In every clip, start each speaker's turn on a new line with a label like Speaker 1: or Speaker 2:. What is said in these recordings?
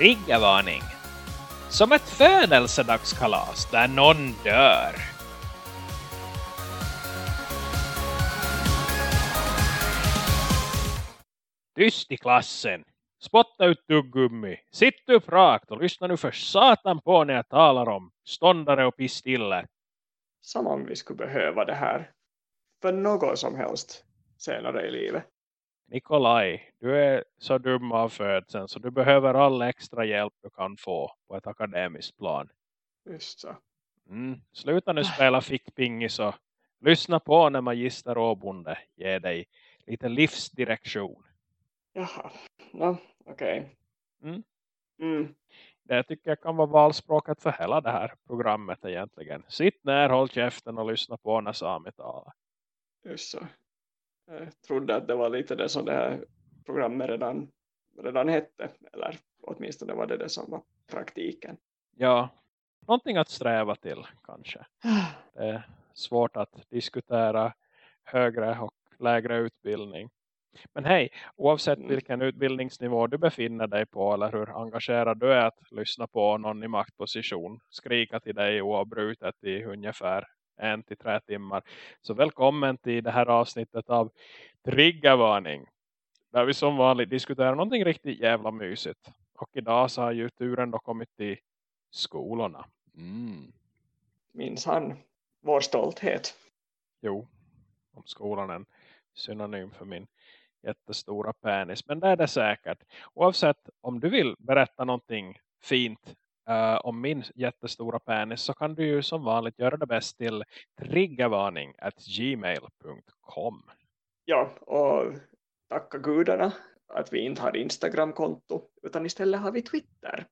Speaker 1: Triggervarning! Som ett födelsedagskalas där någon dör. Tyst i klassen. Spotta ut tuggummi. Sitt upp rakt och lyssna nu för satan på när jag talar om ståndare och pistiller.
Speaker 2: Som om vi skulle behöva det här för något som helst senare i livet.
Speaker 1: Nikolaj, du är så dum av födseln så du behöver all extra hjälp du kan få på ett akademiskt plan.
Speaker 2: Just så.
Speaker 1: Mm. Sluta nu spela fickpingis och lyssna på när Magister Åbonde ger dig lite livsdirektion.
Speaker 2: Jaha, no, okej.
Speaker 1: Mm.
Speaker 2: Mm.
Speaker 1: Det tycker jag kan vara valspråket för hela det här programmet egentligen. Sitt ner, håll käften och lyssna på när Sami talar.
Speaker 2: Just så. Jag trodde att det var lite det som det här programmet redan, redan hette. Eller åtminstone var det det som var praktiken.
Speaker 1: Ja, någonting att sträva till kanske. Det är svårt att diskutera högre och lägre utbildning. Men hej, oavsett
Speaker 2: Mm.
Speaker 1: vilken utbildningsnivå du befinner dig på eller hur engagerad du är att lyssna på någon i maktposition skrika till dig oavbrutet i ungefär en till tre timmar. Så välkommen till det här avsnittet av Triggervarning. Där vi som vanligt diskuterar någonting riktigt jävla mysigt. Och idag så har ju turen då kommit till skolorna. Mm.
Speaker 2: Minns han vår stolthet.
Speaker 1: Jo, om skolan är en synonym för min jättestora penis. Men det är det säkert. Oavsett om du vill berätta någonting fint eh, om min jättestora penis så kan du ju som vanligt göra det bäst till triggervarning gmail.com.
Speaker 2: Ja, och tacka gudarna att vi inte har Instagram-konto utan istället har vi Twitter.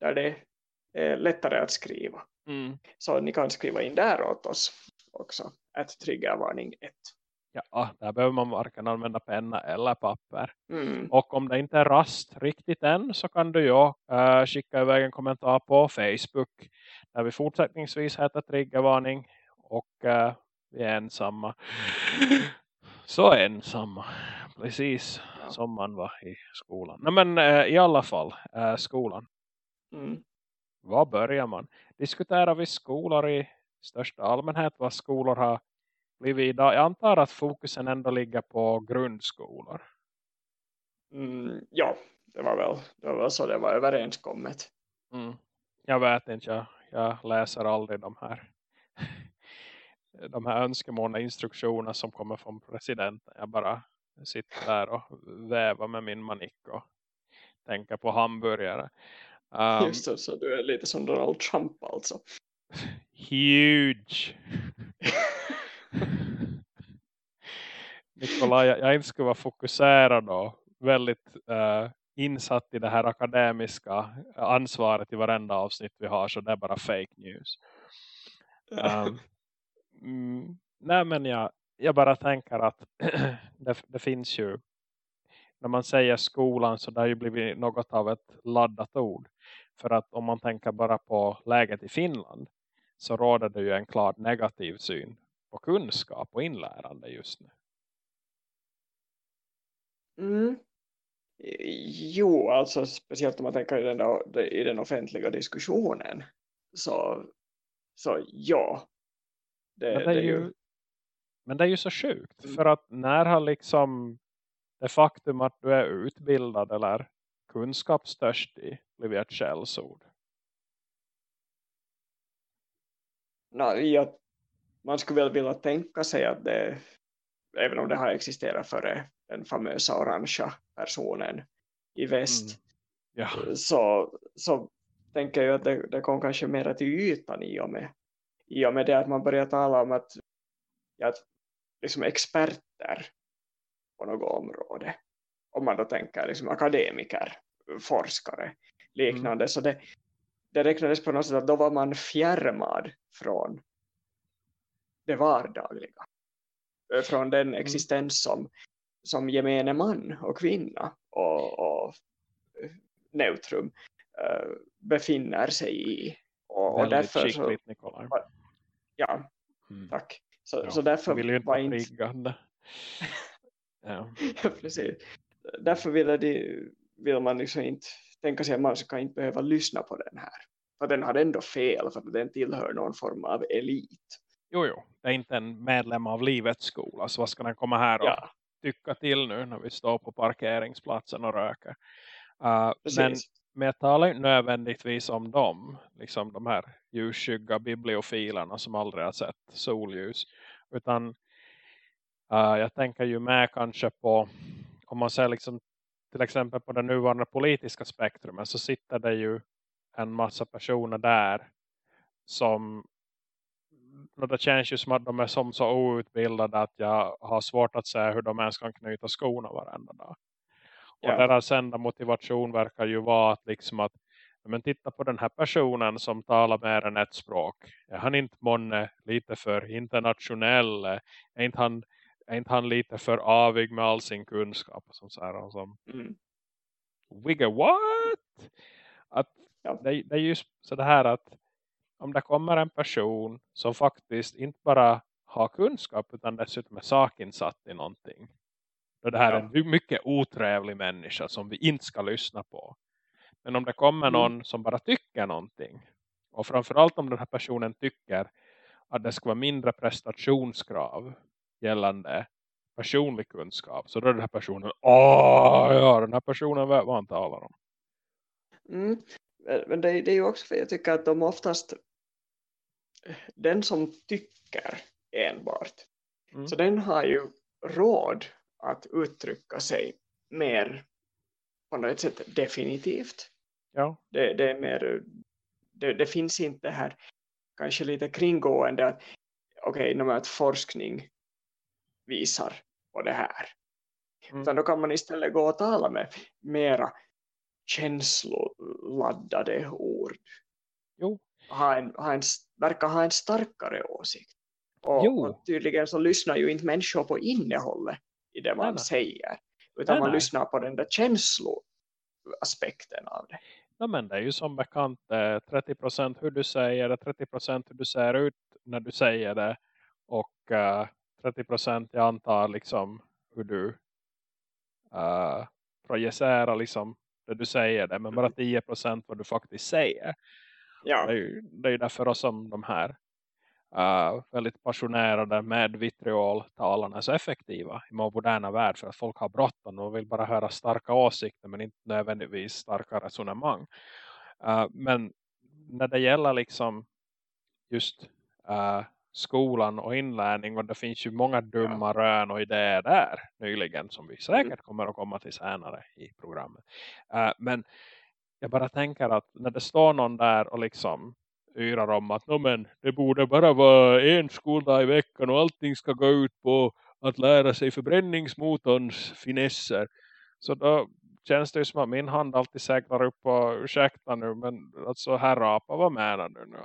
Speaker 2: Där det är lättare att skriva.
Speaker 1: Mm.
Speaker 2: Så ni kan skriva in där åt oss också. Att triggervarning 1.
Speaker 1: Ja, där behöver man varken använda penna eller papper.
Speaker 2: Mm.
Speaker 1: Och om det inte är rast riktigt än så kan du ju äh, skicka iväg en kommentar på Facebook. Där vi fortsättningsvis heter Triggervarning. Och äh, vi är ensamma. Så ensamma. Precis
Speaker 2: Ja.
Speaker 1: som man var i skolan. Nej men äh, i alla fall. Skolan.
Speaker 2: Mm.
Speaker 1: Var börjar man? Diskuterar vi skolor i största allmänhet? Vad skolor har blivit idag? Jag antar att fokusen ändå ligger på grundskolor.
Speaker 2: Mm. Ja, det var, väl, det var väl så det var överenskommet.
Speaker 1: Mm. Jag vet inte, jag, jag läser aldrig de här de här önskemålen och instruktioner som kommer från presidenten. Jag bara sitter där och vävar med min manik och tänker på hamburgare. Um,
Speaker 2: Just det, så du är lite som Donald Trump alltså.
Speaker 1: huge! Nikolaj, jag, inte skulle vara fokuserad och väldigt eh, insatt i det här akademiska ansvaret i varenda avsnitt vi har så det är bara fake news. Um, mm, nej men jag, jag bara tänker att det, det finns ju när man säger skolan så det har ju blivit något av ett laddat ord. För att om man tänker bara på läget i Finland så råder det ju en klart negativ syn på kunskap och inlärande just nu.
Speaker 2: Mm. Jo, alltså speciellt om man tänker i den, där- i den offentliga diskussionen. Så, så ja. Det,
Speaker 1: Men det, är ju, men det är ju så sjukt.
Speaker 2: Mm.
Speaker 1: För att när har liksom det faktum att du är utbildad eller kunskapstörstig blivit ett skällsord?
Speaker 2: na, ja, man skulle väl vilja tänka sig att det, även om det har existerat före den famösa orangea personen i väst,
Speaker 1: Ja,
Speaker 2: så, så tänker jag att det, det kom kanske mer till ytan i och med, i och med det att man börjar tala om att, ja, att liksom experter på något område. Om man då tänker liksom akademiker, forskare, liknande. Så det, det räknades på något sätt att då var man fjärmad från det vardagliga. Från den existens som, som gemene man och kvinna och, och neutrum eh, befinner sig i. Och, och därför så,
Speaker 1: skickligt Nikolaj.
Speaker 2: ja,
Speaker 1: Mm.
Speaker 2: tack. Så,
Speaker 1: Ja,
Speaker 2: så därför
Speaker 1: vill ju inte
Speaker 2: var inte.
Speaker 1: Ja.
Speaker 2: Precis. Därför vill, de, vill man liksom inte tänka sig att man ska inte behöva lyssna på den här. För den har ändå fel för den tillhör någon form av elit.
Speaker 1: Jo, jo. Det är inte en medlem av livets skola. Så vad ska den komma här och
Speaker 2: Ja,
Speaker 1: tycka till nu när vi står på parkeringsplatsen och röker? Uh, men, men jag talar inte nödvändigtvis om dem. Liksom de här ljusskygga bibliofilerna som aldrig har sett solljus. Utan uh, jag tänker ju med kanske på om man ser liksom till exempel på det nuvarande politiska spektrumet så sitter det ju en massa personer där som det känns ju som att de är som så outbildade att jag har svårt att säga hur de ens kan knyta skorna varenda dag. Och
Speaker 2: Ja.
Speaker 1: deras enda motivation verkar ju vara att liksom att men titta på den här personen som talar mer än ett språk. Är han inte månne lite för internationell? Är inte han, är inte han lite för avig med all sin kunskap? Och som så här, och som,
Speaker 2: Mm.
Speaker 1: Wigga what? Att
Speaker 2: Ja.
Speaker 1: det, det är just så det här att om det kommer en person som faktiskt inte bara har kunskap utan dessutom är sakinsatt i någonting. Det här är en my- mycket otrevlig människa som vi inte ska lyssna på. Men om det kommer
Speaker 2: Mm.
Speaker 1: någon som bara tycker någonting. Och framförallt om den här personen tycker att det ska vara mindre prestationskrav gällande personlig kunskap. Så då är den här personen, åh ja, den här personen vad han talar om.
Speaker 2: Mm. Men- Men det, det är ju också för jag tycker att de oftast den som tycker enbart
Speaker 1: Mm.
Speaker 2: så den har ju råd att uttrycka sig mer på något sätt definitivt.
Speaker 1: Ja,
Speaker 2: Det, det är mer det, det finns inte här kanske lite kringgående att okej, okay, att forskning visar på det här.
Speaker 1: Mm.
Speaker 2: Utan då kan man istället gå och tala med mera känsloladdade ord.
Speaker 1: jo,
Speaker 2: Ha en, ha en, verkar ha en starkare åsikt. Och, och tydligen så lyssnar ju inte människor på innehållet i det man
Speaker 1: Nej,
Speaker 2: säger. Utan
Speaker 1: Nej,
Speaker 2: man
Speaker 1: nej.
Speaker 2: lyssnar på den där känsloaspekten av det.
Speaker 1: Ja, men det är ju som bekant eh, 30% hur du säger det, 30% hur du ser ut när du säger det och eh, 30% jag antar liksom hur du uh, projicerar liksom det du säger det, men bara 10% vad du faktiskt säger.
Speaker 2: Ja,
Speaker 1: Det är ju, det är därför som de här eh, väldigt passionerade med vitriol-talarna är så effektiva i vår moderna värld för att folk har bråttom och vill bara höra starka åsikter men inte nödvändigtvis starka resonemang. Eh, men när det gäller liksom just eh, skolan och inlärning och det finns ju många dumma rön och idéer där nyligen som vi säkert
Speaker 2: Mm.
Speaker 1: kommer att komma till senare i programmet. Eh, men jag bara tänker att när det står någon där och liksom yrar om att "Nå, men det borde bara vara en skoldag i veckan och allting ska gå ut på att lära sig förbränningsmotorns finesser. Så då känns det ju som att min hand alltid seglar upp och ursäkta nu men alltså herr apa vad menar du nu?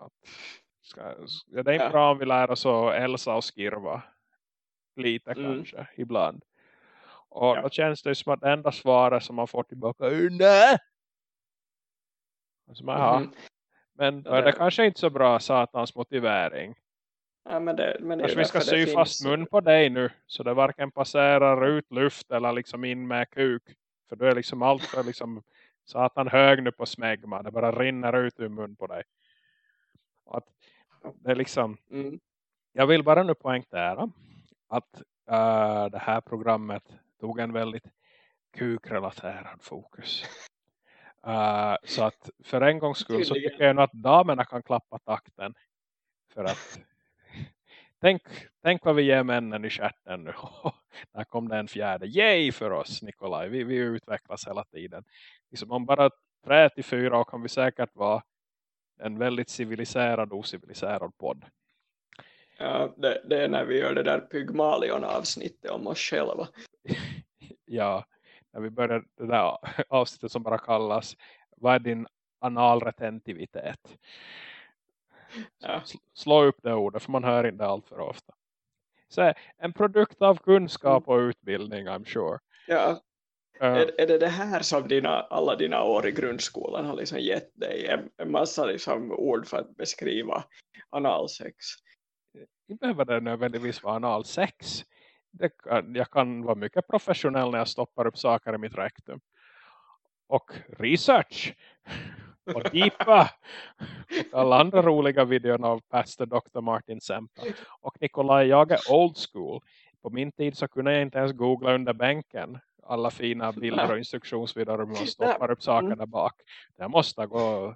Speaker 1: Ska, ja, det är inte bra om vi lär oss att Elsa och Skirva lite
Speaker 2: Mm.
Speaker 1: kanske ibland. Och
Speaker 2: Ja.
Speaker 1: då känns det ju som att det enda svaret som man får tillbaka är nej. Alltså, jaha.
Speaker 2: Mhm.
Speaker 1: Men är det kanske inte så bra satans motivering.
Speaker 2: ja men det, men det
Speaker 1: Kanske
Speaker 2: ju
Speaker 1: vi ska sy fast
Speaker 2: finns-
Speaker 1: mun på dig nu. Så det varken passerar ut luft eller liksom in med kuk. För du är liksom allt för liksom satan hög nu på smegma. Det bara rinner ut ur mun på dig. Att det är liksom
Speaker 2: Mm.
Speaker 1: jag vill bara nu poängtera att äh, det här programmet tog en väldigt kukrelaterad fokus. Äh, så att för en gångs skull så tycker jag nog att damerna kan klappa takten. För att tänk, tänk vad vi ger männen i stjärten nu. Där kom det en fjärde. Yay för oss Nikolaj. Vi, vi utvecklas hela tiden. Liksom om bara tre till fyra kan vi säkert vara en väldigt civiliserad och ociviliserad podd.
Speaker 2: Ja, det, det är när vi gör det där Pygmalion-avsnittet om oss själva.
Speaker 1: ja, när vi börjar det där avsnittet som bara kallas vad är din analretentivitet?
Speaker 2: Ja.
Speaker 1: Slå upp det ordet för man hör inte allt för ofta. Så en produkt av kunskap och utbildning, I'm sure.
Speaker 2: Ja,
Speaker 1: Uh,
Speaker 2: är, är det det här som dina, alla dina år i grundskolan har liksom gett dig en, en massa liksom ord för att beskriva analsex?
Speaker 1: inte behöver det nödvändigtvis vara analsex. Det kan, jag kan vara mycket professionell när jag stoppar upp saker i mitt rektum. och research och Deepa och alla andra roliga videorna av Pastor Dr. Martin Sempa. Och Nikolaj, jag är old school. På min tid så kunde jag inte ens googla under bänken alla fina bilder och instruktionsvideor om man stoppar upp saker där bak. Jag måste gå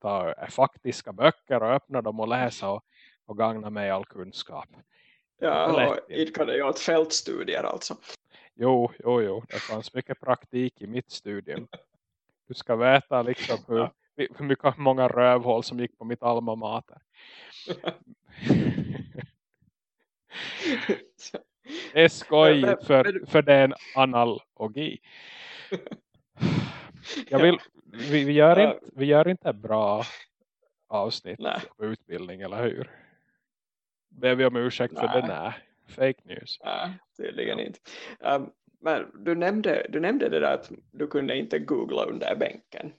Speaker 1: ta faktiska böcker och öppna dem och läsa och, och gagna mig all kunskap.
Speaker 2: Ja, idkade ju åt fältstudier alltså.
Speaker 1: Jo, jo, jo. Det fanns mycket praktik i mitt studium. Du ska veta liksom hur, hur mycket många rövhål som gick på mitt alma mater. det är skojigt för, för det är en analogi. Jag vill, vi, vi, gör inte, vi gör inte bra avsnitt Nej. på utbildning, eller hur? Ber vi om ursäkt Nej. för det? Nej. Fake news.
Speaker 2: Nej, tydligen ja. inte. Um, men du nämnde, du nämnde det där att du kunde inte googla under bänken.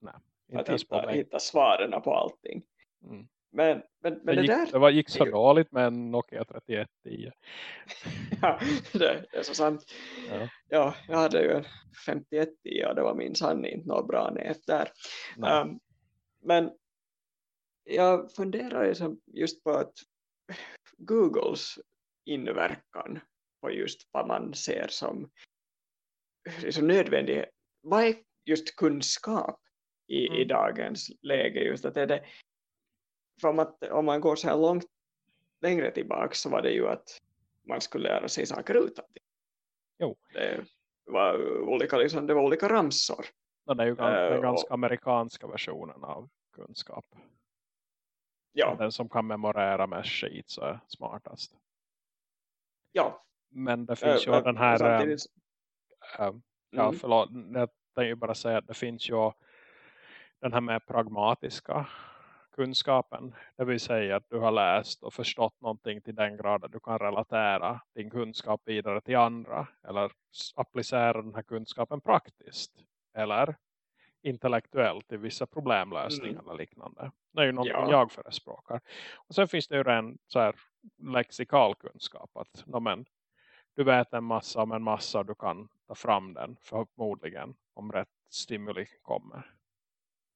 Speaker 1: Nej,
Speaker 2: inte att hitta, hitta svaren på allting. Mm. Men, men, men det,
Speaker 1: det,
Speaker 2: gick,
Speaker 1: där... Det var, gick så dåligt med en Nokia 3110.
Speaker 2: ja, det, det, är så sant. Ja. ja, jag hade ju en 5110 och det var min sanning inte något bra nät där. Um, men jag funderar just på att Googles inverkan på just vad man ser som liksom nödvändig. Vad är just kunskap i, mm. i dagens läge? Just att är det, att, om man går så här långt längre tillbaka så var det ju att man skulle lära sig saker utantill.
Speaker 1: Jo.
Speaker 2: Det var olika, liksom, det var olika ramsor.
Speaker 1: Det är ju den uh, ganska och, amerikanska versionen av kunskap.
Speaker 2: Ja.
Speaker 1: Den som kan memorera mest skit så är smartast.
Speaker 2: Ja.
Speaker 1: Men det finns ju uh, den här... Samtidigt... Äh, ja, mm. förlåt. Jag tänkte bara säga att det finns ju den här mer pragmatiska kunskapen. Det vill säga att du har läst och förstått någonting till den grad att du kan relatera din kunskap vidare till andra. Eller applicera den här kunskapen praktiskt. Eller intellektuellt i vissa problemlösningar mm. eller liknande. Det är ju någonting ja. jag förespråkar. Och sen finns det ju en så här lexikal kunskap att no, men, du vet en massa om en massa du kan ta fram den förmodligen om rätt stimuli kommer.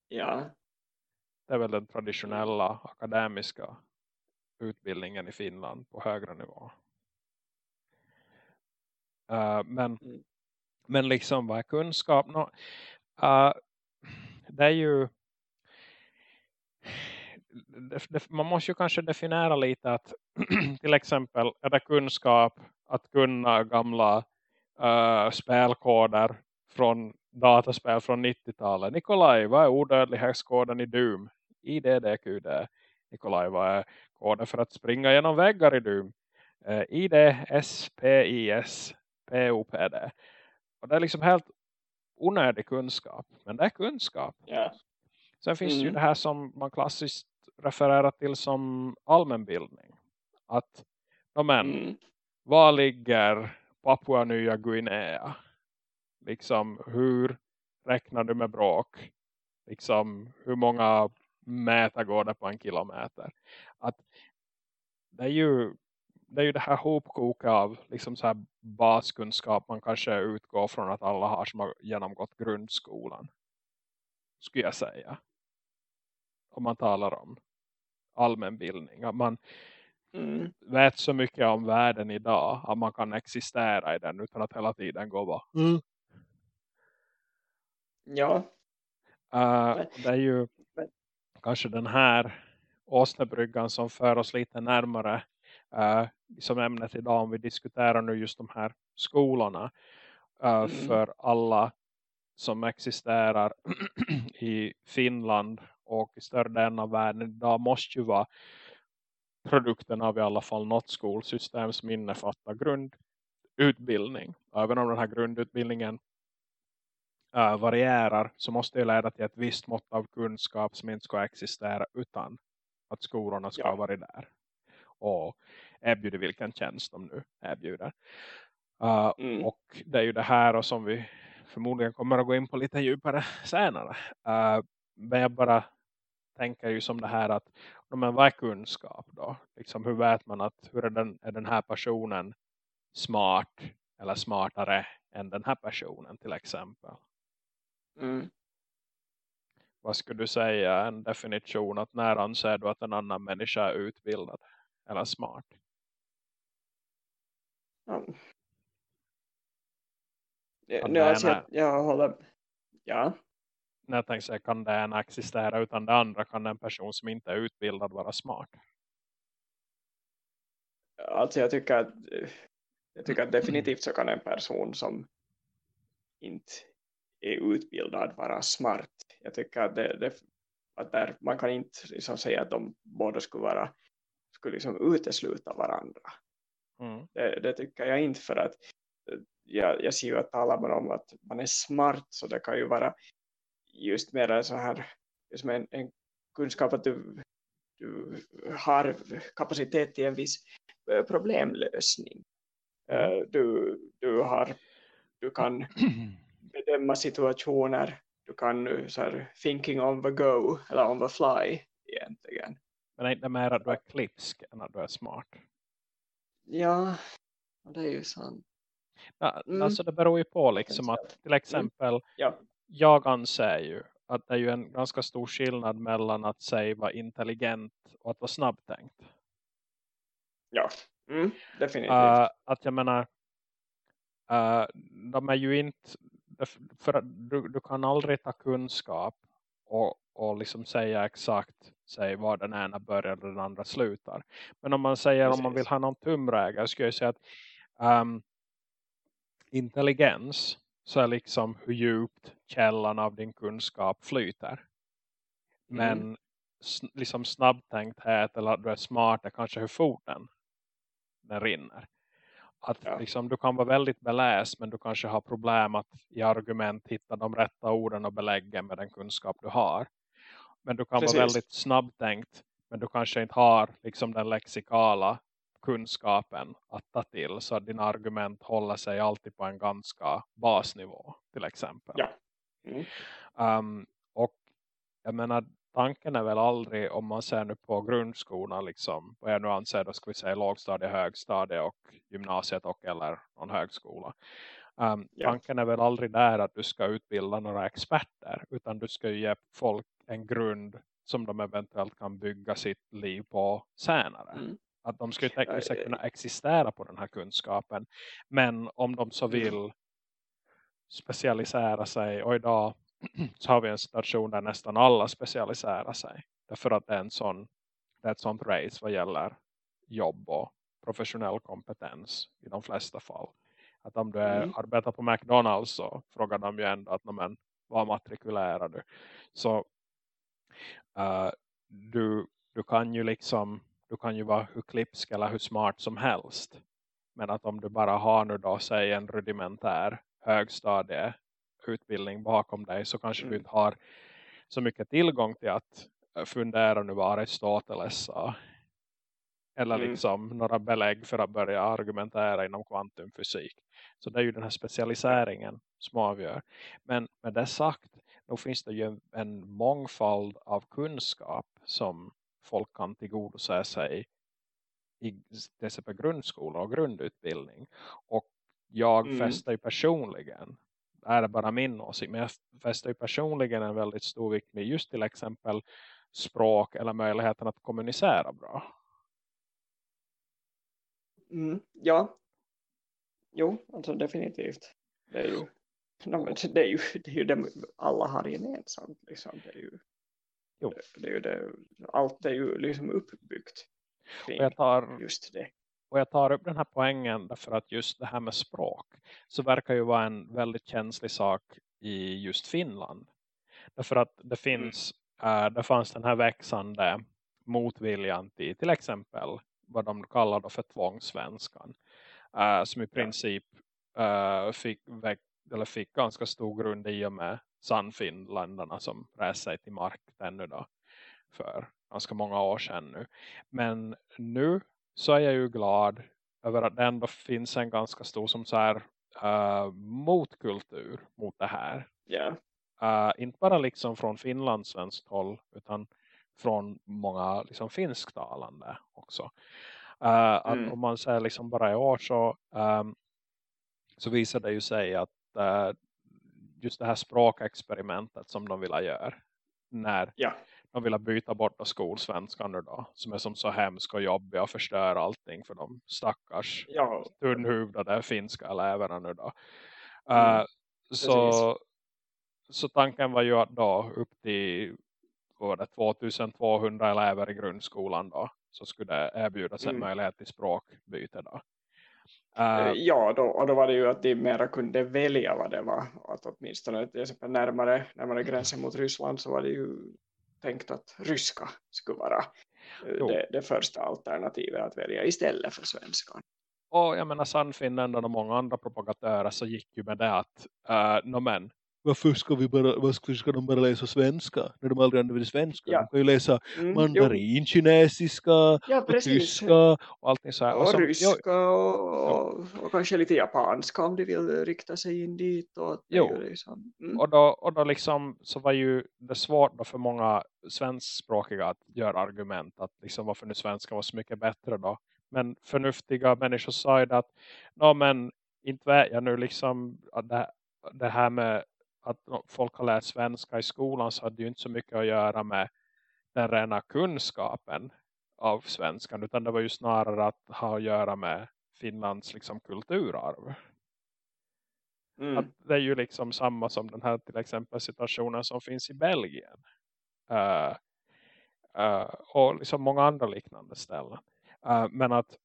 Speaker 2: Ja.
Speaker 1: Det är väl den traditionella akademiska utbildningen i Finland på högre nivå. Uh, men, mm. men liksom vad är kunskap? No, uh, det är ju man måste ju kanske definiera lite att till exempel är det kunskap att kunna gamla uh, spelkoder från dataspel från 90-talet. Nikolaj, vad är odödlighetskoden i Doom? IDDQD. Nikolaj, vad är koden för att springa genom väggar i Doom? Eh, uh, ID, Och det är liksom helt onödig kunskap. Men det är kunskap.
Speaker 2: Yeah.
Speaker 1: Sen finns mm. ju det här som man klassiskt refererar till som allmänbildning. Att, ja men, mm. var ligger Papua Nya Guinea? Liksom, hur räknar du med bråk? Liksom, hur många meter går det på en kilometer? Att det är ju det är ju det här hopkoka av liksom så här baskunskap man kanske utgår från att alla har som har genomgått grundskolan. Skulle jag säga. Om man talar om allmänbildning. Att man mm. vet så mycket om världen idag. Att man kan existera i den utan att hela tiden gå bara. Mm.
Speaker 2: Ja.
Speaker 1: Uh, det är ju kanske den här åsnebryggan som för oss lite närmare uh, som ämnet idag om vi diskuterar nu just de här skolorna uh, mm. för alla som existerar i Finland och i större delen av världen idag måste ju vara produkten av i alla fall något skolsystem som innefattar grundutbildning. Även om den här grundutbildningen äh, varierar så måste det leda till ett visst mått av kunskap som inte ska existera utan att skolorna ska ja. vara där. Och erbjuder vilken tjänst de nu erbjuder. Uh, mm. Och det är ju det här som vi förmodligen kommer att gå in på lite djupare senare. Uh, men jag bara tänker ju som det här att men vad är kunskap då? Liksom, hur vet man att hur är den, är den här personen smart eller smartare än den här personen till exempel?
Speaker 2: Mm.
Speaker 1: Vad skulle du säga en definition att när anser du att en annan människa är utbildad eller smart?
Speaker 2: Ja. Nu, alltså, jag, jag håller... Ja.
Speaker 1: När jag tänker sig, kan det ena existera utan det andra? Kan en person som inte är utbildad vara smart?
Speaker 2: Alltså jag tycker att jag tycker att definitivt så kan en person som inte är utbildad vara smart. Jag tycker att, det, det, att där, man kan inte liksom säga att de båda skulle vara skulle liksom utesluta varandra.
Speaker 1: Mm.
Speaker 2: Det, det tycker jag inte för att eh, jag, jag ser ju att talar man om att man är smart så det kan ju vara just mer så här just en, en kunskap att du, du har kapacitet till en viss eh, problemlösning. Eh, Du, du, har, du kan bedöma situationer. Du kan så här, thinking on the go eller on the fly egentligen.
Speaker 1: Men är inte mer att du är klipsk än att du är smart?
Speaker 2: Ja, det är ju sant.
Speaker 1: Ja,
Speaker 2: Mm.
Speaker 1: Alltså det beror ju på liksom att till exempel
Speaker 2: Ja.
Speaker 1: jag anser ju att det är ju en ganska stor skillnad mellan att säga vara intelligent och att vara snabbtänkt.
Speaker 2: Ja, mm, definitivt.
Speaker 1: Uh, att jag menar uh, de är ju inte för du, du kan aldrig ta kunskap och, och liksom säga exakt säg var den ena börjar och den andra slutar. Men om man säger om man
Speaker 2: Precis.
Speaker 1: vill ha någon tumregel skulle jag säga att um, intelligens så är liksom hur djupt källan av din kunskap flyter. Men
Speaker 2: Mm.
Speaker 1: liksom snabbtänkthet eller att du är smart är kanske hur fort den, den rinner. Att
Speaker 2: Ja.
Speaker 1: liksom, du kan vara väldigt beläst men du kanske har problem att i argument hitta de rätta orden och beläggen med den kunskap du har. Men du kan
Speaker 2: Precis.
Speaker 1: vara väldigt snabbtänkt men du kanske inte har liksom den lexikala kunskapen att ta till så att dina argument håller sig alltid på en ganska basnivå till exempel.
Speaker 2: Ja. Mm.
Speaker 1: Um, och jag menar tanken är väl aldrig om man ser nu på grundskolan liksom, vad jag nu anser då ska vi säga lågstadie, högstadie och gymnasiet och eller någon högskola. Um,
Speaker 2: Ja.
Speaker 1: Tanken är väl aldrig där att du ska utbilda några experter utan du ska ju ge folk en grund som de eventuellt kan bygga sitt liv på senare.
Speaker 2: Mm.
Speaker 1: Att de ju tekniskt sett kunna existera på den här kunskapen. Men om de så
Speaker 2: Mm.
Speaker 1: vill specialisera sig och idag så har vi en situation där nästan alla specialiserar sig. Därför att det är, en sån, det är ett sånt race vad gäller jobb och professionell kompetens i de flesta fall. Att om du är,
Speaker 2: Mm.
Speaker 1: arbetar på McDonalds så frågar de ju ändå att "Nå, men, vad matrikulerar du? Så eh, du, du kan ju liksom du kan ju vara hur klipsk eller hur smart som helst. Men att om du bara har nu då säg en rudimentär högstadieutbildning bakom dig så kanske du
Speaker 2: Mm.
Speaker 1: inte har så mycket tillgång till att eh, fundera nu vad Aristoteles sa. Eller
Speaker 2: Mm.
Speaker 1: liksom några belägg för att börja argumentera inom kvantumfysik. Så det är ju den här specialiseringen som avgör. Men med det sagt, då finns det ju en, mångfald av kunskap som folk kan tillgodose sig i till exempel grundskola och grundutbildning. Och jag
Speaker 2: Mm.
Speaker 1: fäster ju personligen, det är bara min åsikt, men jag fäster ju personligen en väldigt stor vikt med just till exempel språk eller möjligheten att kommunicera bra.
Speaker 2: Mm. Ja. Jo, alltså definitivt. Det är ju, no, det är ju, det är ju det alla har gemensamt. Liksom. Det är ju,
Speaker 1: Jo.
Speaker 2: det är ju det, allt är ju liksom uppbyggt
Speaker 1: Och jag tar
Speaker 2: just det.
Speaker 1: Och jag tar upp den här poängen därför att just det här med språk så verkar ju vara en väldigt känslig sak i just Finland. Därför att det finns, äh, det fanns den här växande motviljan till till exempel vad de kallar då för tvångssvenskan. Äh, som i princip äh, fick, väck, eller fick ganska stor grund i och med Sannfinländarna som reste sig till marken nu då för ganska många år sedan nu. Men nu så är jag ju glad över att det ändå finns en ganska stor som så här uh, motkultur mot det här.
Speaker 2: Ja.
Speaker 1: Uh, inte bara liksom från Finlands svenskt håll utan från många liksom finsktalande också. Uh,
Speaker 2: Mm.
Speaker 1: om man säger liksom bara i år så, um, så visar det ju sig att just det här språkexperimentet som de vill göra. När
Speaker 2: ja.
Speaker 1: de vill byta bort skolsvenskan nu då. Som är som så hemsk och jobbig och förstör allting för de stackars
Speaker 2: ja.
Speaker 1: tunnhuvdade finska eleverna nu då. Mm. Uh, så, så tanken var ju att då upp till var det 2200 elever i grundskolan då så skulle det erbjudas en mm. möjlighet till språkbyte då.
Speaker 2: Uh, ja, då, och då var det ju att de mera kunde välja vad det var. Att åtminstone till exempel närmare, närmare gränsen mot Ryssland så var det ju tänkt att ryska skulle vara eh, det, det, första alternativet att välja istället för svenskan.
Speaker 1: Och jag menar Sannfinnen och många andra propagatörer så gick ju med det att uh, no, men, varför ska, vi bara, varför ska de bara läsa svenska när de aldrig använder svenska? Ja. De kan ju läsa mm, mandarin, kinesiska, ja, och tyska och allting så här.
Speaker 2: Och, och ryska och, och, och, kanske lite japanska om de vill rikta sig in dit. Och,
Speaker 1: jo. Liksom. Mm. och, då, och då liksom så var ju det svårt då för många svenskspråkiga att göra argument att liksom varför nu svenska var så mycket bättre då. Men förnuftiga människor sa ju att no, men inte vet jag nu liksom att det, det här med att folk har lärt svenska i skolan så hade det ju inte så mycket att göra med den rena kunskapen av svenskan utan det var ju snarare att ha att göra med Finlands liksom kulturarv. Mm. Att det är ju liksom samma som den här till exempel situationen som finns i Belgien. Uh, uh, och liksom många andra liknande ställen. Uh, men att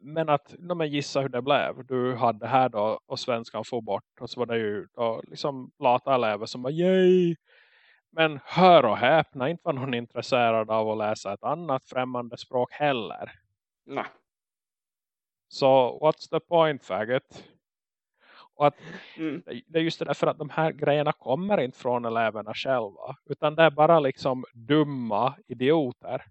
Speaker 1: men att de gissa hur det blev. Du hade här då och svenskan får bort. Och så var det ju då liksom lata elever som var yay. Men hör och häpna, inte var någon intresserad av att läsa ett annat främmande språk heller.
Speaker 2: Nej.
Speaker 1: Så what's the point faggot? Och att mm. det är just det därför att de här grejerna kommer inte från eleverna själva. Utan det är bara liksom dumma idioter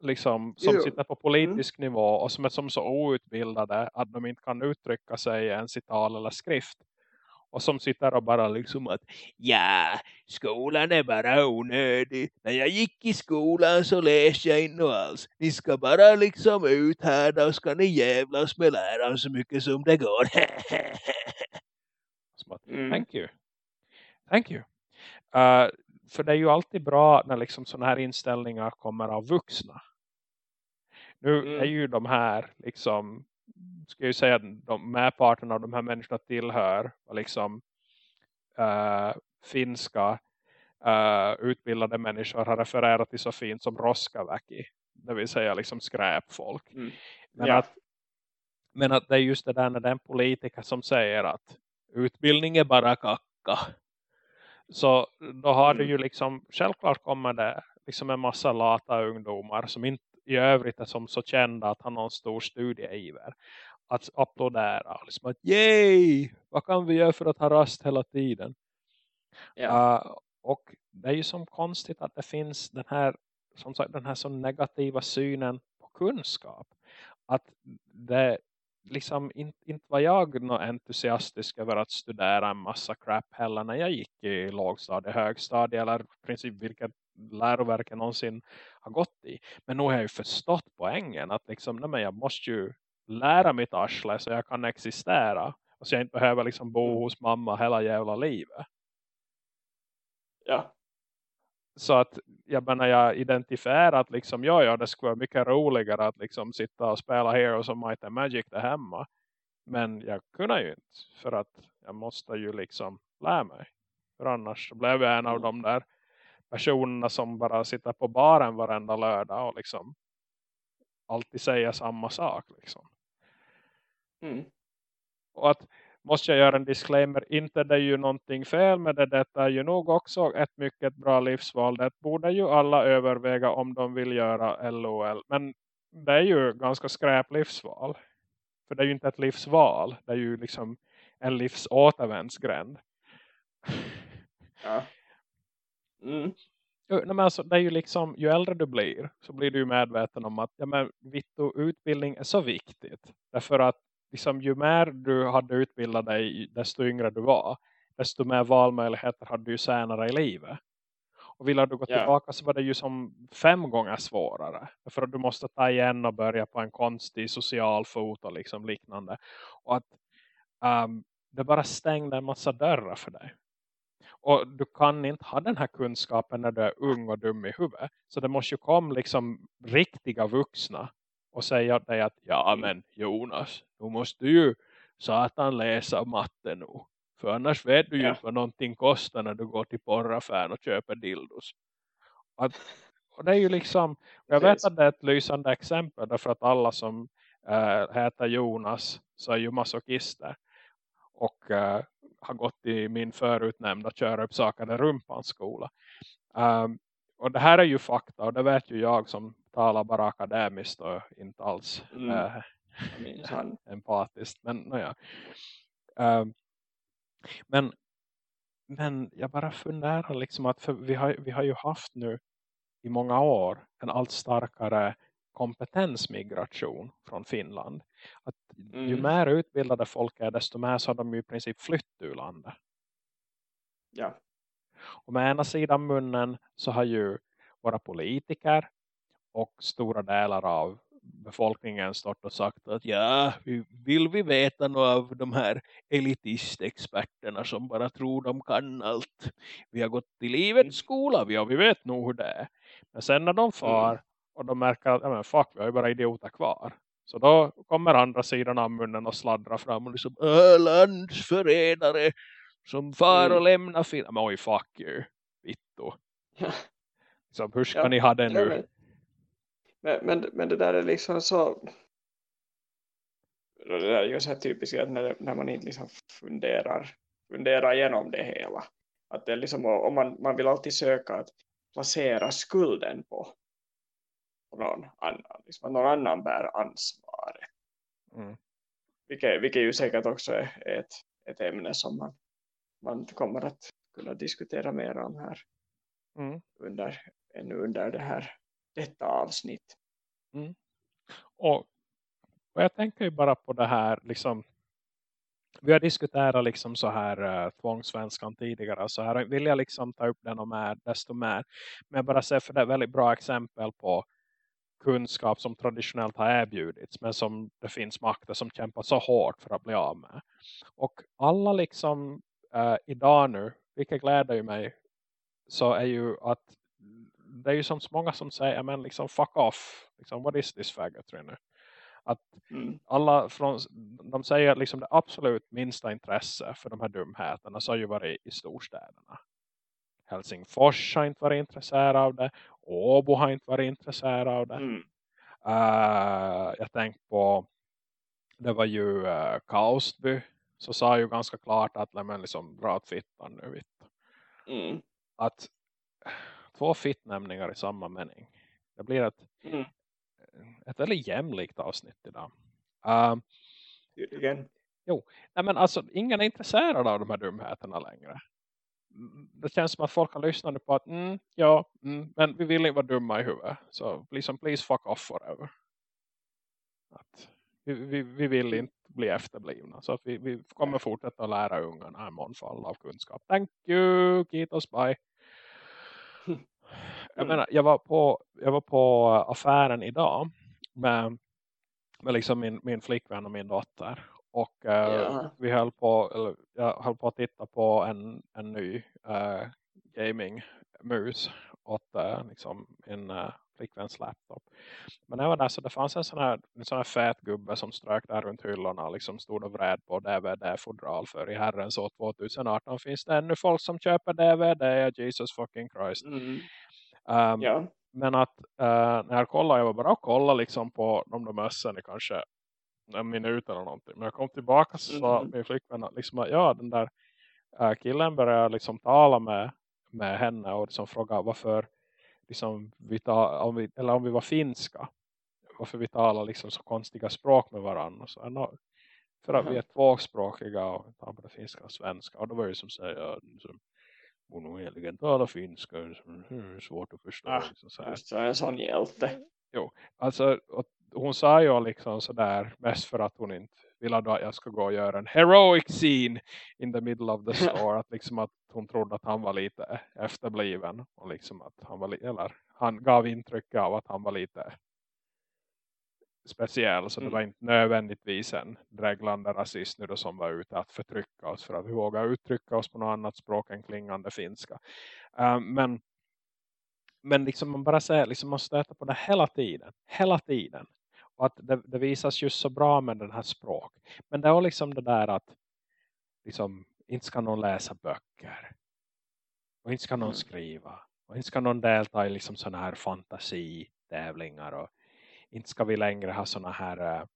Speaker 1: liksom, som jo. sitter på politisk mm. nivå och som är som så outbildade att de inte kan uttrycka sig ens i tal eller skrift. Och som sitter och bara liksom att ja, skolan är bara onödig. När jag gick i skolan så läste jag inte alls. Ni ska bara liksom uthärda och ska ni jävlas med läraren så mycket som det går. mm. Thank you. Thank you. Uh, för det är ju alltid bra när liksom sådana här inställningar kommer av vuxna. Nu mm. är ju de här liksom ska jag säga att de medparten av de här människorna tillhör liksom uh, finska uh, utbildade människor har refererat till så fint som roskaväki. Det vill säga liksom skräpfolk. Mm. Men, ja. att, men att det är just det där när det är en politiker som säger att utbildning är bara kacka. Så då har mm. det ju liksom, självklart kommer det liksom en massa lata ungdomar som inte i övrigt är som så kända att han har en stor studieiver. Att applådera. Liksom att, yay! Vad kan vi göra för att ha rast hela tiden? Ja. Uh, och det är ju som konstigt att det finns den här, som sagt, den här så negativa synen på kunskap. Att det liksom inte, inte var jag någon entusiastisk över att studera en massa crap heller när jag gick i lågstadie, högstadie eller i princip vilket läroverken någonsin har gått i. Men nu har jag ju förstått poängen att liksom, nej, men jag måste ju lära mitt arsle så jag kan existera. Och så jag inte behöver liksom bo mm. hos mamma hela jävla livet.
Speaker 2: Ja.
Speaker 1: Så att jag menar jag identifierar att liksom, ja, ja det skulle vara mycket roligare att liksom sitta och spela Heroes of Might and Magic där hemma. Men jag kunde ju inte för att jag måste ju liksom lära mig. För annars blev jag en av mm. de där personerna som bara sitter på baren varenda lördag och liksom alltid säger samma sak liksom.
Speaker 2: Mm.
Speaker 1: Och att måste jag göra en disclaimer, inte det är ju någonting fel med det, detta är ju nog också ett mycket bra livsval. Det borde ju alla överväga om de vill göra LOL. Men det är ju ganska skräp livsval. För det är ju inte ett livsval, det är ju liksom en livsåtervändsgränd.
Speaker 2: Ja. Mm.
Speaker 1: Nej, alltså, det är ju liksom, ju äldre du blir så blir du ju medveten om att ja, men, vitto, utbildning är så viktigt. Därför att liksom, ju mer du hade utbildat dig desto yngre du var desto mer valmöjligheter hade du senare i livet. Och vill du gå yeah. tillbaka så var det ju som fem gånger svårare. För att du måste ta igen och börja på en konstig social fot och liksom liknande. Och att um, det bara stängde en massa dörrar för dig. Och du kan inte ha den här kunskapen när du är ung och dum i huvudet. Så det måste ju komma liksom riktiga vuxna och säga åt dig att ja
Speaker 2: Mm.
Speaker 1: men Jonas, du måste ju satan läsa matte nu. För annars vet du ju
Speaker 2: Ja.
Speaker 1: vad någonting kostar när du går till porraffären och köper dildos. Att, och det är ju liksom, jag vet att det är ett lysande exempel därför att alla som äh, heter Jonas så är ju masochister. Och äh, har gått i min förutnämnda köra upp sakade rumpans skola. Um, och det här är ju fakta och det vet ju jag som talar bara akademiskt och inte alls
Speaker 2: Mm.
Speaker 1: äh, empatiskt. Men naja. Um, men, men jag bara funderar liksom att vi, har, vi har ju haft nu i många år en allt starkare kompetensmigration från Finland. Att ju
Speaker 2: Mm.
Speaker 1: mer utbildade folk är desto mer så har de ju i princip flytt ur landet.
Speaker 2: Ja.
Speaker 1: Och med ena sidan munnen så har ju våra politiker och stora delar av befolkningen stått och sagt att ja, vi- vill vi veta några av de här elitistexperterna som bara tror de kan allt. Vi har gått i
Speaker 2: Mm.
Speaker 1: livets skola, vi, ja, vi vet nog hur det är. Men sen när de far
Speaker 2: Mm.
Speaker 1: och de märker att ja, men fuck, vi har ju bara idioter kvar. Så då kommer andra sidan av munnen och sladdrar fram och liksom "Äh, landsförrädare som far och
Speaker 2: Mm.
Speaker 1: lämnar Finland. Men oj, fuck you, vittu. Så hur ska
Speaker 2: Ja,
Speaker 1: ni ha det nu?
Speaker 2: Men, men, men, det där är liksom så det där är ju så här typiskt att när, när man inte liksom funderar funderar igenom det hela att det är liksom, om man, man vill alltid söka att placera skulden på, på någon annan liksom att någon annan bär ansvaret
Speaker 1: Mm.
Speaker 2: vilket, vilket ju säkert också är ett, ett ämne som man, man kommer att kunna diskutera mer om här
Speaker 1: Mm.
Speaker 2: under, ännu under det här detta avsnitt. Mm.
Speaker 1: Och, och jag tänker ju bara på det här liksom vi har diskuterat liksom så här uh, tvångssvenskan tidigare så här vill jag liksom ta upp den och mer desto mer. Men jag bara ser för det är ett väldigt bra exempel på kunskap som traditionellt har erbjudits men som det finns makter som kämpar så hårt för att bli av med. Och alla liksom uh, idag nu vilket gläder ju mig så är ju att det är ju som så många som säger men liksom fuck off liksom what is this faggotry nu att
Speaker 2: mm.
Speaker 1: alla från, de säger att liksom det absolut minsta intresse för de här dumheterna så har ju varit i storstäderna. Helsingfors har inte varit intresserad av det. Åbo har inte varit intresserad av det.
Speaker 2: Mm.
Speaker 1: Uh, jag tänkte på det var ju uh, Kaostby så sa ju ganska klart att nej, men liksom dra åt fittan nu vitt.
Speaker 2: Mm.
Speaker 1: Att två fittnämningar i samma mening. Det blir ett,
Speaker 2: Mm.
Speaker 1: ett väldigt jämlikt avsnitt idag. Uh,
Speaker 2: Tydligen.
Speaker 1: Nej men alltså ingen är intresserad av de här dumheterna längre. Det känns som att folk har lyssnat på att mm, ja, mm, men vi vill inte vara dumma i huvudet. Så liksom, please fuck off forever. Att vi, vi, vi vill inte bli efterblivna. Så att vi, vi kommer fortsätta lära ungarna en mångfald av kunskap. Thank you, kitos, bye. Jag
Speaker 2: Mm.
Speaker 1: menar, jag var på, jag var på affären idag med, med liksom min, min flickvän och min dotter. Och eh,
Speaker 2: Ja.
Speaker 1: vi höll på, eller, jag höll på att titta på en, en ny uh, gaming-mus åt uh, liksom min uh, flickväns laptop. Men när jag var där så det fanns en sån här, en sån här fet gubbe som strök där runt hyllorna liksom stod och vred på DVD-fodral för i herrens år 2018 finns det ännu folk som köper DVD, Jesus fucking Christ.
Speaker 2: Mm.
Speaker 1: Um,
Speaker 2: Ja.
Speaker 1: men att uh, när jag kollade, jag var bara och kollade liksom på de där mössen i kanske en minut eller någonting. Men jag kom tillbaka så sa
Speaker 2: Mhm.
Speaker 1: min flickvän att liksom, ja, den där uh, killen började liksom tala med, med henne och liksom fråga varför liksom, vi ta, om vi, eller om vi var finska. Varför vi talar liksom så konstiga språk med varandra. Så, no, för att vi
Speaker 2: Aha.
Speaker 1: är tvåspråkiga och talar både finska och svenska. Och då var det som säger hon egentligen talar finska. Hmm, svårt att förstå.
Speaker 2: Ah,
Speaker 1: liksom, så här.
Speaker 2: Just så en sån hjälte.
Speaker 1: Alltså, och hon sa ju liksom sådär mest för att hon inte ville att jag ska gå och göra en heroic scene in the middle of the store. att liksom att hon trodde att han var lite efterbliven. Och liksom att han var eller han gav intryck av att han var lite speciell så mm. det var inte nödvändigtvis en dräglande rasist nu då som var ute att förtrycka oss för att vi vågar uttrycka oss på något annat språk än klingande finska. Uh, men men liksom man bara säger, liksom man stöter på det hela tiden. Hela tiden. Och att det, det visas just så bra med den här språk. Men det är liksom det där att liksom, inte ska någon läsa böcker. Och inte ska någon mm. skriva. Och inte ska någon delta i liksom sådana här fantasitävlingar. Och inte ska vi längre ha sådana här uh,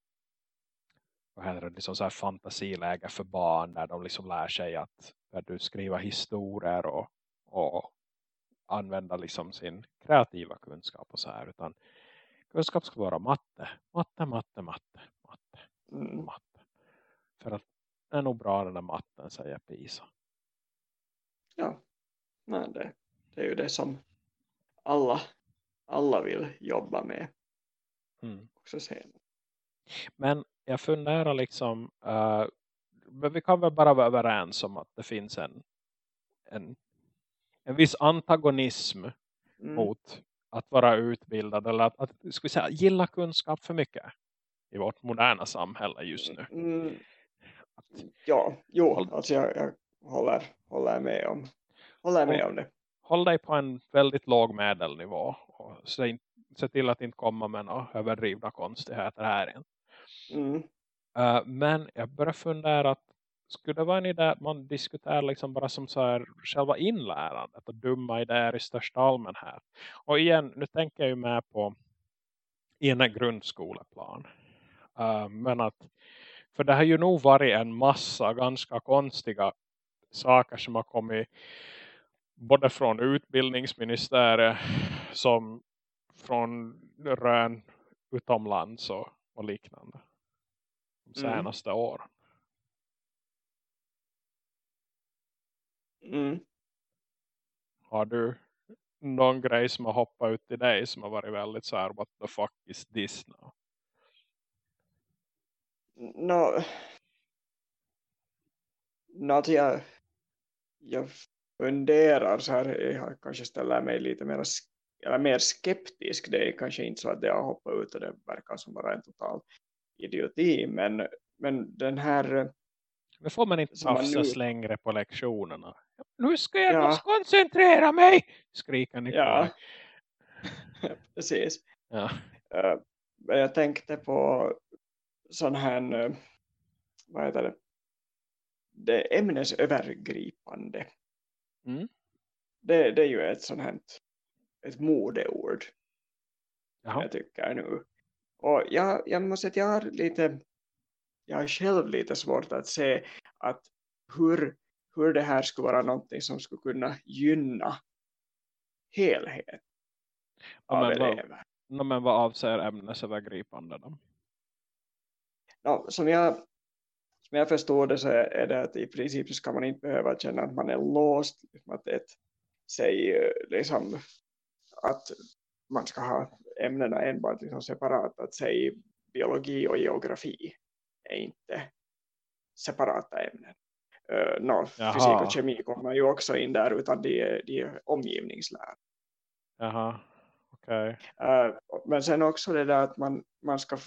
Speaker 1: vad heter det, liksom så här fantasiläger för barn. Där de liksom lär sig att du skriva historier och, och använda liksom sin kreativa kunskap och så här. Utan kunskap ska vara matte. Matte, matte, matte, matte, mm. matte. För att det är nog bra den där matten, säger Pisa.
Speaker 2: Ja, men det, det är ju det som alla, alla vill jobba med. Mm. Också sen.
Speaker 1: Men jag funderar liksom, uh, men vi kan väl bara vara överens om att det finns en, en en viss antagonism mm. mot att vara utbildad eller att, att ska säga, gilla kunskap för mycket i vårt moderna samhälle just nu. Mm.
Speaker 2: Att, ja, jo, alltså jag, jag, håller, håller med om håller med om det.
Speaker 1: Håll dig på en väldigt låg medelnivå och se, se till att inte komma med några överdrivna konstigheter här igen. Mm. Uh, men jag börjar fundera att skulle det vara en idé att man diskuterar liksom bara som så här själva inlärandet och dumma idéer i största allmänhet. Och igen, nu tänker jag ju med på i en grundskoleplan. Uh, men att för det har ju nog varit en massa ganska konstiga saker som har kommit både från utbildningsministeriet som från rön utomlands och, och liknande de mm. senaste mm. åren. Mm. Har du någon grej som har hoppat ut i dig som har varit väldigt så här, what the fuck is this now?
Speaker 2: No, något jag, jag funderar så här, jag kanske ställer mig lite mer, eller mer skeptisk. Det är kanske inte så att det har hoppat ut och det verkar som bara en total idioti. Men, men den här
Speaker 1: nu får man inte tafsas nu... längre på lektionerna. Nu ska jag ja. koncentrera mig! Skriker ni
Speaker 2: ja. Precis. Ja. Uh, jag tänkte på sån här, uh, vad heter det? Det ämnesövergripande. Mm. Det, det är ju ett sånt här ett modeord. Jaha. Jag tycker nu. Och jag, jag måste säga att jag har lite jag har själv lite svårt att se att hur, hur det här skulle vara någonting som skulle kunna gynna helhet
Speaker 1: av men elever. Vad, men vad avser ämnesövergripande då?
Speaker 2: Ja, som, jag, som jag förstår det så är det att i princip ska man inte behöva känna att man är låst. Liksom att det säg liksom att man ska ha ämnena enbart liksom separat. Att säga biologi och geografi är inte separata ämnen. Uh, no, fysik och kemi kommer ju också in där utan de är, de är omgivningslärare.
Speaker 1: Jaha, okej. Okay.
Speaker 2: Uh, men sen också det där att man, man ska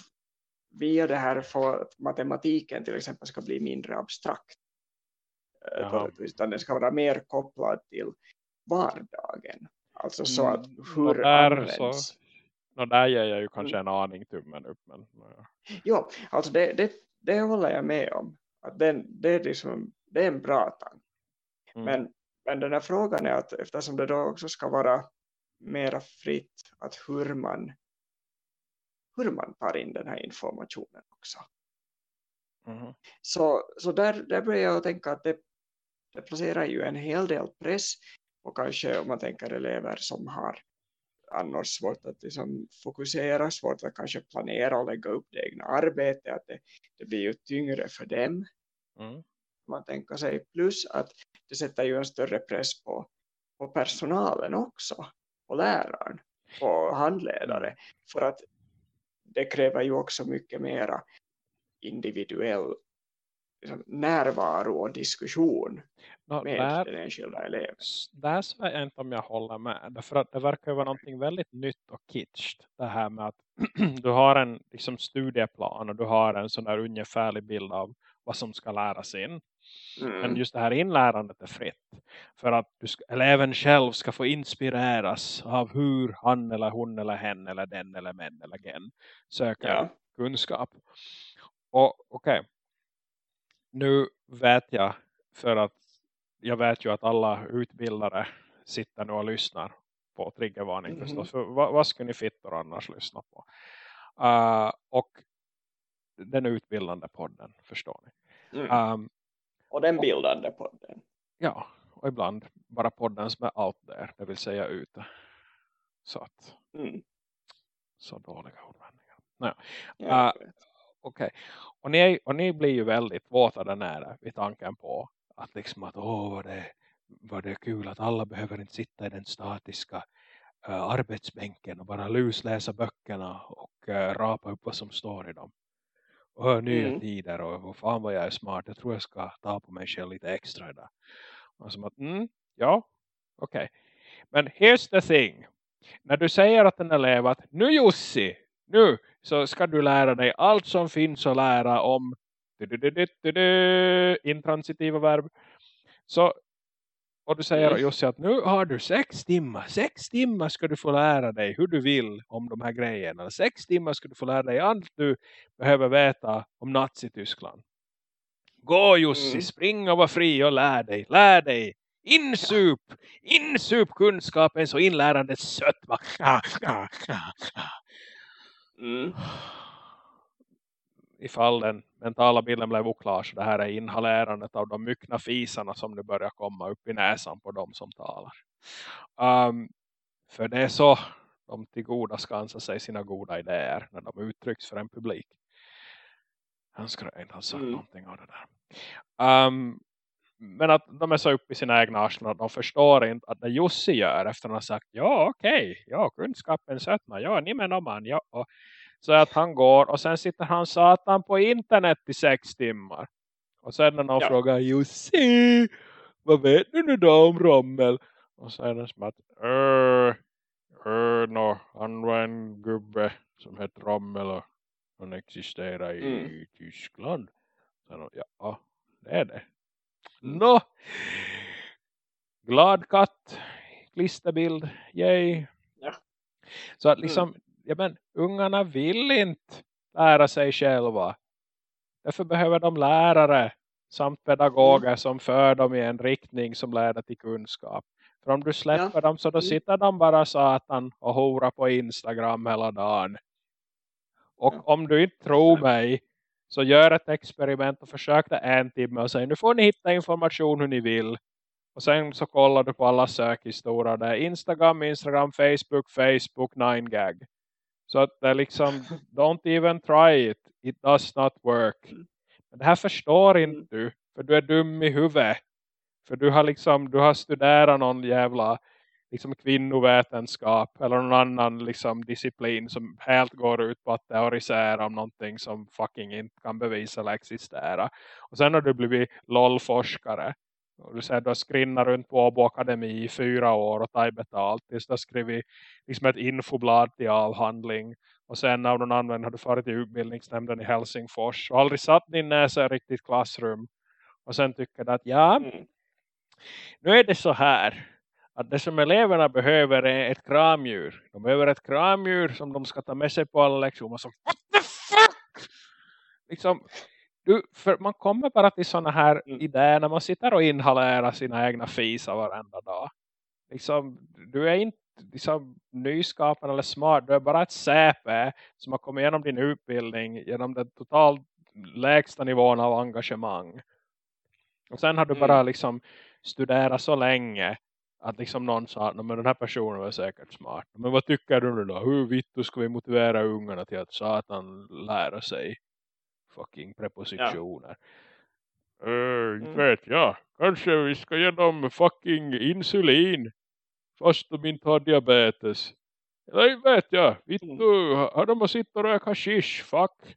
Speaker 2: via det här få att matematiken till exempel ska bli mindre abstrakt. Uh, utan den ska vara mer kopplad till vardagen. Alltså så att mm, hur där, används. Så,
Speaker 1: no, där ger jag ju kanske en aning tummen upp. Men,
Speaker 2: ja. Jo, alltså det, det, det håller jag med om. Att den, det, är liksom, det är en bra tanke. Mm. Men, men den här frågan är att eftersom det då också ska vara mera fritt att hur man, hur man tar in den här informationen också. Mm. Så, så där, där börjar jag tänka att det, det placerar ju en hel del press och kanske om man tänker elever som har annars svårt att liksom fokusera, svårt att kanske planera och lägga upp det egna arbetet, att det, det blir ju tyngre för dem. Mm. Man tänker sig plus att det sätter ju en större press på, på personalen också, på läraren och handledare, mm. för att det kräver ju också mycket mera individuell liksom, närvaro och diskussion
Speaker 1: No,
Speaker 2: med
Speaker 1: där,
Speaker 2: den enskilda eleven.
Speaker 1: där så är jag inte om jag håller med. Därför att det verkar vara någonting väldigt nytt och kitscht. Det här med att du har en liksom, studieplan och du har en sån där ungefärlig bild av vad som ska läras in. Men
Speaker 2: Mm.
Speaker 1: just det här inlärandet är fritt. För att du ska, eleven själv ska få inspireras av hur han eller hon eller hen eller den eller män eller gen söker
Speaker 2: Ja.
Speaker 1: kunskap. Och okej. Nu vet jag för att jag vet ju att alla utbildare sitter nu och lyssnar på triggervarning
Speaker 2: Mhm.
Speaker 1: förstås. För vad, vad ska ni fittor annars lyssna på? Uh, och den utbildande podden, förstår ni.
Speaker 2: Mm.
Speaker 1: Um,
Speaker 2: Och den bildande podden.
Speaker 1: ja, och ibland bara podden som är out there, det vill säga ute. Så att,
Speaker 2: Mm.
Speaker 1: så dåliga ordvändningar. Naja.
Speaker 2: Ja,
Speaker 1: Okej. Och, ni, och ni blir ju väldigt våta där nära vid tanken på att liksom att åh vad det, vad det är kul att alla behöver inte sitta i den statiska eh, arbetsbänken och bara lusläsa böckerna och eh, rapa upp vad som står i dem. Och nya
Speaker 2: Mm.
Speaker 1: tider och, och fan vad jag är smart. Jag tror jag ska ta på mig själv lite extra idag. Och som att, mm, ja, okej. Men here's the thing. När du säger att en elev att nu Jussi, nu så ska du lära dig allt som finns att lära om intransitiva verb. Så, och du säger
Speaker 2: Mm.
Speaker 1: Jussi att nu har du sex timmar. Sex timmar ska du få lära dig hur du vill om de här grejerna. Sex timmar ska du få lära dig allt du behöver veta om Nazityskland. Gå Jussi,
Speaker 2: Mm.
Speaker 1: spring och var fri och lär dig. Lär dig. Insup, insup kunskapen så inlärandets sötma.
Speaker 2: Mm.
Speaker 1: Ifall den mentala bilden blev oklar så det här är inhalärandet av de myckna fisarna som nu börjar komma upp i näsan på dem som talar. Um, för det är så de till goda skansar sig sina goda idéer när de uttrycks för en publik. Han skulle inte ha sagt
Speaker 2: Mm.
Speaker 1: någonting av det där. Um, men att de är så uppe i sina egna arslen att de förstår inte att det Jussi gör efter att han har sagt ja okej, ja kunskapen sötma, ja ni menar man, ja. Och, så att han går och sen sitter han satan på internet i sex timmar. Och sen när någon
Speaker 2: Ja.
Speaker 1: frågar Jussi, vad vet du nu då om Rommel? Och så är det som att äh, äh, no, han var en gubbe som hette Rommel och han existerar i
Speaker 2: Mm.
Speaker 1: Tyskland. Sen, ja, det är det. Nå, glad katt, klisterbild, yay.
Speaker 2: Ja.
Speaker 1: Så att liksom, ja men ungarna vill inte lära sig själva. Därför behöver de lärare samt pedagoger som för dem i en riktning som leder till kunskap. För om du släpper dem så då
Speaker 2: Mm.
Speaker 1: sitter de bara satan och horar på Instagram hela dagen. Och
Speaker 2: Ja.
Speaker 1: om du inte tror mig så gör ett experiment och försök det en timme och säg nu får ni hitta information hur ni vill. Och sen så kollar du på alla sökhistorier där Instagram, Instagram, Facebook, Facebook, 9gag. Så att det är liksom, don't even try it. It does not work.
Speaker 2: Mm.
Speaker 1: Men det här förstår
Speaker 2: Mm.
Speaker 1: inte du. För du är dum i huvudet. För du har liksom, du har studerat någon jävla liksom kvinnovetenskap eller någon annan liksom disciplin som helt går ut på att teorisera om någonting som fucking inte kan bevisa eller existera. Och sen har du blivit LOL-forskare. Och du säger du har skrinnat runt på Åbo Akademi i fyra år och tagit betalt. Tills du har skrivit liksom ett infoblad till avhandling. Och sen av någon annan har du farit till utbildningsnämnden i Helsingfors. Och aldrig satt din näsa i riktigt klassrum. Och sen tycker du att ja,
Speaker 2: Mm.
Speaker 1: nu är det så här att det som eleverna behöver är ett kramdjur. De behöver ett kramdjur som de ska ta med sig på alla lektioner. Så, what the fuck? Liksom, du, för man kommer bara till sådana här
Speaker 2: Mm.
Speaker 1: idéer när man sitter och inhalerar sina egna fisar varenda dag. Liksom, du är inte liksom, nyskapande eller smart. Du är bara ett säpe som har kommit igenom din utbildning genom den totalt lägsta nivån av engagemang. Och sen har du
Speaker 2: Mm.
Speaker 1: bara liksom studerat så länge att liksom någon sa att men den här personen var säkert smart. Men vad tycker du nu då? Hur vitt ska vi motivera ungarna till att satan lära sig fucking prepositioner? Uh, inte
Speaker 2: Mm.
Speaker 1: vet jag. Kanske vi ska ge dem fucking insulin. Fast de inte har diabetes. Eller inte vet jag. Vittu, har de att sitta och röka shish? Fuck.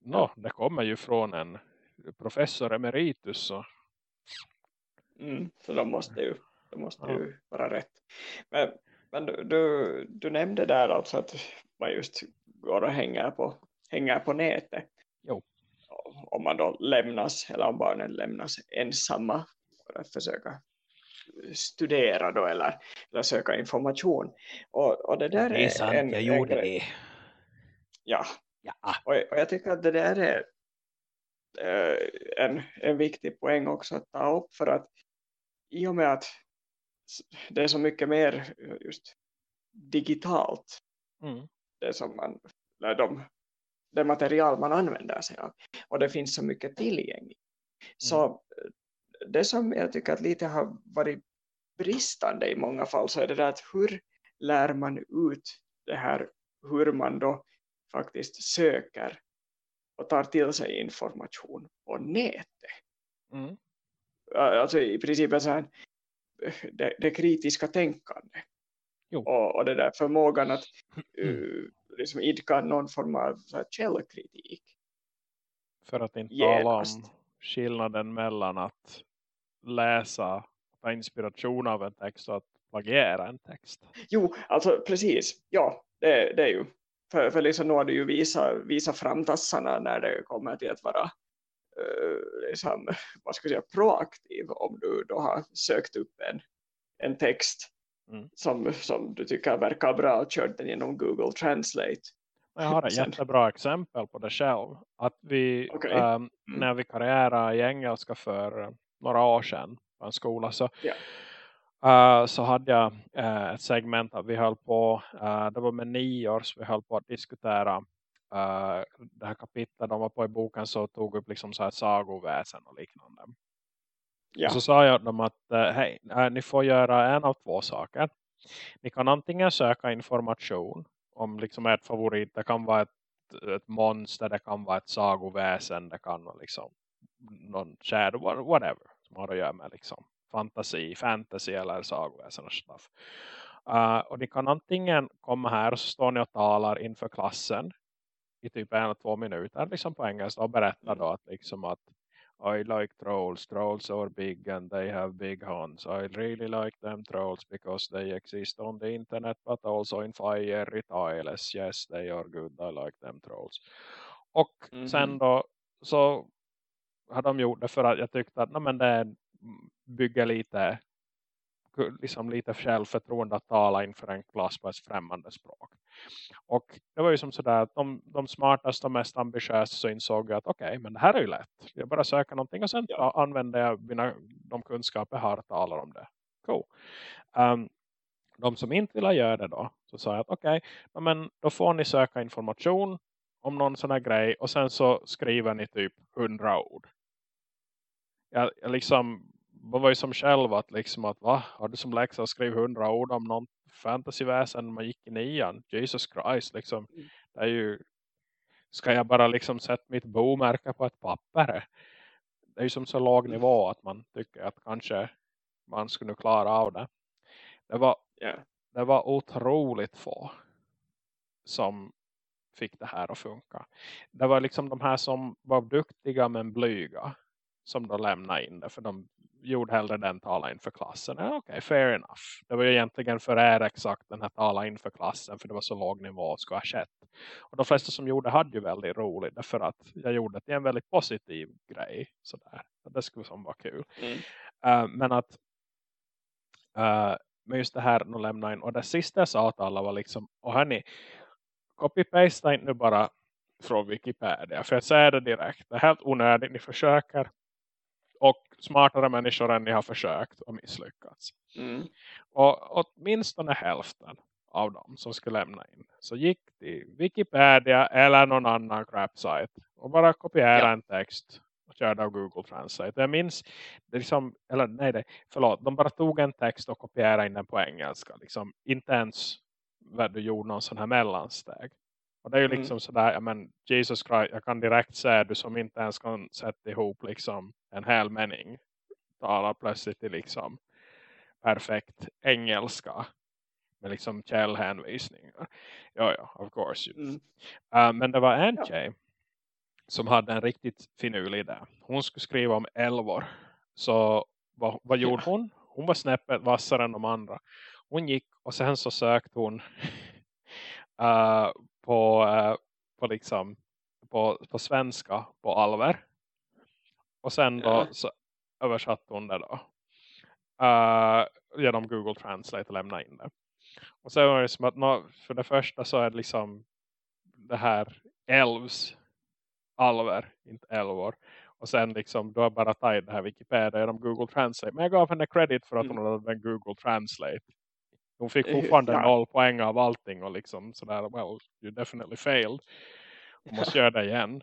Speaker 1: no, det kommer ju från en professor emeritus. Så,
Speaker 2: mm, så de måste ju, de måste ja. ju vara rätt. Men, men du, du, du nämnde där alltså att man just går och hänger på, hänger på nätet.
Speaker 1: Jo.
Speaker 2: Om man då lämnas, eller om barnen lämnas ensamma för att försöka studera då eller, eller söka information. Och, och det där
Speaker 1: det är sant,
Speaker 2: en,
Speaker 1: jag gjorde en, det.
Speaker 2: Ja,
Speaker 1: ja.
Speaker 2: Och, och jag tycker att det där är eh, en, en viktig poäng också att ta upp för att i och med att det är så mycket mer just digitalt
Speaker 1: mm.
Speaker 2: det som man, de, det material man använder sig av och det finns så mycket tillgängligt mm. så det som jag tycker att lite har varit bristande i många fall så är det där att hur lär man ut det här hur man då faktiskt söker och tar till sig information på nätet.
Speaker 1: Mm.
Speaker 2: Alltså i princip så här, det, det kritiska tänkande. Och, och det där förmågan att uh, liksom idka någon form av så här, källkritik.
Speaker 1: För att inte tala om skillnaden mellan att läsa ta inspiration av en text och att plagiera en text.
Speaker 2: Jo, alltså precis. Ja, det, det är ju. För, för liksom nu har du ju visa, visa framtassarna när det kommer till att vara liksom, vad ska jag säga, proaktiv om du då har sökt upp en, en text mm. som, som du tycker verkar bra och kört den genom Google Translate.
Speaker 1: Jag har ett jättebra exempel på det själv. Att vi, okay. um, mm. när vi karriärade i engelska för några år sedan på en skola så,
Speaker 2: yeah.
Speaker 1: uh, så hade jag uh, ett segment att vi höll på, uh, det var med nio år så vi höll på att diskutera uh, det här kapitlet de var på i boken så tog upp liksom så här sagoväsen och liknande.
Speaker 2: Ja.
Speaker 1: Och så sa jag dem att hej, ni får göra en av två saker. Ni kan antingen söka information om liksom ert favorit. Det kan vara ett, ett monster, det kan vara ett sagoväsen, det kan vara liksom någon shadow, whatever som har att göra med liksom fantasi, fantasy eller sagoväsen och stuff. Uh, och ni kan antingen komma här och så står ni och talar inför klassen i typ en eller två minuter liksom på engelska och berätta då att liksom att I like trolls, trolls are big and they have big horns. I really like them trolls because they exist on the internet but also in fire tiles. Yes, they are good. I like them trolls. Och mm -hmm. sen då så har de gjort det för att jag tyckte att men det bygger lite liksom lite självförtroende att tala inför en klass på ett främmande språk. Och det var ju som sådär att de, de smartaste och mest ambitiösa så insåg jag att okej, okay, men det här är ju lätt. Jag bara söker någonting och sen ja. använder jag mina, de kunskaper jag har och talar om det. Cool. Um, de som inte vill göra det då, så sa jag att okej, okay, men då får ni söka information om någon sån här grej och sen så skriver ni typ hundra ord jag, jag liksom man var ju som själv att liksom att va, har du som läxa att skriva hundra ord om någon fantasyväsen när man gick i nian? Jesus Christ liksom. Mm. Det är ju ska jag bara liksom sätta mitt bomärke på ett papper? Det är ju som så låg mm. nivå att man tycker att kanske man skulle klara av det. Det var,
Speaker 2: yeah.
Speaker 1: det var otroligt få som fick det här att funka. Det var liksom de här som var duktiga men blyga som då lämnade in det. För de gjorde hellre den tala inför klassen. Ja, Okej, okay, fair enough. Det var ju egentligen för er exakt den här tala inför klassen. För det var så låg nivå ska ha skett. Och de flesta som gjorde hade ju väldigt roligt. Därför att jag gjorde det en väldigt positiv grej. Sådär. Det skulle som vara kul.
Speaker 2: Mm.
Speaker 1: Uh, men att uh, med just det här att lämna in. Och det sista jag sa till alla var liksom. Och hörni, copy-paste inte nu bara från Wikipedia. För jag säger det direkt. Det är helt onödigt. Ni försöker och smartare människor än ni har försökt och misslyckats.
Speaker 2: Mm.
Speaker 1: Och åtminstone hälften av dem som skulle lämna in så gick till Wikipedia eller någon annan crap-site och bara kopierade ja. en text och körde av Google Translate. Jag minns, det liksom, eller nej, det, förlåt, de bara tog en text och kopierade in den på engelska. Liksom, inte ens du gjorde någon sån här mellansteg. Och det är ju mm. liksom mm. sådär, ja men Jesus Christ, jag kan direkt säga du som inte ens kan sätta ihop liksom en hel mening. Talar plötsligt i liksom perfekt engelska. Med liksom källhänvisningar. Ja, ja, of course.
Speaker 2: Mm.
Speaker 1: Uh, men det var en ja. tjej som hade en riktigt finurlig idé. Hon skulle skriva om älvor. Så vad, vad gjorde ja. hon? Hon var snäppet vassare än de andra. Hon gick och sen så sökte hon uh, på, uh, på liksom på, på svenska på alver. Och sen då ja. så översatte hon det då. Uh, genom Google Translate och lämna in det. Och så var det som att no, för det första så är det liksom det här elvs alver, inte älvor. Och sen liksom, du har bara tagit det här Wikipedia genom Google Translate. Men jag gav henne credit för att hon mm. hade Google Translate. Hon fick fortfarande ja. noll poäng av allting och liksom sådär, well, you definitely failed. Hon måste göra det igen.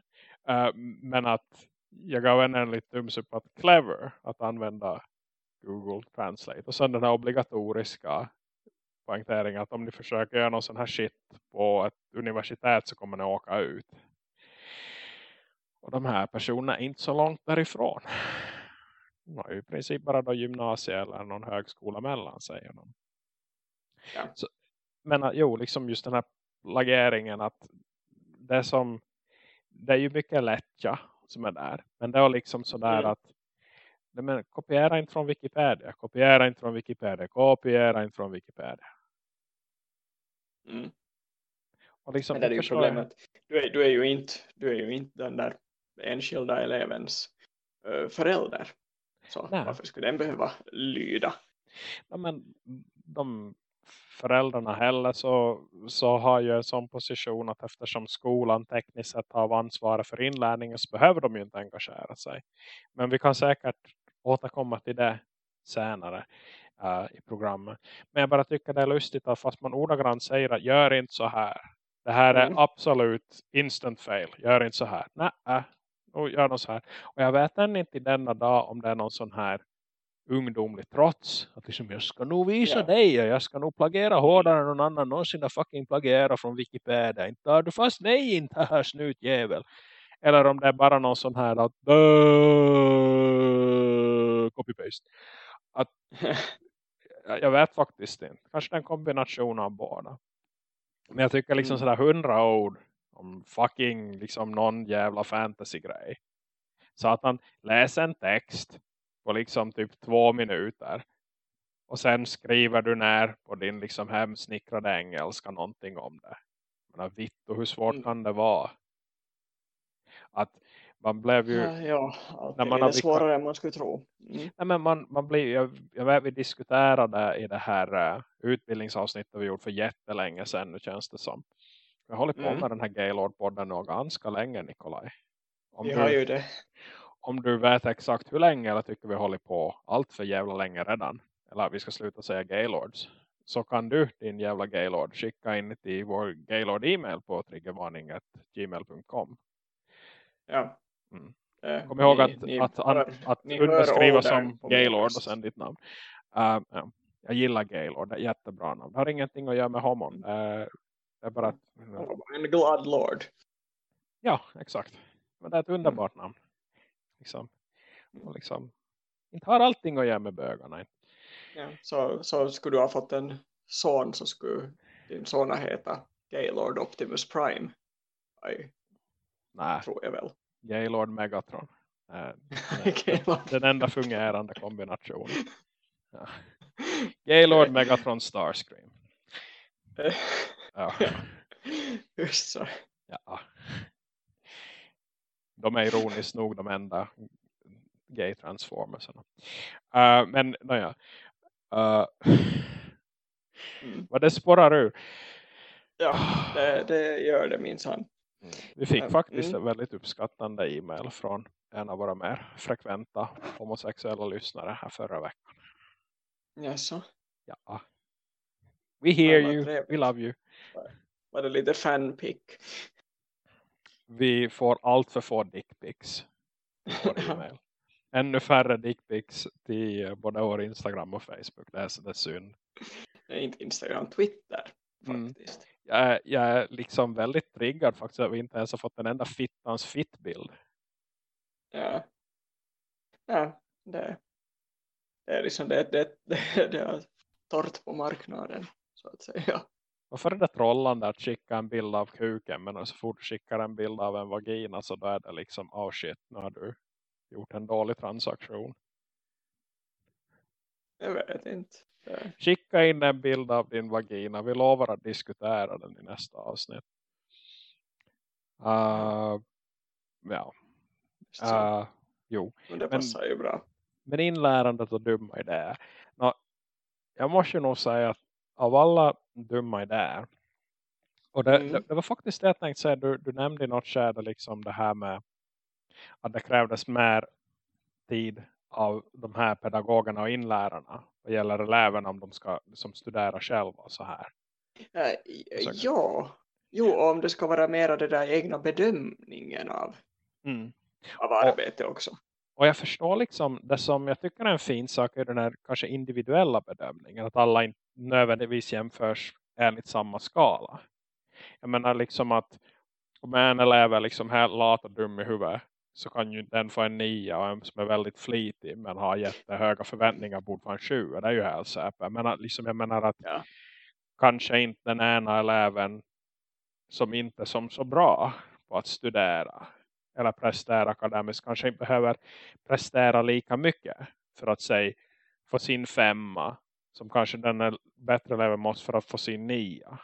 Speaker 1: Uh, men att jag gav henne en lite thumbs upp att clever att använda Google Translate. Och sen den här obligatoriska poängteringen att om ni försöker göra någon sån här shit på ett universitet så kommer ni åka ut. Och de här personerna är inte så långt därifrån. De har ju i princip bara då gymnasie eller någon högskola mellan sig. Ja. Så, men jo, liksom just den här lageringen att det som det är ju mycket lättja som är där. Men det är liksom sådär mm. att men, kopiera inte från Wikipedia. Kopiera inte från Wikipedia. Kopiera inte från Wikipedia.
Speaker 2: Mm. Och liksom, men det är ju problemet. Du är, du, är ju inte, du är ju inte den där enskilda elevens uh, förälder. Så Nej. varför skulle den behöva lyda?
Speaker 1: Ja, men de föräldrarna heller så, så har ju en sån position att eftersom skolan tekniskt sett har ansvaret för inlärningen så behöver de ju inte engagera sig. Men vi kan säkert återkomma till det senare uh, i programmet. Men jag bara tycker det är lustigt att fast man ordagrant säger att gör inte så här. Det här är mm. absolut instant fail. Gör inte så här. Nej, äh, gör de så här. Och jag vet än inte denna dag om det är någon sån här ungdomlig trots. Att liksom, jag ska nog visa yeah. dig. Jag ska nog plagera hårdare än någon annan någonsin har fucking plagera från Wikipedia. Inte tar du fast mig inte här snutjävel. Eller om det är bara någon sån här att copy-paste. Att jag vet faktiskt inte. Kanske en kombination av båda. Men jag tycker liksom mm. sådär hundra ord om fucking liksom någon jävla fantasy-grej. Så att han läser en text på liksom typ två minuter. Och sen skriver du ner på din liksom hemsnickrade engelska någonting om det. Men vitt och hur svårt mm. kan det vara? Att man blev ju...
Speaker 2: Ja, ja när man är svårare än man skulle tro.
Speaker 1: Mm. Nej, men man, man blir, jag, jag vet vi diskuterade i det här uh, utbildningsavsnittet vi gjort för jättelänge sedan nu känns det som. Jag håller på mm. med den här Gaylord-podden nog ganska länge Nikolaj.
Speaker 2: Om vi har ju det.
Speaker 1: Om du vet exakt hur länge eller tycker vi håller på allt för jävla länge redan. Eller vi ska sluta säga Gaylords. Så kan du din jävla Gaylord skicka in till vår Gaylord-e-mail på triggervarning.gmail.com.
Speaker 2: Ja.
Speaker 1: Mm. Eh, Kom ihåg att, ni, att, att, att underskriva som Gaylord och sen ditt namn. Uh, ja. Jag gillar Gaylord, det är jättebra namn. Det har ingenting att göra med homon. Uh, det är bara att,
Speaker 2: En glad lord.
Speaker 1: Ja, exakt. Men det är ett underbart namn. Liksom. Och liksom, inte har allting att göra med bögarna.
Speaker 2: Ja, så, så skulle du ha fått en son så skulle din son heta Gaylord Optimus Prime. Aj.
Speaker 1: Nej.
Speaker 2: Tror jag väl.
Speaker 1: Gaylord Megatron. Äh, den, den enda fungerande kombinationen. Ja. Gaylord Megatron Starscream.
Speaker 2: Ja. Just så.
Speaker 1: Ja. De är ironiskt nog de enda gay transformersarna. Uh, men naja. Uh, mm. Vad det spårar ur.
Speaker 2: Ja, det, det gör det minsann.
Speaker 1: Mm. Vi fick faktiskt mm. en väldigt uppskattande e-mail från en av våra mer frekventa homosexuella lyssnare här förra veckan.
Speaker 2: Jaså?
Speaker 1: Ja. We hear you, trevligt. we love you.
Speaker 2: Var det lite fanpick?
Speaker 1: Vi får allt för få dickpics e Ännu färre dickpics till både vår Instagram och Facebook. Det är, det är synd.
Speaker 2: Inte Instagram, Twitter mm. faktiskt. Mm
Speaker 1: jag är, jag är liksom väldigt triggad faktiskt att vi inte ens har fått en enda fittans fittbild.
Speaker 2: Ja. Ja, det, det är liksom det, det, det, det är torrt på marknaden så att säga.
Speaker 1: Varför är det trollande att skicka en bild av kuken men så fort du skickar en bild av en vagina så då är det liksom, oh shit, nu har du gjort en dålig transaktion.
Speaker 2: Jag vet inte.
Speaker 1: Skicka in en bild av din vagina. Vi lovar att diskutera den i nästa avsnitt. Uh, ja. Uh, jo.
Speaker 2: Men det passar men, ju bra.
Speaker 1: Men inlärandet och dumma idéer. Nå, jag måste nog säga att av alla dumma idéer. Och det, mm. det, det var faktiskt det jag tänkte säga. Du, du nämnde i något skede liksom det här med att det krävdes mer tid av de här pedagogerna och inlärarna vad gäller eleverna om de ska liksom studera själva och så här.
Speaker 2: Äh, ja, jo om det ska vara mer det där egna bedömningen av, mm. av arbete
Speaker 1: och,
Speaker 2: också.
Speaker 1: Och jag förstår liksom, det som jag tycker är en fin sak är den här kanske individuella bedömningen. Att alla inte nödvändigtvis jämförs enligt samma skala. Jag menar liksom att om en elev är liksom helt lat och dum i huvudet så kan ju den få en nia och en som är väldigt flitig men har jättehöga förväntningar borde få en sju. Det är ju helt säpert. Men liksom, jag menar att ja. kanske inte den ena eleven som inte är som så bra på att studera eller prestera akademiskt kanske inte behöver prestera lika mycket för att säga få sin femma som kanske den är bättre eleven måste för att få sin nia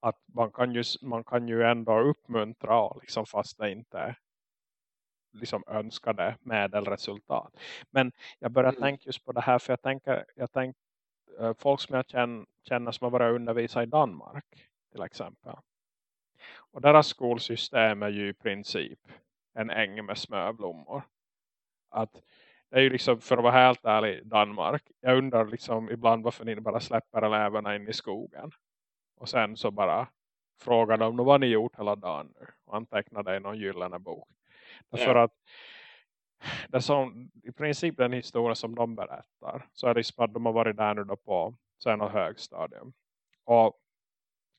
Speaker 1: att man kan ju, man kan ju ändå uppmuntra liksom fast det inte är liksom önskade medelresultat. Men jag börjar mm. tänka just på det här för jag tänker, jag tänker uh, folk som jag känner, känner som har varit undervisade i Danmark till exempel. Och deras skolsystem är ju i princip en äng med smörblommor. Att det är ju liksom, för att vara helt ärlig, Danmark. Jag undrar liksom ibland varför ni bara släpper eleverna in i skogen. Och sen så bara frågar de vad ni gjort hela dagen nu. Och antecknar det i någon gyllene bok. Därför ja. att det som, i princip den historia som de berättar så är det som att de har varit där nu då på sen högstadium. Och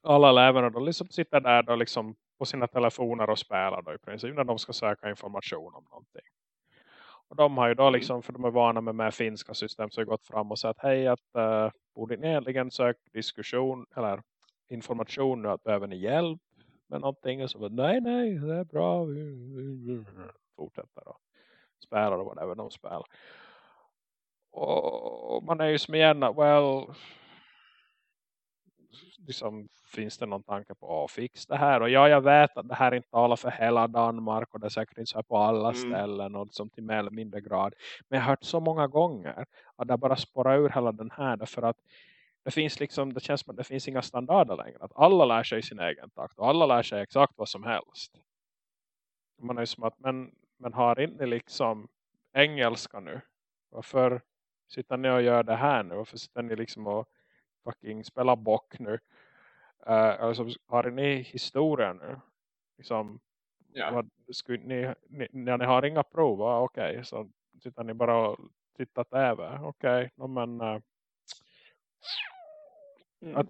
Speaker 1: alla eleverna då liksom sitter där då liksom på sina telefoner och spelar då i princip när de ska söka information om någonting. Och de har ju då mm. liksom, för de är vana med med finska system så har gått fram och sagt hej att uh, borde ni egentligen? Söka diskussion eller information nu att behöver ni hjälp med någonting? Och så bara, nej nej det är bra fortsätter då. Spelar och whatever de spelar. Och man är ju som igen well liksom, finns det någon tanke på att fixa det här och ja jag vet att det här inte talar för hela Danmark och det är säkert inte så på alla mm. ställen och liksom till mer eller mindre grad men jag har hört så många gånger att det bara spårar ur hela den här därför att det finns liksom, det känns som att det finns inga standarder längre. Att alla lär sig sin egen takt och alla lär sig exakt vad som helst. Man är som att, men, men har inte liksom engelska nu? Varför sitter ni och gör det här nu? Varför sitter ni liksom och fucking spelar bock nu? Uh, alltså, har ni historia nu? Liksom, ja. vad, skulle, ni, ni, ni, ni har inga prov, okej. Okay, så sitter ni bara och tittar tv. Okej, okay, no, men... Uh, Mm. Att,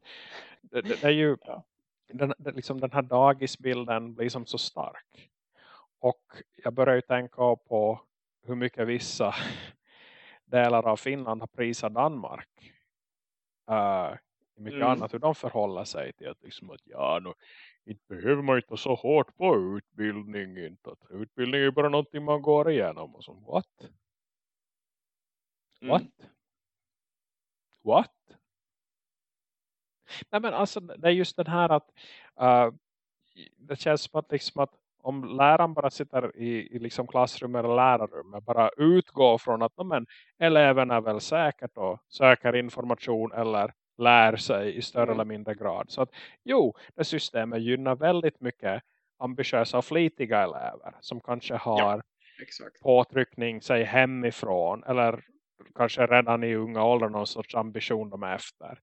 Speaker 1: det, det, är ju ja. den, det, liksom den här dagisbilden blir som så stark. Och jag börjar ju tänka på hur mycket vissa delar av Finland har prisat Danmark. Uh, mycket mm. annat hur de förhåller sig till att, liksom att ja, nu, inte behöver man inte så hårt på utbildning. Inte. Att utbildning är bara någonting man går igenom. Och så, what? What? Mm. What? Nej men alltså det är just den här att uh, det känns som att, liksom att om läraren bara sitter i, i liksom klassrum eller lärarrum bara utgår från att men, eleverna väl säkert och söker information eller lär sig i större mm. eller mindre grad. Så att jo, det systemet gynnar väldigt mycket ambitiösa och flitiga elever som kanske har ja, påtryckning sig hemifrån eller kanske redan i unga åldrar någon sorts ambition de är efter.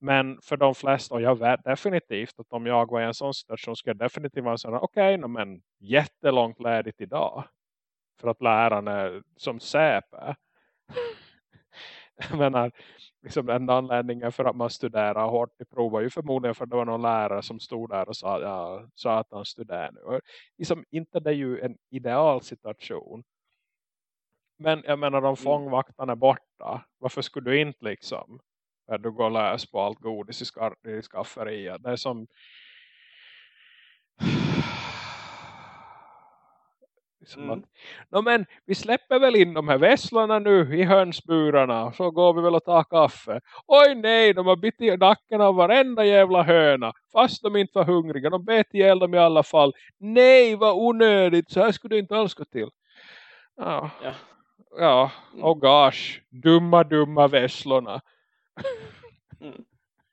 Speaker 1: Men för de flesta, och jag vet definitivt att om jag var i en sån situation skulle jag definitivt vara sådär, okej, okay, men jättelångt ledigt idag. För att läraren är som säpe. jag menar, liksom enda anledningen för att man studerar hårt i prov var ju förmodligen för att det var någon lärare som stod där och sa, ja, sa att han studerar nu. Och liksom, inte det är ju en ideal situation. Men jag menar, de mm. fångvaktarna är borta. Varför skulle du inte liksom Där du går lös på allt godis i, ska i skafferiet. Det är som Liksom mm. att, no, men vi släpper väl in de här vesslorna nu i hönsburarna. Så går vi väl och tar kaffe. Oj nej, de har bitt i nacken av varenda jävla höna. Fast de inte var hungriga. De bet ihjäl dem i alla fall. Nej, vad onödigt. Så här skulle det inte alls gå till. Ja. Ja. ja. Mm. Oh gosh. Dumma, dumma vesslorna.
Speaker 2: mm.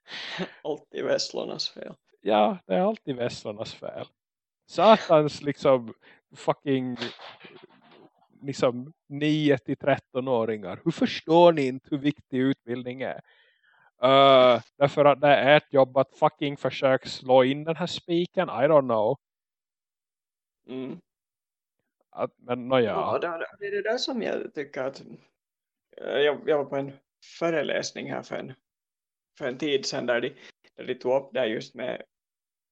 Speaker 2: Alltid vesslornas fel.
Speaker 1: Ja, det är alltid vesslornas fel. Satans liksom fucking liksom 9 till 13-åringar. Hur förstår ni inte hur viktig utbildning är? Uh, därför att det är ett jobb att fucking försöka slå in den här spiken. I don't know.
Speaker 2: Mm.
Speaker 1: Att, men no, ja.
Speaker 2: ja det, är det där som jag tycker att eh, jag, jag var på en föreläsning här för en, för en tid sedan där de, där de tog upp det just med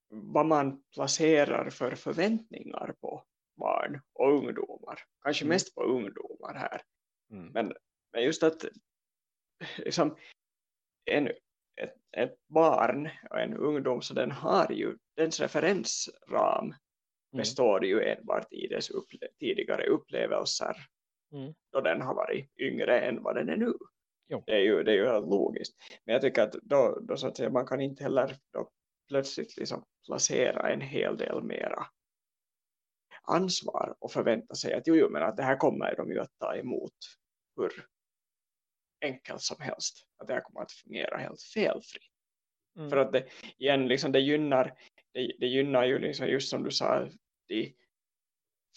Speaker 2: vad man placerar för förväntningar på barn och ungdomar. Kanske mm. mest på ungdomar här. Mm. Men, men just att liksom, en, ett, ett barn och en ungdom så den har ju, dens referensram mm. består ju enbart i dess upple tidigare upplevelser mm. då den har varit yngre än vad den är nu. Det är, ju, det är ju helt logiskt. Men jag tycker att då, då så att säga, man kan inte heller då plötsligt liksom placera en hel del mera ansvar och förvänta sig att jo, jo men att det här kommer de ju att ta emot hur enkelt som helst. Att det här kommer att fungera helt felfritt. Mm. För att det, igen, liksom, det, gynnar, det, det gynnar ju liksom, just som du sa de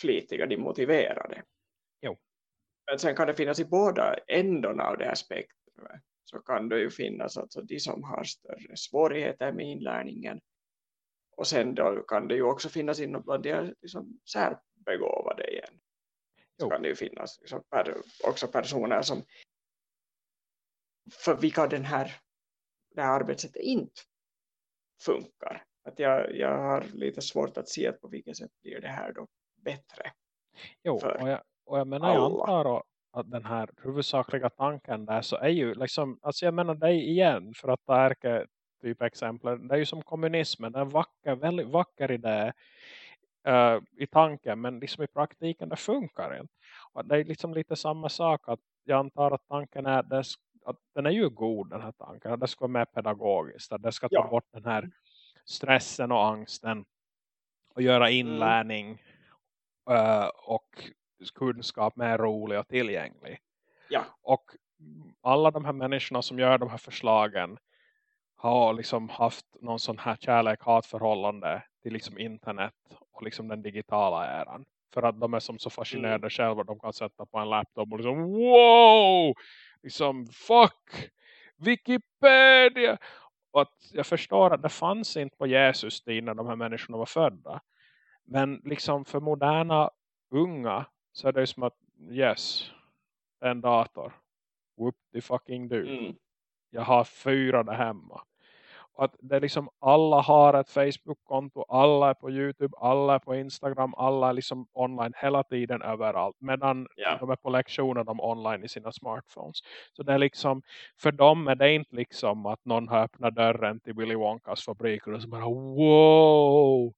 Speaker 2: flitiga, de motiverade.
Speaker 1: Jo.
Speaker 2: Men sen kan det finnas i båda ändorna av det här spektrumet. Så kan det ju finnas alltså de som har större svårigheter med inlärningen och sen då kan det ju också finnas inom bland de liksom särbegåvade igen. Så jo. kan det ju finnas liksom per, också personer som för vilka den här, det här arbetssättet inte funkar. Att jag, jag har lite svårt att se att på vilket sätt blir det här då bättre.
Speaker 1: Jo, och jag, och jag menar, jag antar att den här huvudsakliga tanken där så är ju liksom, alltså jag menar dig igen för att ta ärke typ exempel. Det är ju som kommunismen. Det är vacker, väldigt vacker idé uh, i tanken. Men liksom i praktiken det funkar inte. Och det är liksom lite samma sak. att Jag antar att tanken är att den är ju god den här tanken. Att det ska vara mer pedagogiskt. Att det ska ta ja. bort den här stressen och angsten. Och göra mm. inlärning mm. och kunskap mer rolig och tillgänglig.
Speaker 2: Ja.
Speaker 1: Och alla de här människorna som gör de här förslagen har liksom haft någon sån här kärlek-hatförhållande till liksom internet och liksom den digitala äran. För att de är som så fascinerade mm. själva de kan sätta på en laptop och liksom wow! Liksom fuck! Wikipedia! Och att jag förstår att det fanns inte på Jesus tid när de här människorna var födda. Men liksom för moderna unga så är det som att yes, en dator. Whoop the fucking do. Mm jag har fyra där hemma. Att det är liksom alla har ett Facebook-konto, alla är på Youtube, alla är på Instagram, alla är liksom online hela tiden överallt. Medan yeah. de är på lektioner de online i sina smartphones. Så det är liksom, för dem är det inte liksom att någon har öppnat dörren till Willy Wonkas fabrik och så bara wow!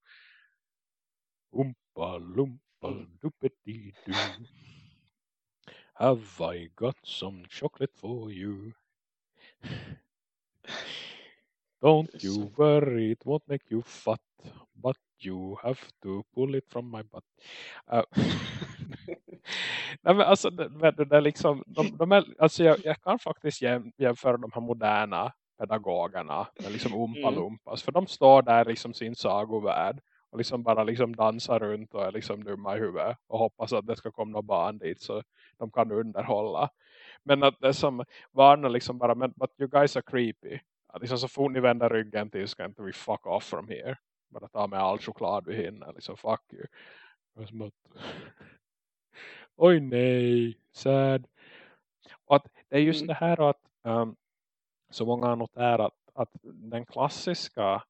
Speaker 1: Umpa lumpa duppeti-du. Have I got some chocolate for you? Don't you worry, it won't make you fat. But you have to pull it from my butt. Uh, Nej, men alltså, det, det, det liksom, de, de är, alltså jag, jag kan faktiskt jämföra de här moderna pedagogerna med liksom umpa mm. För de står där liksom sin sagovärld och liksom bara liksom dansar runt och är liksom dumma i huvudet och hoppas att det ska komma några barn dit så de kan underhålla. Men att det som varnar liksom bara, men but you guys are creepy. Att liksom så fort ni vänder ryggen till ska inte vi fuck off from here. Bara ta med all choklad vi hinner. Liksom fuck you. Oj nej, sad. Och att det är just mm. det här att um, så många har noterat att den klassiska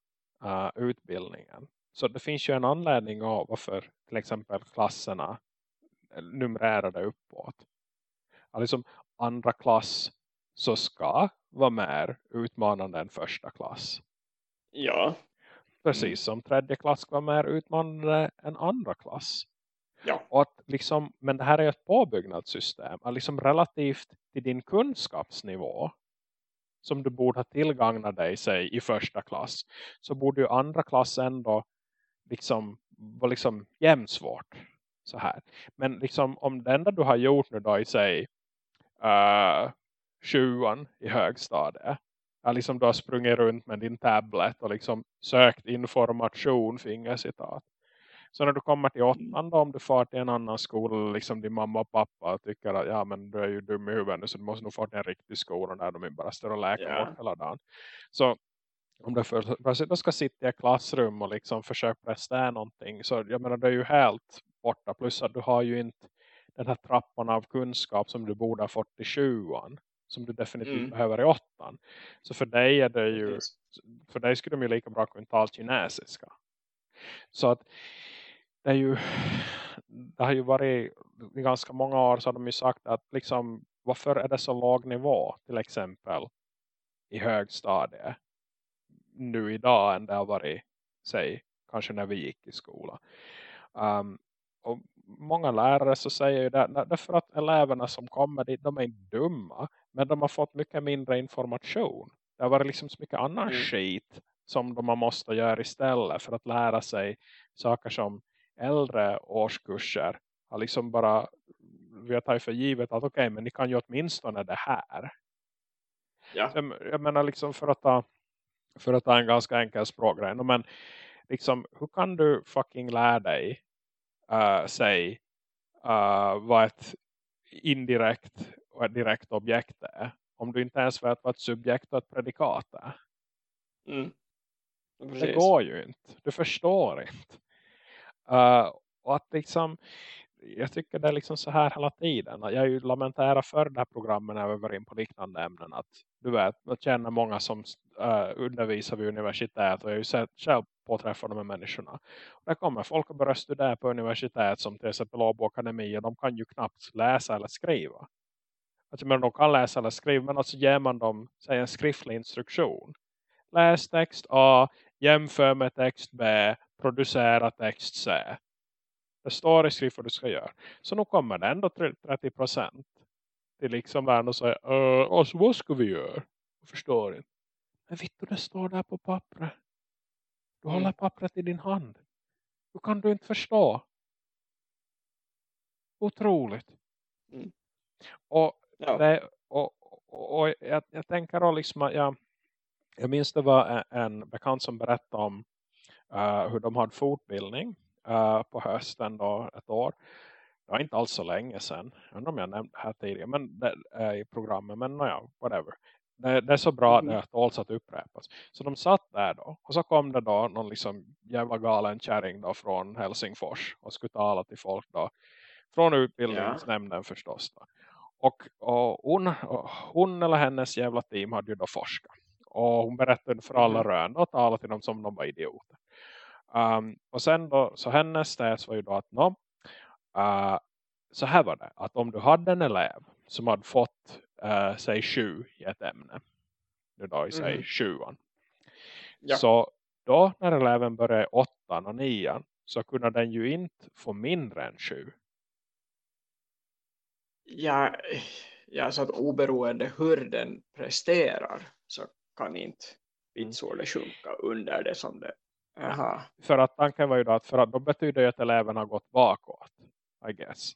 Speaker 1: uh, utbildningen. Så det finns ju en anledning av varför till exempel klasserna numrerade uppåt. Alltså andra klass så ska vara mer utmanande än första klass.
Speaker 2: Ja.
Speaker 1: Precis som tredje klass ska vara mer utmanande än andra klass.
Speaker 2: Ja.
Speaker 1: Och att liksom, men det här är ett påbyggnadssystem. Att liksom relativt till din kunskapsnivå som du borde ha tillgagnat dig sig i första klass. Så borde ju andra klass ändå liksom vara liksom jämnsvårt. Så här. Men liksom om det enda du har gjort nu då i sig uh, sjuan i högstadiet. Är liksom du har sprungit runt med din tablet och liksom sökt information fingercitat. Så när du kommer till åttan då, om du far till en annan skola, liksom din mamma och pappa tycker att ja men du är ju dum i huvudet så du måste nog få till en riktig skola där de bara står och läker bort hela dagen. Så om du plötsligt ska sitta i ett klassrum och liksom försöka prestera någonting så jag menar det är ju helt borta. Plus att du har ju inte den här trappan av kunskap som du borde ha fått i sjuan. Som du definitivt
Speaker 2: Mm.
Speaker 1: behöver i åttan. Så för dig är det ju för dig skulle de ju lika bra kunna tala kinesiska. Så att det är ju det har ju varit i ganska många år så har de ju sagt att liksom varför är det så låg nivå till exempel i högstadiet nu idag än det har varit säg kanske när vi gick i skola. Um, och många lärare så säger ju det där- därför att eleverna som kommer dit de är inte dumma men de har fått mycket mindre information. Det har varit liksom så mycket annan
Speaker 2: Mm.
Speaker 1: skit som de måste göra istället för att lära sig saker som äldre årskurser har liksom bara vi har tagit för givet att okej men ni kan ju åtminstone det här.
Speaker 2: Ja.
Speaker 1: Jag, jag menar liksom för att ta för att ta en ganska enkel språkgrej. Men liksom hur kan du fucking lära dig uh, säg uh, vad ett indirekt och ett direkt objekt är. Om du inte ens vet vad ett subjekt och ett predikat är.
Speaker 2: Mm.
Speaker 1: Det går ju inte. Du förstår inte. Uh, och att liksom jag tycker det är liksom så här hela tiden. Jag är ju lamentära för det här programmet när vi var in på liknande ämnen. Att du vet, jag känner många som äh, undervisar vid universitet. Och jag har ju sett själv påträffa de här människorna. Och där kommer folk att börja studera på universitet som till exempel Åbo Akademi. Och de kan ju knappt läsa eller skriva. Alltså, men de kan läsa eller skriva. Men alltså ger man dem säg en skriftlig instruktion. Läs text A, jämför med text B, producera text C. Det står i skrift vad du ska göra. Så nu kommer det ändå 30% till liksom läraren och säger uh, alltså vad ska vi göra? Jag förstår inte. Men vet du, det står där på pappret. Du
Speaker 2: Mm.
Speaker 1: håller pappret i din hand. Hur kan du inte förstå? Otroligt.
Speaker 2: Mm.
Speaker 1: Och
Speaker 2: Ja.
Speaker 1: det, och, och, och jag, jag tänker då liksom att jag, jag minns det var en, en bekant som berättade om uh, hur de hade fortbildning uh, på hösten då ett år. Det var inte alls så länge sedan. Jag undrar om jag nämnde det här tidigare men det, uh, i programmet. Men naja, whatever. Det, det är så bra
Speaker 2: Mm.
Speaker 1: att det tåls att upprepas. Så de satt där då. Och så kom det då någon liksom jävla galen kärring då från Helsingfors. Och skulle tala till folk då. Från utbildningsnämnden förstås då. Och, och hon, och hon eller hennes jävla team hade ju då forskat. Och hon berättade för alla
Speaker 2: Mhm.
Speaker 1: rön och talade till dem som de var idioter. Um, och sen då, så hennes tes var ju då att no, uh, så här var det. Att om du hade en elev som hade fått uh, säg sju i ett ämne. Nu då i sig
Speaker 2: Mhm.
Speaker 1: sjuan.
Speaker 2: Ja.
Speaker 1: Så då när eleven började åttan och nian så kunde den ju inte få mindre än sju.
Speaker 2: Ja, ja, så att oberoende hur den presterar så kan inte vitsordet sjunka under det som det Aha.
Speaker 1: För att tanken var ju då att, för att då betyder ju att eleven har gått bakåt. I guess.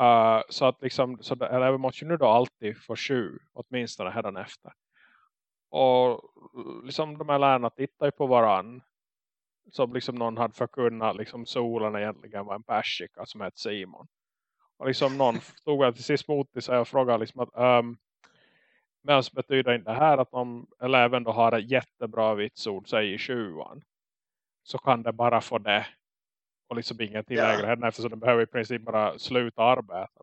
Speaker 1: Uh, så att liksom, så eleven måste ju nu då alltid få sju, åtminstone hädan efter. Och liksom de här lärarna tittar ju på varann. Som liksom någon hade förkunnat liksom solen egentligen var en persika som hette Simon. Och liksom någon tog till sist mot sig och frågade liksom att um, men betyder inte det här att om eleven då har ett jättebra vitsord säg i sjuan så kan det bara få det och liksom ingenting
Speaker 2: Ja.
Speaker 1: lägre henne eftersom den behöver i princip bara sluta arbeta.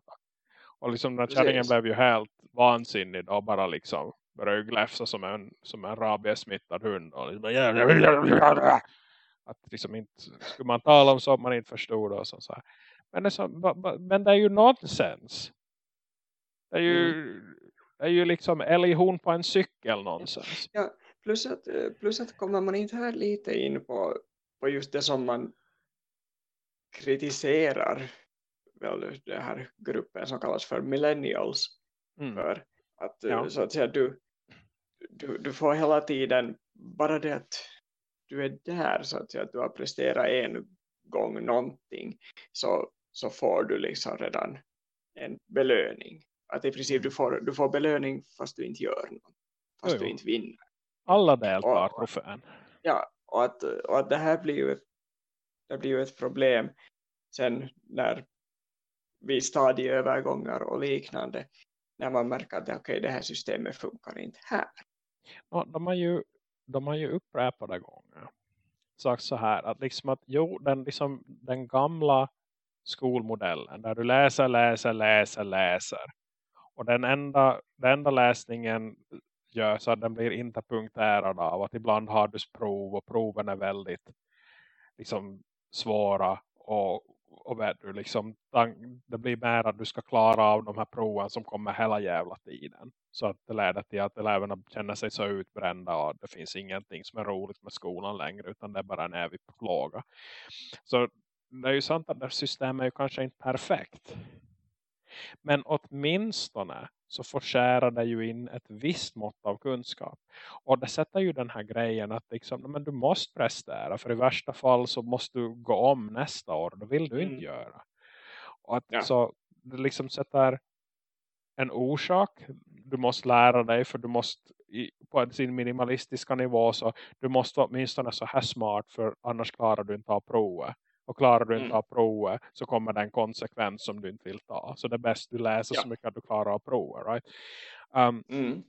Speaker 1: Och liksom den här kärringen blev ju helt vansinnig då bara liksom började gläfsa som en, som en rabiesmittad hund. Och liksom, att liksom inte, skulle man tala om så att man inte förstod det och så, så här. Men, det är så, men det är ju nonsens. Det är ju är ju liksom älg hon på en cykel någonstans.
Speaker 2: Ja, plus att, plus att kommer man inte här lite in på, på just det som man kritiserar väl den här gruppen som kallas för millennials mm. för att, ja. så att säga, du, du, du får hela tiden bara det att du är där så att, säga, att du har presterat en gång någonting så, så får du liksom redan en belöning. Att i princip du får, du får belöning fast du inte gör något. Fast jo, du inte vinner.
Speaker 1: Alla deltar trofén.
Speaker 2: Ja, och att, och att det här blir ju ett, det blir ju ett problem sen när vid stadieövergångar och liknande när man märker att okay, det här systemet funkar inte här.
Speaker 1: Ja, de har ju, de har ju upprepade gånger sagt så här att liksom att jo, den, liksom, den gamla skolmodellen där du läser, läser, läser, läser och den enda, den enda läsningen gör så att den blir inte punkterad av att ibland har du prov och proven är väldigt liksom svåra och och vet du, liksom, det blir mer att du ska klara av de här proven som kommer hela jävla tiden. Så att det leder till att eleverna känner sig så utbrända och det finns ingenting som är roligt med skolan längre utan det är bara en evig plåga. Så det är ju sant att det systemet är ju kanske inte perfekt. Men åtminstone så forcerar det ju in ett visst mått av kunskap. Och det sätter ju den här grejen att liksom, men du måste prestera. För i värsta fall så måste du gå om nästa år. Det vill du mm. inte göra. Och att, ja. Så det liksom sätter en orsak. Du måste lära dig för du måste på sin minimalistiska nivå så du måste åtminstone så här smart för annars klarar du inte av provet. Och klarar du inte mm. av provet så kommer det en konsekvens som du inte vill ta. Så det är bäst du läser ja. så mycket att du klarar av provet. Right? Um, mm.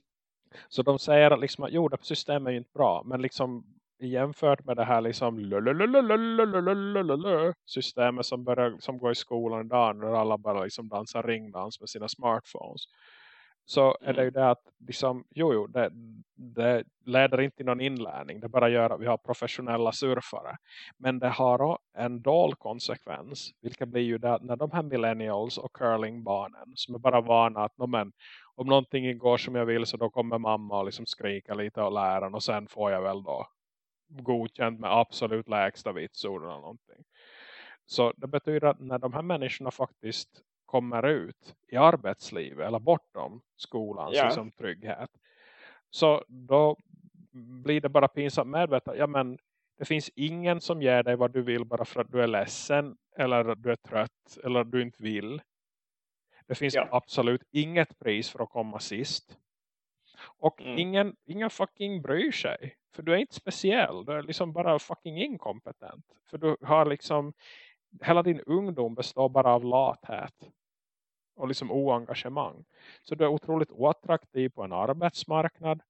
Speaker 1: Så de säger att liksom, jo, det systemet är ju inte bra. Men liksom jämfört med det här liksom systemet som, börjar, som går i skolan idag när alla bara liksom dansar ringdans med sina smartphones så är det ju det att liksom, jo, jo det, det leder inte till någon inlärning. Det bara gör att vi har professionella surfare. Men det har en dold konsekvens. Vilket blir ju det att när de här millennials och curlingbarnen som är bara vana att men, om någonting går som jag vill så då kommer mamma och liksom skrika lite och läraren och sen får jag väl då godkänt med absolut lägsta vitsord eller någonting. Så det betyder att när de här människorna faktiskt kommer ut i arbetslivet eller bortom skolans ja. liksom, trygghet. Så då blir det bara pinsamt medvetet. Ja men det finns ingen som ger dig vad du vill bara för att du är ledsen eller du är trött eller du inte vill. Det finns ja. absolut inget pris för att komma sist. Och mm. ingen, ingen fucking bryr sig. För du är inte speciell. Du är liksom bara fucking inkompetent. För du har liksom hela din ungdom består bara av lathet och liksom oengagemang. Så du är otroligt oattraktiv på en arbetsmarknad.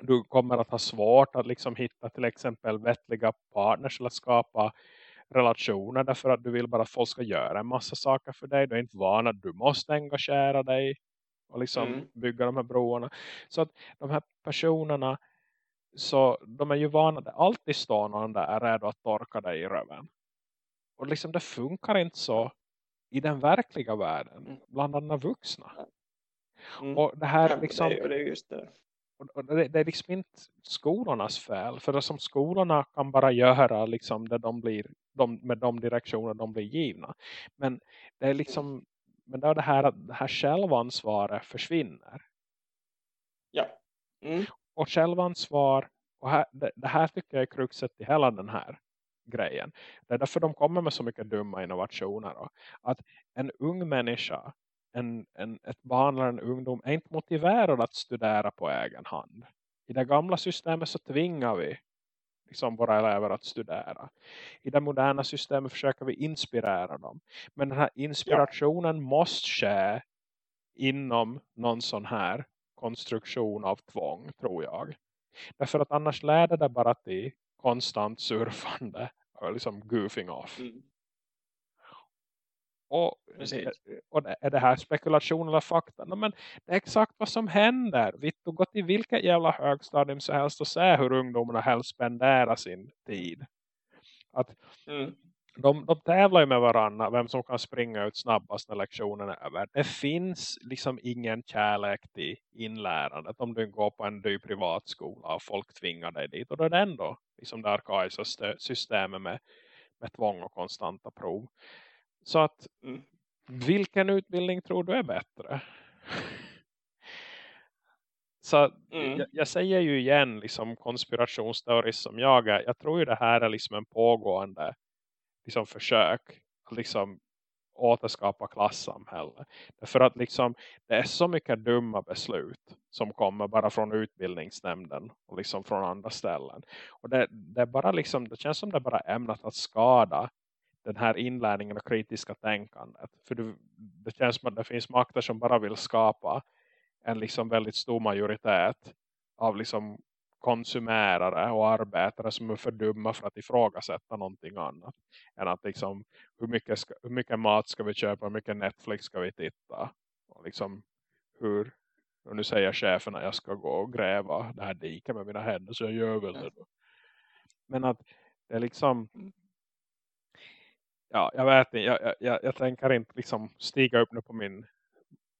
Speaker 1: Du kommer att ha svårt att liksom hitta till exempel vettliga partners eller skapa relationer därför att du vill bara att folk ska göra en massa saker för dig. Du är inte van att du måste engagera dig och liksom mm. bygga de här broarna. Så att de här personerna så de är ju vana att alltid stå någon där är redo att torka dig i röven. Och liksom det funkar inte så i den verkliga världen mm. bland andra vuxna. Mm. Och det här liksom...
Speaker 2: Det, det är just det.
Speaker 1: Och det, det, är liksom inte skolornas fel. För det som skolorna kan bara göra liksom det de blir, de, med de direktioner de blir givna. Men det är liksom men det är det här att det här självansvaret försvinner.
Speaker 2: Ja. Mm.
Speaker 1: Och självansvar och här, det, det, här tycker jag är kruxet i hela den här grejen. Det är därför de kommer med så mycket dumma innovationer. Då. Att en ung människa, en, en, ett barn eller en ungdom är inte motiverad att studera på egen hand. I det gamla systemet så tvingar vi liksom våra elever att studera. I det moderna systemet försöker vi inspirera dem. Men den här inspirationen ja. måste ske inom någon sån här konstruktion av tvång, tror jag. Därför att annars leder det bara till konstant surfande liksom goofing off. Mm. Och, och är det här spekulation eller fakta? No, men det är exakt vad som händer. Vi tog gått i vilket jävla högstadium så helst och se hur ungdomarna helst spenderar sin tid. Att, mm. De, de tävlar ju med varandra vem som kan springa ut snabbast när lektionen är över. Det finns liksom ingen kärlek till inlärandet om du går på en dyr privatskola och folk tvingar dig dit. Och då är det ändå liksom det arkaiska systemet med, med tvång och konstanta prov. Så att mm. vilken utbildning tror du är bättre? Så mm. jag, jag, säger ju igen liksom konspirationsteorist som jag är. Jag tror ju det här är liksom en pågående liksom försök att liksom återskapa klassamhälle. För att liksom det är så mycket dumma beslut som kommer bara från utbildningsnämnden och liksom från andra ställen. Och det, det är bara liksom, det känns som det är bara ämnat att skada den här inlärningen och kritiska tänkandet. För det, det känns som att det finns makter som bara vill skapa en liksom väldigt stor majoritet av liksom konsumärare och arbetare som är för dumma för att ifrågasätta någonting annat. Än att liksom, hur mycket, ska, hur mycket mat ska vi köpa, hur mycket Netflix ska vi titta. Och liksom hur, och nu säger chefen att jag ska gå och gräva det här diket med mina händer så jag gör väl det då. Men att det är liksom ja, jag vet inte, jag, jag, jag tänker inte liksom stiga upp nu på min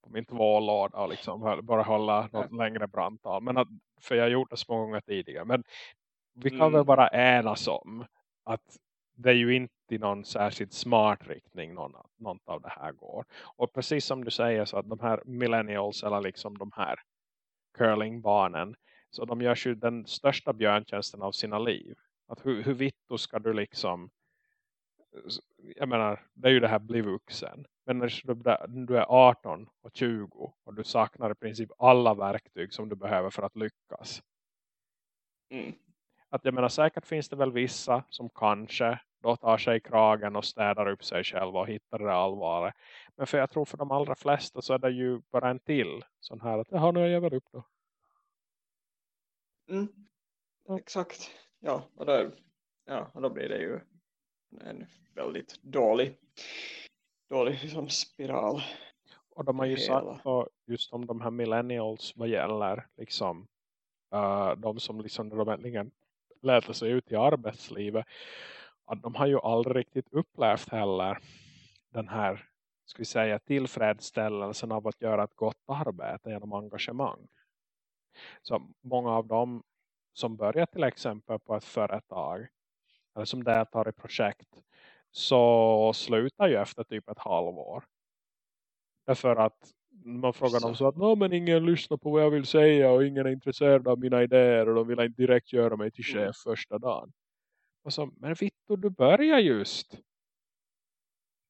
Speaker 1: på min tvålåda och liksom bara hålla något längre brandtal. Men att, för jag har gjort det så många gånger tidigare. Men vi kan mm. väl bara enas om att det är ju inte i någon särskilt smart riktning någon, något av det här går. Och precis som du säger så att de här millennials eller liksom de här curlingbarnen så de gör ju den största björntjänsten av sina liv. Att hur, hur vitt ska du liksom jag menar, det är ju det här bli vuxen. Men när du är 18 och 20 och du saknar i princip alla verktyg som du behöver för att lyckas. Mm. Att jag menar, säkert finns det väl vissa som kanske då tar sig i kragen och städar upp sig själva och hittar det allvaret. Men för jag tror för de allra flesta så är det ju bara en till sån här att, jaha nu är jag väl upp då.
Speaker 2: Mm. Exakt. Ja, och då, ja, och då blir det ju en väldigt dålig dålig liksom, spiral.
Speaker 1: Och de har ju sagt på just om de här millennials vad gäller liksom uh, de som liksom när de äntligen lärde sig ut i arbetslivet att de har ju aldrig riktigt upplevt heller den här ska vi säga tillfredsställelsen av att göra ett gott arbete genom engagemang. Så många av dem som börjar till exempel på ett företag eller som deltar i projekt så slutar ju efter typ ett halvår. Därför att man frågar dem så att Nå, men ingen lyssnar på vad jag vill säga och ingen är intresserad av mina idéer och de vill inte direkt göra mig till mm. chef första dagen. Och så, men Vittor, du börjar just.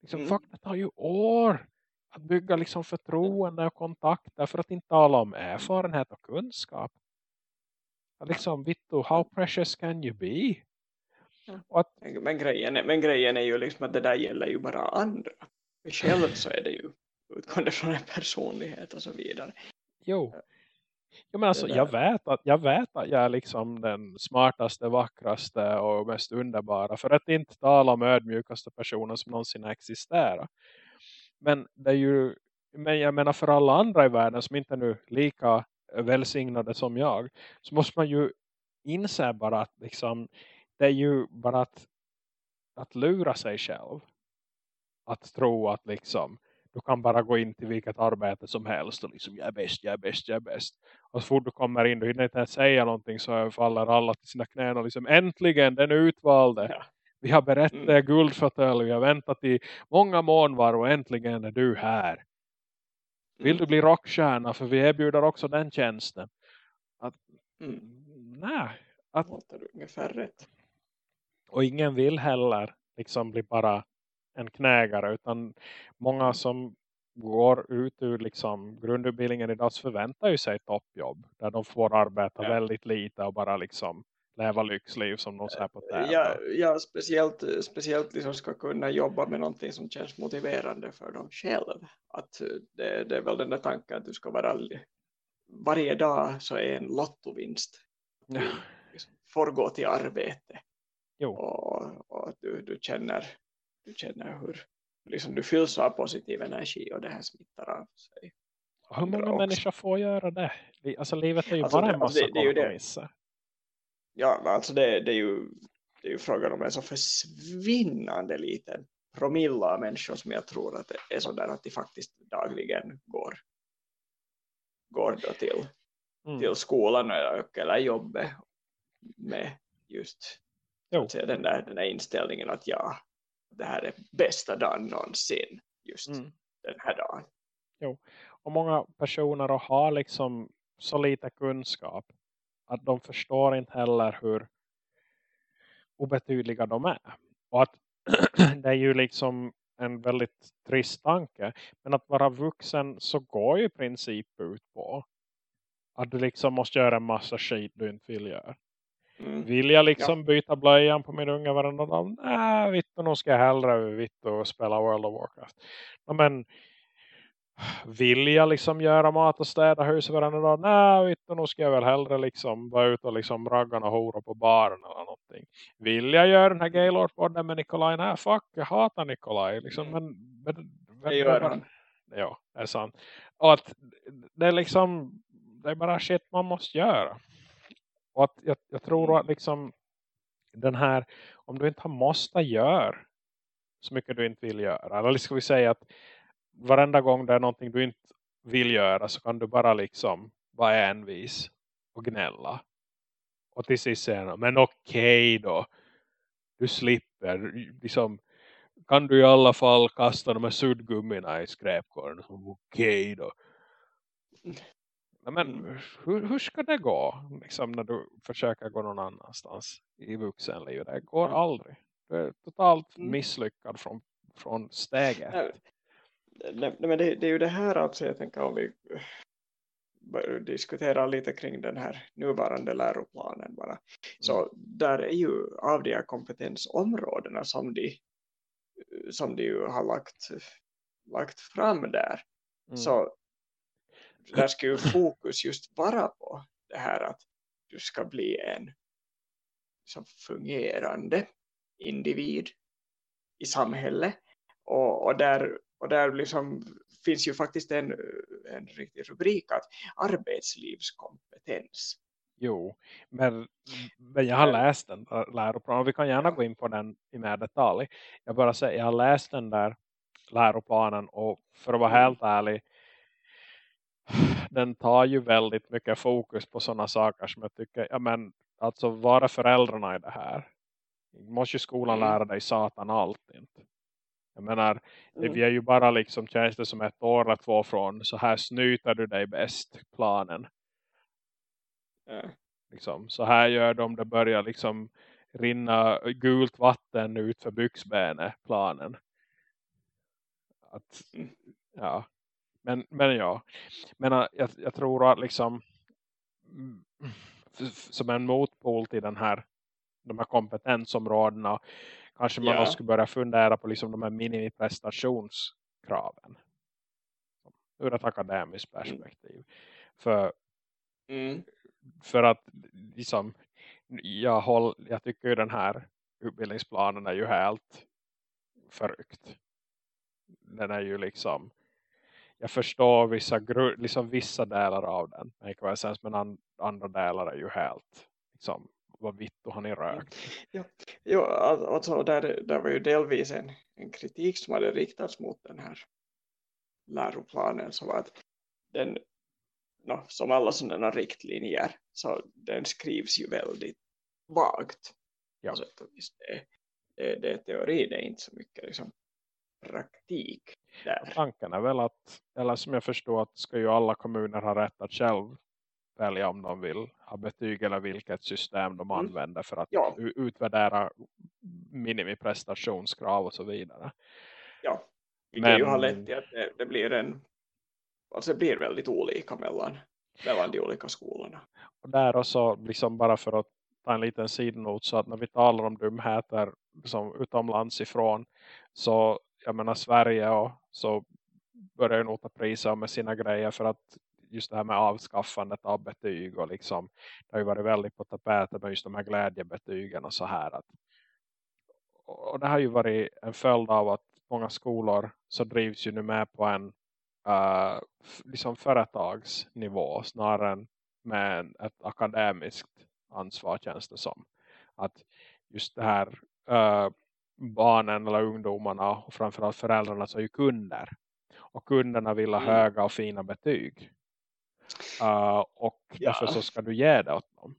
Speaker 1: Liksom, mm. fuck, det tar ju år att bygga liksom förtroende och kontakter för att inte tala om erfarenhet och kunskap. Liksom, Vittor, how precious can you be?
Speaker 2: Att, men, grejen är, men grejen är ju liksom att det där gäller ju bara andra. För själv så är det ju utgående från en personlighet och så vidare.
Speaker 1: Jo. Jo, men alltså, jag, vet att, jag vet att jag är liksom den smartaste, vackraste och mest underbara. För att inte tala om ödmjukaste personen som någonsin existerar. Men det är ju, men jag menar för alla andra i världen som inte är nu lika välsignade som jag. Så måste man ju inse bara att liksom det är ju bara att, att lura sig själv. Att tro att liksom du kan bara gå in till vilket arbete som helst och liksom jag är bäst, jag är bäst, jag är bäst. Och så fort du kommer in, du hinner inte ens säga någonting så faller alla till sina knän och liksom äntligen den utvalde. Ja. Vi har berättat mm. guldfåtölj, vi har väntat i många månader och äntligen är du här. Vill mm. du bli rockstjärna för vi erbjuder också den tjänsten. Att, mm. Nej. Att,
Speaker 2: Låter ungefär rätt.
Speaker 1: Och ingen vill heller liksom bli bara en knägare utan många som går ut ur liksom grundutbildningen idag så förväntar ju sig toppjobb där de får arbeta ja. väldigt lite och bara liksom leva lyxliv som de säger på tävlar.
Speaker 2: Ja, ja, speciellt, speciellt liksom ska kunna jobba med någonting som känns motiverande för dem själv. Att det, det är väl den där tanken att du ska vara varje dag så är en lottovinst. Ja. Liksom får gå till arbete. Jo. Och, och att du, du, känner, du känner hur liksom du fylls av positiv energi och det här smittar av sig.
Speaker 1: Hur många också. människor får göra det? Alltså livet är ju alltså bara en massa det, det kompromisser.
Speaker 2: Ja, alltså det, det är ju det är ju frågan om en så försvinnande liten promilla av människor som jag tror att det är sådär att de faktiskt dagligen går, går då till, mm. till skolan eller jobbet med just säga, den, där, den där inställningen att ja, det här är bästa dagen någonsin just mm. den här dagen.
Speaker 1: Jo. Och många personer har liksom så lite kunskap att de förstår inte heller hur obetydliga de är. Och att det är ju liksom en väldigt trist tanke. Men att vara vuxen så går ju i princip ut på att du liksom måste göra en massa skit du inte vill göra. Mm. Vill jag liksom ja. byta blöjan på min unga varenda dag? Nej, vittu, nu ska jag hellre vittu spela World of Warcraft. men vill jag liksom göra mat och städa huset varenda dag? Nej, vittu, nu ska jag väl hellre liksom vara ute och liksom raggarna och hora på baren eller någonting. Vill jag göra den här Gaylord-podden med Nikolaj? Nej, fuck, jag hatar Nikolaj. Liksom, men, men,
Speaker 2: men, det gör han.
Speaker 1: Ja, det är sant. Och att det är liksom, det är bara shit man måste göra. Och att jag, jag tror att liksom den här, om du inte måste göra så mycket du inte vill göra. Eller ska vi säga att varenda gång det är någonting du inte vill göra så kan du bara liksom vara envis och gnälla. Och till sist säga, men okej okay då. Du slipper. Liksom, kan du i alla fall kasta de här suddgummina i skräpkorgen. Okej okay då. Men hur, hur ska det gå liksom, när du försöker gå någon annanstans i vuxenlivet? Det går aldrig. Du är totalt mm. misslyckad från, från steget.
Speaker 2: Nej, men det, det, är ju det här alltså jag tänker om vi diskuterar lite kring den här nuvarande läroplanen bara. Så mm. där är ju av de här kompetensområdena som de, som de ju har lagt, lagt fram där. Mm. Så där ska ju fokus just vara på det här att du ska bli en som fungerande individ i samhället. Och, och, där, och där liksom finns ju faktiskt en, en riktig rubrik att arbetslivskompetens.
Speaker 1: Jo, men, men jag har läst den läroplanen vi kan gärna gå in på den i mer detalj. Jag bara säger, jag har läst den där läroplanen och för att vara mm. helt ärlig den tar ju väldigt mycket fokus på sådana saker som jag tycker, ja men alltså vara föräldrarna i det här. Måste ju skolan mm. lära dig satan allt inte. Jag menar, mm. vi är ju bara liksom känns det som ett år eller två från så här snyter du dig bäst planen. Mm. Liksom, så här gör de det börjar liksom rinna gult vatten ut för byxbenet planen. Att, mm. ja, men, men ja, men äh, jag, jag tror att liksom mm, som en motpol till den här de här kompetensområdena kanske man yeah. skulle börja fundera på liksom de här minimiprestationskraven ur ett akademiskt mm. perspektiv mm. för mm. för att liksom jag, håll, jag tycker ju den här utbildningsplanen är ju helt förryckt den är ju liksom jag förstår vissa, liksom vissa delar av den. Men andra delar är ju helt liksom, vad vitt och han är rökt.
Speaker 2: Ja, ja alltså där, där var ju delvis en, en kritik som hade riktats mot den här läroplanen som var att den, no, som alla sådana riktlinjer så den skrivs ju väldigt vagt. Ja. Alltså, det, det, det är teori, det är inte så mycket liksom, praktik där.
Speaker 1: Tanken är väl att, eller som jag förstår att ska ju alla kommuner ha rätt att själv välja om de vill ha betyg eller vilket system de mm. använder för att ja. utvärdera minimiprestationskrav och så vidare.
Speaker 2: Ja, vilket Men, ju har lett till att det, det, blir en alltså det blir väldigt olika mellan, mellan de olika skolorna.
Speaker 1: Och där också liksom bara för att ta en liten sidnot så att när vi talar om dumheter som utomlands ifrån så jag menar Sverige och så börjar ju nog ta priser med sina grejer för att just det här med avskaffandet av betyg och liksom det har ju varit väldigt på tapeten med just de här glädjebetygen och så här att och det har ju varit en följd av att många skolor så drivs ju nu med på en uh, liksom företagsnivå snarare än med ett akademiskt ansvar känns det som. Att just det här uh, barnen eller ungdomarna och framförallt föräldrarna så är ju kunder. Och kunderna vill ha mm. höga och fina betyg. Uh, och ja. därför så ska du ge det åt dem.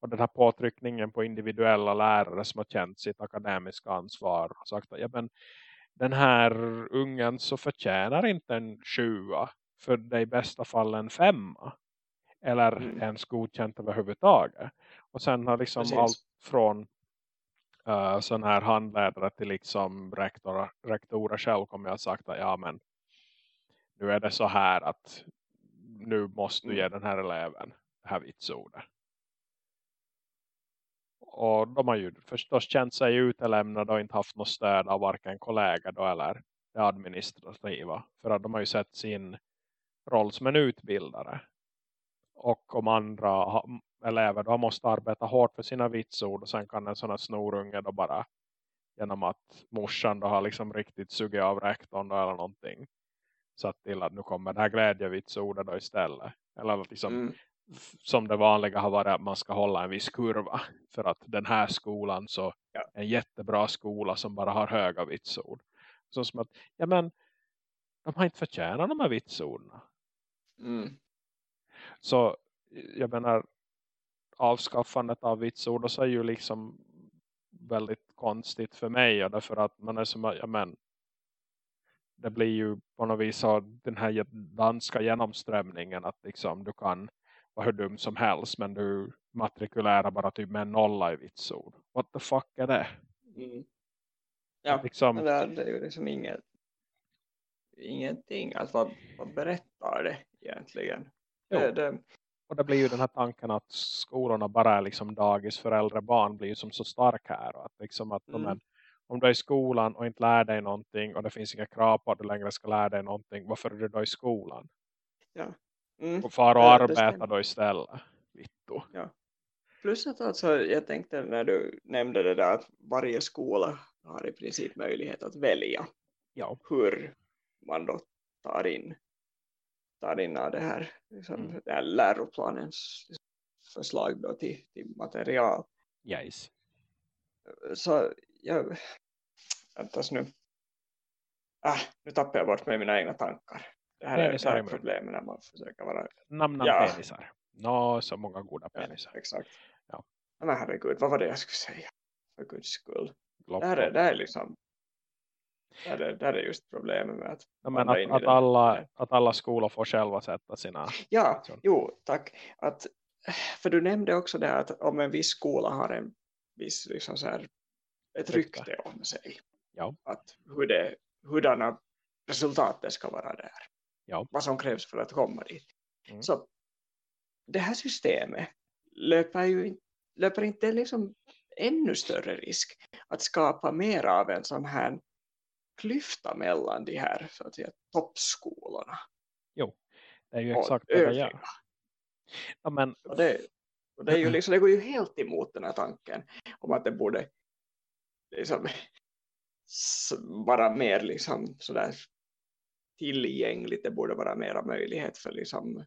Speaker 1: Och den här påtryckningen på individuella lärare som har känt sitt akademiska ansvar och sagt att ja, men den här ungen så förtjänar inte en sjua för det är i bästa fall en femma eller mm. ens godkänt överhuvudtaget. Och sen har liksom Precis. allt från uh, sån här handledare till liksom rektor, rektorer själv kommer jag sagt att ja men nu är det så här att nu måste du ge mm. den här eleven det här vitsordet. Och de har ju förstås känt sig utelämnade och inte haft något stöd av varken kollega då eller det administrativa. För att de har ju sett sin roll som en utbildare. Och om andra elever då måste arbeta hårt för sina vitsord och sen kan en sån här snorunge då bara genom att morsan då har liksom riktigt sugit av rektorn då eller någonting satt till att nu kommer det här glädjevitsordet då istället. Eller liksom mm. som det vanliga har varit att man ska hålla en viss kurva. För att den här skolan så ja. en jättebra skola som bara har höga vitsord. Så som att, ja men de har inte förtjänat de här vitsorden.
Speaker 2: Mm.
Speaker 1: Så jag menar avskaffandet av vitsord och så är ju liksom väldigt konstigt för mig och därför att man är som, ja men det blir ju på något vis den här danska genomströmningen att liksom du kan vara hur dum som helst men du matrikulärar bara typ med en nolla i vitsord. What the fuck är det?
Speaker 2: Mm. Ja, liksom... det är ju liksom inget ingenting. Alltså vad, vad berättar det egentligen? Det, det...
Speaker 1: Och det blir ju den här tanken att skolorna bara är liksom dagis för äldre barn blir ju som så stark här. Att liksom att mm. de om du är i skolan och inte lär dig någonting och det finns inga krav på att du längre ska lära dig någonting, varför är du då i skolan?
Speaker 2: Ja. Mm.
Speaker 1: Och far och ja, arbeta då istället. Vittu.
Speaker 2: Ja. Plus att alltså, jag tänkte när du nämnde det där att varje skola har i princip möjlighet att välja
Speaker 1: ja.
Speaker 2: hur man då tar in tar in av det här, liksom, mm. det här läroplanens förslag då till, till material.
Speaker 1: Yes.
Speaker 2: Så jag, väntas nu. Ah, nu tappar jag bort mig mina egna tankar. Det här penisar är, det problemet när man försöker vara...
Speaker 1: Namn ja. penisar. Nå, så många goda penisar.
Speaker 2: Ja, exakt. Ja. Men herregud, vad var det jag skulle säga? För guds skull. Glopp, det, här är, det här är liksom... Det är, det är just problemet med att...
Speaker 1: Ja, men att, att, alla, att alla skolor får själva sätta sina...
Speaker 2: Ja, jo, tack. Att, för du nämnde också det att om en viss skola har en viss liksom så här ett rykte om sig.
Speaker 1: Ja.
Speaker 2: Att hur det, hurdana resultatet ska vara där.
Speaker 1: Ja.
Speaker 2: Vad som krävs för att komma dit. Mm. Så det här systemet löper ju löper inte liksom ännu större risk att skapa mer av en sån här klyfta mellan de här så att säga, toppskolorna.
Speaker 1: Jo, det är ju exakt det gör. Ja, men...
Speaker 2: och det, och det, är ju liksom, det går ju helt emot den här tanken om att det borde liksom, vara mer liksom sådär tillgängligt. Det borde vara mera möjlighet för liksom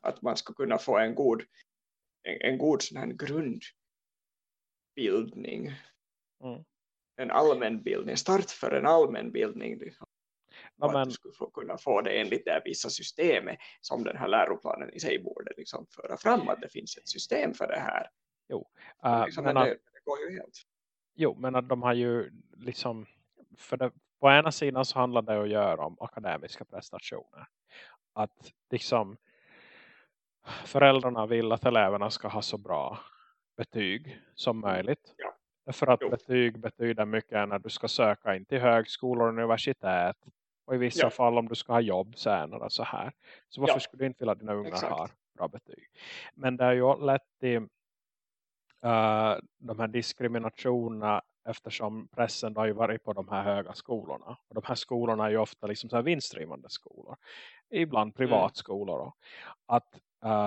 Speaker 2: att man ska kunna få en god en, en god sån här grundbildning.
Speaker 1: Mm.
Speaker 2: En allmänbildning, start för en allmänbildning. Liksom. Ja, men... Att du skulle få, kunna få det enligt det vissa systemet som den här läroplanen i sig borde liksom föra fram att det finns ett system för det här.
Speaker 1: Jo, uh,
Speaker 2: liksom, men, det, det går ju helt
Speaker 1: jo, men att de har ju liksom, för det, på ena sidan så handlar det att göra om akademiska prestationer. Att liksom föräldrarna vill att eleverna ska ha så bra betyg som möjligt.
Speaker 2: Ja.
Speaker 1: För att jo. betyg betyder mycket när du ska söka in till högskolor och universitet. Och i vissa ja. fall om du ska ha jobb senare så här. Så varför ja. skulle du inte vilja att dina ungar Exakt. har bra betyg? Men det är ju lätt till uh, de här diskriminationerna eftersom pressen har ju varit på de här höga skolorna. Och de här skolorna är ju ofta liksom så här vinstdrivande skolor. Ibland mm. privatskolor. Mm. Att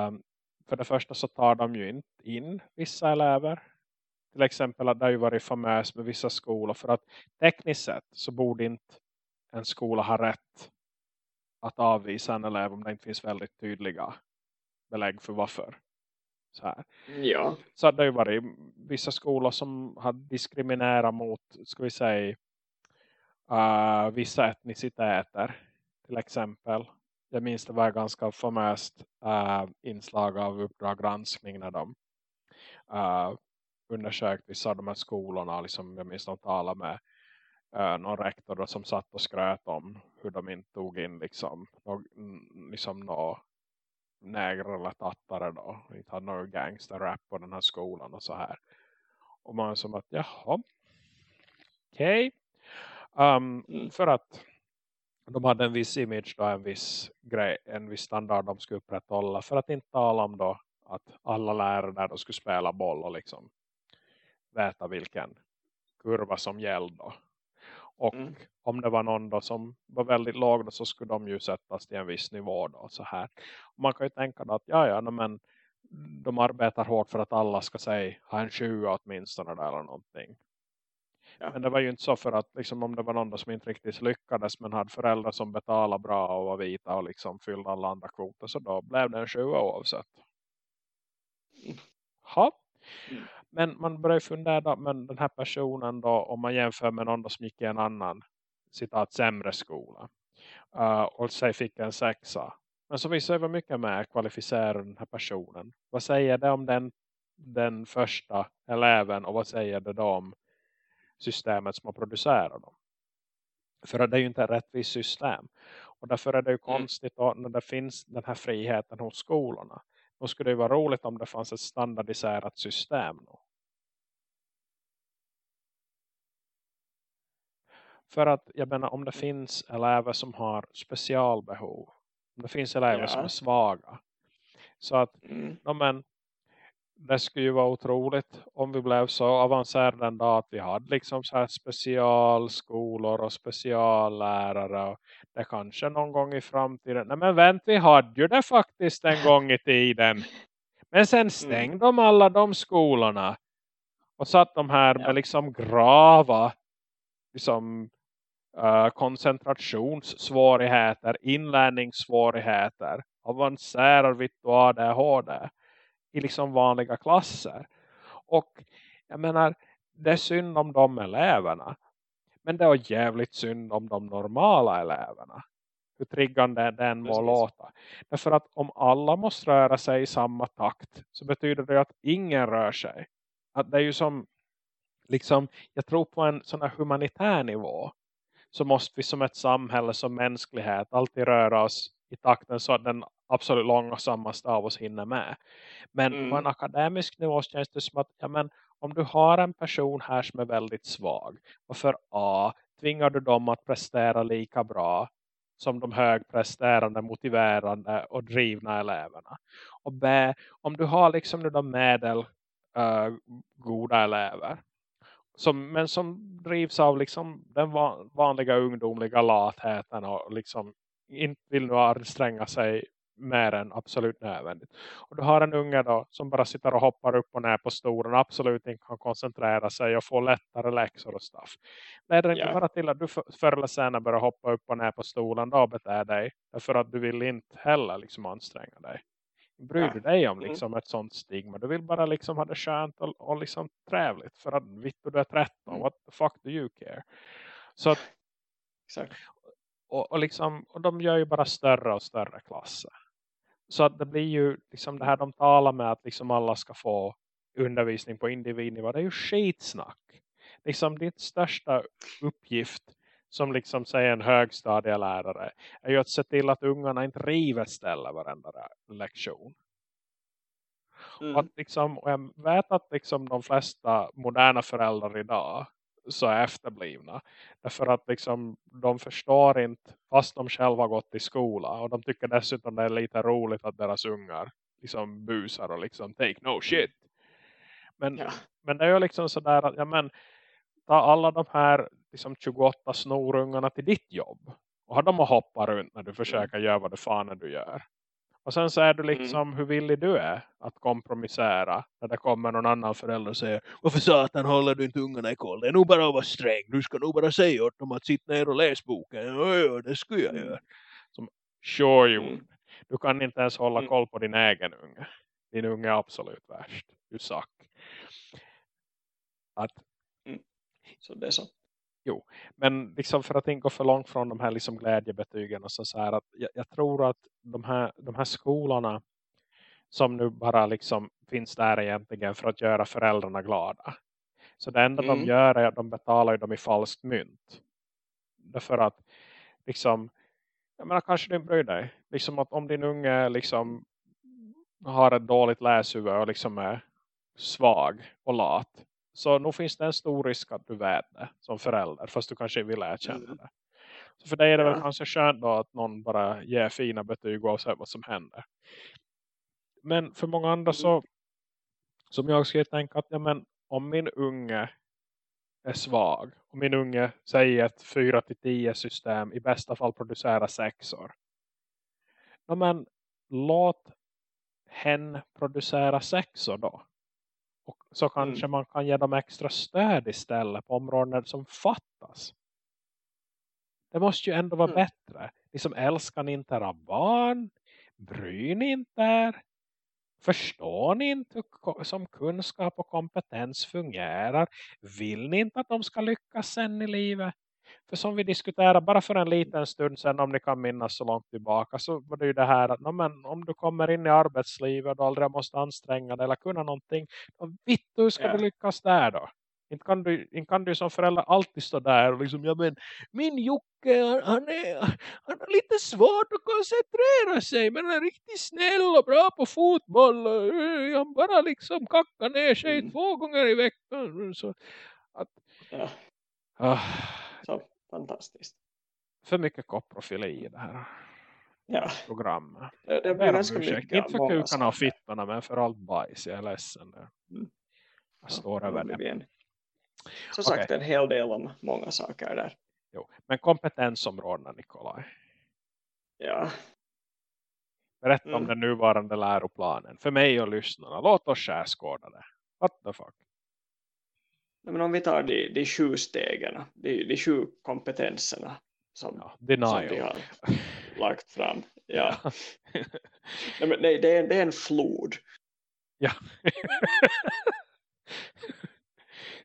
Speaker 1: um, för det första så tar de ju inte in vissa elever. Till exempel att det har ju varit famöst med vissa skolor. För att tekniskt sett så borde inte en skola ha rätt att avvisa en elev om det inte finns väldigt tydliga belägg för varför. Så, här.
Speaker 2: Ja.
Speaker 1: så det har ju varit vissa skolor som har diskriminerat mot, ska vi säga, uh, vissa etniciteter. Till exempel. Jag minns det var ganska famöst uh, inslag av Uppdrag granskning när de uh, undersökt vissa av de här skolorna. Liksom, jag minns de talade med uh, någon rektor då, som satt och skröt om hur de inte tog in liksom, no, liksom no, nägrar eller tattare då. Inte hade någon gangsterrap på den här skolan och så här. Och man som att, jaha. Okej. Okay. Um, mm. För att de hade en viss image då, en viss grej, en viss standard de skulle upprätthålla. För att inte tala om då att alla lärare där skulle spela boll och liksom veta vilken kurva som gällde. Och mm. om det var någon som var väldigt låg då, så skulle de ju sättas till en viss nivå då. Så här. Och man kan ju tänka att ja, ja, men de arbetar hårt för att alla ska säga ha en 20 åtminstone där eller någonting. Ja. Men det var ju inte så för att liksom, om det var någon som inte riktigt lyckades men hade föräldrar som betalade bra och var vita och liksom fyllde alla andra kvoter så då blev det en 20 oavsett. Ha. Mm. Men man börjar fundera men den här personen då om man jämför med någon som gick i en annan citat sämre skola uh, och säg fick en sexa. Men så visar det mycket mer kvalificerad den här personen. Vad säger det om den, den första eleven och vad säger det då om systemet som har producerat dem? För det är ju inte ett rättvist system. Och därför är det ju mm. konstigt då, när det finns den här friheten hos skolorna. Då skulle det vara roligt om det fanns ett standardiserat system. Då. För att jag menar om det finns elever som har specialbehov. Om det finns elever ja. som är svaga. Så att mm. no, men, det skulle ju vara otroligt om vi blev så avancerade en dag att vi hade liksom så här specialskolor och speciallärare och det kanske någon gång i framtiden. Nej men vänt, vi hade ju det faktiskt en gång i tiden. Men sen mm. stängde mm. de alla de skolorna och satt de här med liksom grava liksom uh, koncentrationssvårigheter, inlärningssvårigheter, avancerad vitt och ADHD i liksom vanliga klasser. Och jag menar, det är synd om de eleverna. Men det är jävligt synd om de normala eleverna. Hur triggande den må Precis. låta. Därför att om alla måste röra sig i samma takt. Så betyder det att ingen rör sig. Att det är ju som liksom, jag tror på en sån här humanitär nivå. Så måste vi som ett samhälle, som mänsklighet alltid röra oss i takten så att den absolut långsammaste av oss hinner med. Men mm. på en akademisk nivå känns det som att ja, men, om du har en person här som är väldigt svag. Och för A tvingar du dem att prestera lika bra som de högpresterande, motiverande och drivna eleverna. Och B, om du har liksom nu de medel uh, goda elever som, men som drivs av liksom den vanliga ungdomliga latheten och liksom inte vill nu anstränga sig mer än absolut nödvändigt. Och du har en unge då som bara sitter och hoppar upp och ner på stolen absolut inte kan koncentrera sig och få lättare läxor och stuff. Leder det yeah. inte bara till att du förr eller senare börjar hoppa upp och ner på stolen då och beter dig därför att du vill inte heller liksom anstränga dig. Bryr du dig om mm. liksom mm. ett sånt stigma? Du vill bara liksom ha det skönt och, och liksom trevligt för att vitt du är 13. Mm. What the fuck do you care? Så att, Exakt. Och, och, liksom, och de gör ju bara större och större klasser. Så att det blir ju liksom det här de talar med att liksom alla ska få undervisning på individnivå. Det är ju skitsnack. Liksom ditt största uppgift som liksom säger en högstadielärare är ju att se till att ungarna inte river ställe varenda lektion. Mm. Och, att liksom, och jag vet att liksom de flesta moderna föräldrar idag så efterblivna. Därför att liksom, de förstår inte fast de själva har gått i skola. Och de tycker dessutom det är lite roligt att deras ungar liksom busar och liksom take no shit. Men, ja. men det är ju liksom sådär att ja, men, ta alla de här liksom 28 snorungarna till ditt jobb. Och har dem att hoppa runt när du försöker mm. göra vad du fan du gör. Och sen så är du mm. liksom mm. hur villig du är att kompromissera. När det kommer någon annan förälder och säger Varför satan håller du inte ungarna i koll? Det är nog bara att vara sträng. Du ska nog bara säga åt dem att sitta ner och läsa boken. Ja, det skulle jag mm. göra. Som, sure you. Mm. Du kan inte ens hålla koll på din egen unge. din unge är absolut värst. Du suck. Att,
Speaker 2: mm. Så det är så.
Speaker 1: Jo, men liksom för att inte gå för långt från de här liksom glädjebetygen och så, så här att jag, jag, tror att de här, de här skolorna som nu bara liksom finns där egentligen för att göra föräldrarna glada. Så det enda mm. de gör är att de betalar dem i falskt mynt. Därför att liksom, jag menar kanske du inte bryr dig. Liksom att om din unge liksom har ett dåligt läshuvud och liksom är svag och lat. Så nu finns det en stor risk att du vet det som förälder. Fast du kanske vill erkänna mm. det. Så för dig är det väl kanske skönt då att någon bara ger fina betyg oavsett vad som händer. Men för många andra så mm. som jag skulle tänka att ja, men, om min unge är svag. Om min unge säger ett 4-10 system i bästa fall producerar sexor. Ja, men låt hen producera sexor då. Så kanske mm. man kan ge dem extra stöd istället på områden som fattas. Det måste ju ändå vara mm. bättre. Liksom älskar ni inte era barn? Bryr ni inte er? Förstår ni inte hur som kunskap och kompetens fungerar? Vill ni inte att de ska lyckas sen i livet? För som vi diskuterade bara för en liten stund sedan om ni kan minnas så långt tillbaka så var det ju det här att no, men, om du kommer in i arbetslivet och aldrig måste anstränga dig eller kunna någonting då vitt hur ska yeah. du lyckas där då? Inte kan, du, inte kan du som förälder alltid stå där och liksom, ja men min Jocke han, är, han har lite svårt att koncentrera sig men han är riktigt snäll och bra på fotboll och uh, han bara liksom kackar ner sig mm. två gånger i veckan så att
Speaker 2: ja. så fantastiskt
Speaker 1: för mycket koprofili i det här
Speaker 2: ja.
Speaker 1: programmet
Speaker 2: det, det blir ganska mycket
Speaker 1: inte för kukarna och fittorna men för allt bajs jag är ledsen mm. jag står ja, över det
Speaker 2: så sagt okay. en hel del om många saker där.
Speaker 1: Jo. Men kompetensområdena Nikolaj.
Speaker 2: Ja.
Speaker 1: Berätta mm. om den nuvarande läroplanen. För mig och lyssnarna. Låt oss skärskåda det. What the fuck?
Speaker 2: Men om vi tar de, de sju stegen. De, de sju kompetenserna. Som, ja, som vi har lagt fram. Ja. ja. nej, men nej, det, är, det är en flod.
Speaker 1: Ja.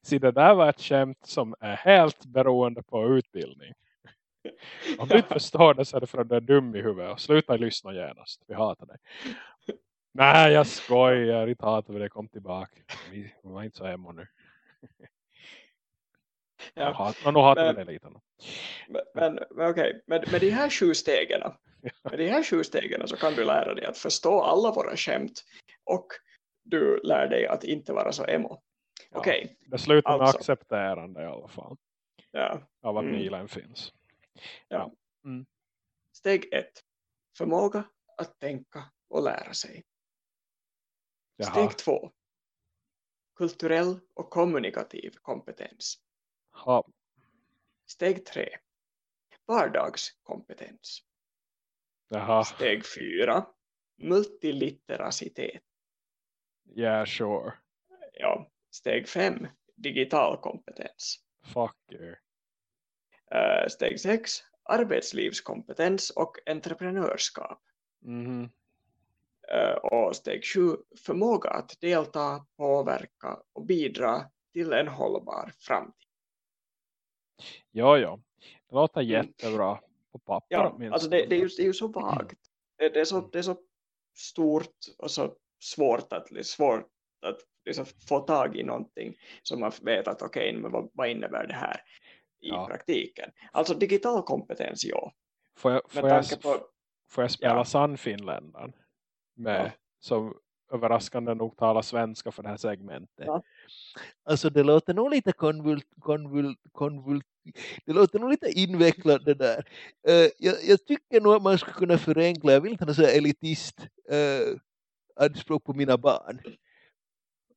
Speaker 1: Så det där var ett skämt som är helt beroende på utbildning. Om du inte förstår det så är det för att du är dum i huvudet. Sluta lyssna genast. Vi hatar dig. Nej, jag skojar. Inte hatar vi det. Kom tillbaka. Vi var inte så hemma nu. Ja. Nu hatar vi det lite.
Speaker 2: Men, men, men okej. Med, med de här sju stegen. Med de här sju stegen så kan du lära dig att förstå alla våra skämt. Och du lär dig att inte vara så emo. Ja, Okej. Okay.
Speaker 1: Det slutar med alltså. accepterande i alla fall.
Speaker 2: Ja.
Speaker 1: Av att mm. milen finns.
Speaker 2: Ja. Mm. Steg ett. Förmåga att tänka och lära sig. Jaha. Steg två. Kulturell och kommunikativ kompetens.
Speaker 1: Ja.
Speaker 2: Steg tre. Vardagskompetens.
Speaker 1: Jaha.
Speaker 2: Steg fyra. Multiliteracitet.
Speaker 1: Yeah, sure.
Speaker 2: Ja. Steg 5, digital kompetens.
Speaker 1: Fuck you.
Speaker 2: Uh, steg 6, arbetslivskompetens och entreprenörskap.
Speaker 1: Mm.
Speaker 2: Uh, och steg 7, förmåga att delta, påverka och bidra till en hållbar framtid.
Speaker 1: Ja, ja. Det låter mm. jättebra på papper.
Speaker 2: Ja, alltså det, det, är ju, det är ju så vagt. Det, det, är så, det är så stort och så svårt att, svårt att liksom få tag i någonting som man vet att okej, okay, men vad, vad innebär det här i ja. praktiken? Alltså digital kompetens, ja.
Speaker 1: Får jag, får jag, på, får jag spela ja. Sannfinländaren med, ja. som överraskande nog talar svenska för det här segmentet. Ja. Alltså det låter nog lite konvult, konvult, konvult, det låter nog lite invecklat det där. Uh, jag, jag, tycker nog att man ska kunna förenkla, jag vill inte ha så elitist uh, anspråk på mina barn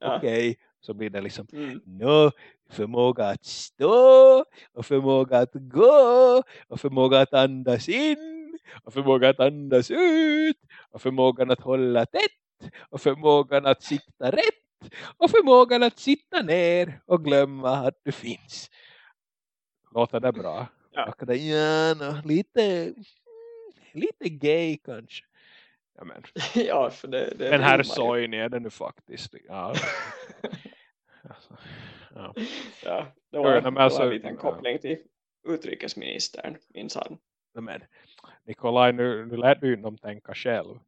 Speaker 1: ja. okej. Okay. Så blir det liksom mm. no, förmåga att stå och förmåga att gå och förmåga att andas in och förmåga att andas ut och förmågan att hålla tätt och förmågan att sitta rätt och förmågan att sitta ner och glömma att du finns. Låter det bra? Ja. ja no, lite, lite gay kanske. Ja, men.
Speaker 2: ja, för det, det
Speaker 1: Den här. Soini är det nu faktiskt. Ja. Alltså, ja.
Speaker 2: Ja, det var,
Speaker 1: nej, men
Speaker 2: det
Speaker 1: alltså,
Speaker 2: en liten
Speaker 1: ja.
Speaker 2: koppling till utrikesministern, minsann.
Speaker 1: Men, Nikolaj, nu, nu lät du dem tänka själv.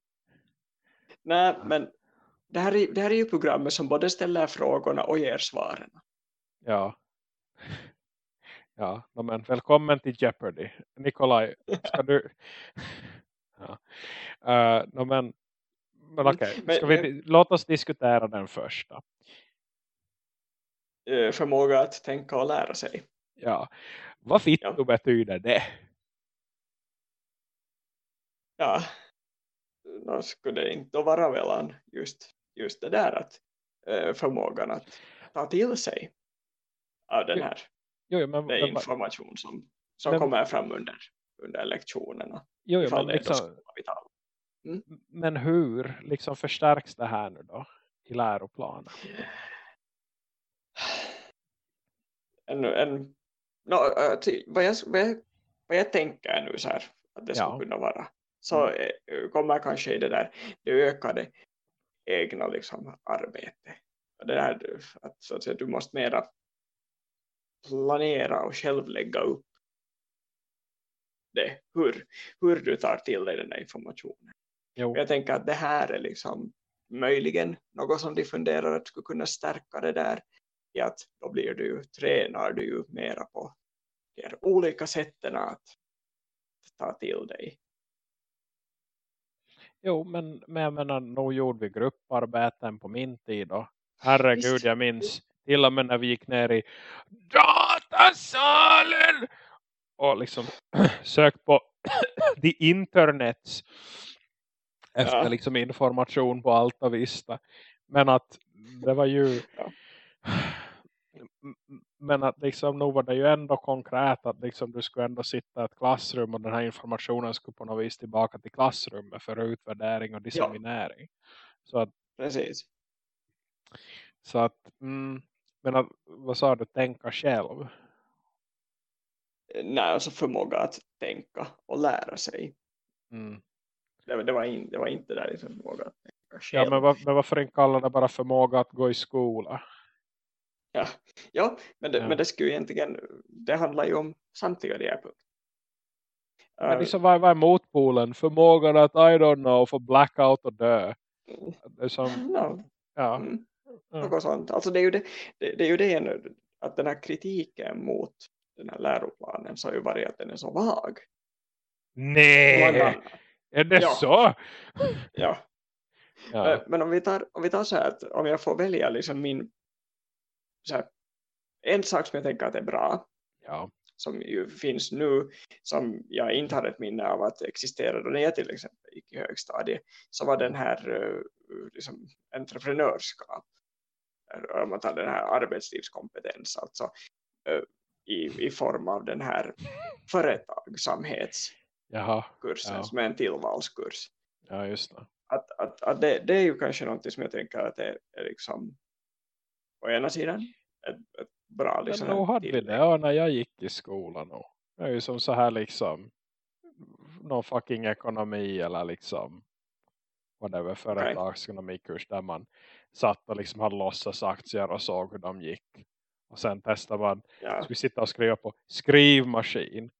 Speaker 2: Nej, men det här, är, det här är ju programmet som både ställer frågorna och ger svaren.
Speaker 1: Ja. Ja, men välkommen till Jeopardy. Nikolaj, ska du... Ja. Uh, men men okej,
Speaker 2: Men-
Speaker 1: ska vi, låt oss diskutera den första.
Speaker 2: Eh, Förmåga att tänka och lära sig.
Speaker 1: Ja. Vad fitto
Speaker 2: Ja.
Speaker 1: betyder det?
Speaker 2: Ja, då skulle det inte vara välan just, just det där att eh, förmågan att ta till sig av den här
Speaker 1: Jo, jo, men, men,
Speaker 2: information som, som
Speaker 1: Men-
Speaker 2: kommer fram under, under lektionerna.
Speaker 1: jo, jo, men, liksom,
Speaker 2: skolkapital.
Speaker 1: men hur liksom förstärks det här nu då i läroplanen?
Speaker 2: En, en, no, jag, vad, jag, vad jag tänker nu så här att det
Speaker 1: Ja.
Speaker 2: skulle kunna vara så eh, kommer kanske i det där det ökade egna liksom, arbete. Och Det där, att, så att säga, du måste mera planera och själv lägga upp det, hur, hur du tar till dig den där informationen.
Speaker 1: Jo,
Speaker 2: Jag tänker att det här är liksom möjligen något som de funderar att skulle kunna stärka det där i att då blir du ju, tränar du ju mera på de olika sätten att ta till dig.
Speaker 1: Jo men, men jag menar, nog gjorde vi grupparbeten på min tid då. Herregud,
Speaker 2: Visst,
Speaker 1: jag minns till och med när vi gick ner i datasalen och liksom sökt på the internets efter
Speaker 2: Ja.
Speaker 1: liksom information på Alta Vista. Men att det var ju
Speaker 2: Ja.
Speaker 1: Men att liksom nog var det ju ändå konkret att liksom du skulle ändå sitta i ett klassrum och den här informationen skulle på något vis tillbaka till klassrummet för utvärdering och disseminering. Så att,
Speaker 2: Precis.
Speaker 1: så att mm, men att, vad sa du, tänka själv?
Speaker 2: Nej, alltså förmåga att tänka och lära sig.
Speaker 1: Mm.
Speaker 2: Det, var- det, var, in, det var inte där liksom förmåga att tänka
Speaker 1: Ja,
Speaker 2: själv.
Speaker 1: men, var, men varför inte kalla det bara förmåga att gå i skola?
Speaker 2: Ja, ja, men, det,
Speaker 1: Ja.
Speaker 2: men det skulle egentligen, det handlar ju om samtliga de här punkterna.
Speaker 1: Men
Speaker 2: Eh,
Speaker 1: liksom, vad, vad är motpolen? Förmågan att, I don't know, få blackout och dö. Det är som,
Speaker 2: ja,
Speaker 1: ja.
Speaker 2: mm.
Speaker 1: Ja.
Speaker 2: något sånt. Alltså det är ju det, det, det, är ju det nu, att den här kritiken mot den här läroplanen så har ju varit att den är så vag.
Speaker 1: Nej, är det
Speaker 2: Ja.
Speaker 1: så?
Speaker 2: Ja.
Speaker 1: Ja.
Speaker 2: Eh, Men om vi tar, om vi tar så här att om jag får välja liksom min här, en sak som jag tänker att är bra
Speaker 1: ja.
Speaker 2: som ju finns nu som jag inte har ett minne av att existera då när jag till exempel gick i högstadiet så var den här eh, liksom, entreprenörskap om man tar den här arbetslivskompetens alltså eh, i, i form av den här företagsamhetskursen
Speaker 1: Ja.
Speaker 2: som är en tillvalskurs
Speaker 1: ja just det.
Speaker 2: att, att, att det, det är ju kanske något som jag tänker att det är liksom å ena sidan ett, ett bra liksom,
Speaker 1: Men nog hade vi det ja, när jag gick i skolan. Och. Det är ju som så här liksom någon fucking ekonomi eller liksom whatever företagsekonomikurs där man satt och liksom hade låtsas aktier och såg hur de gick. Och sen testade man,
Speaker 2: Ja,
Speaker 1: skulle sitta och skriva på skrivmaskin.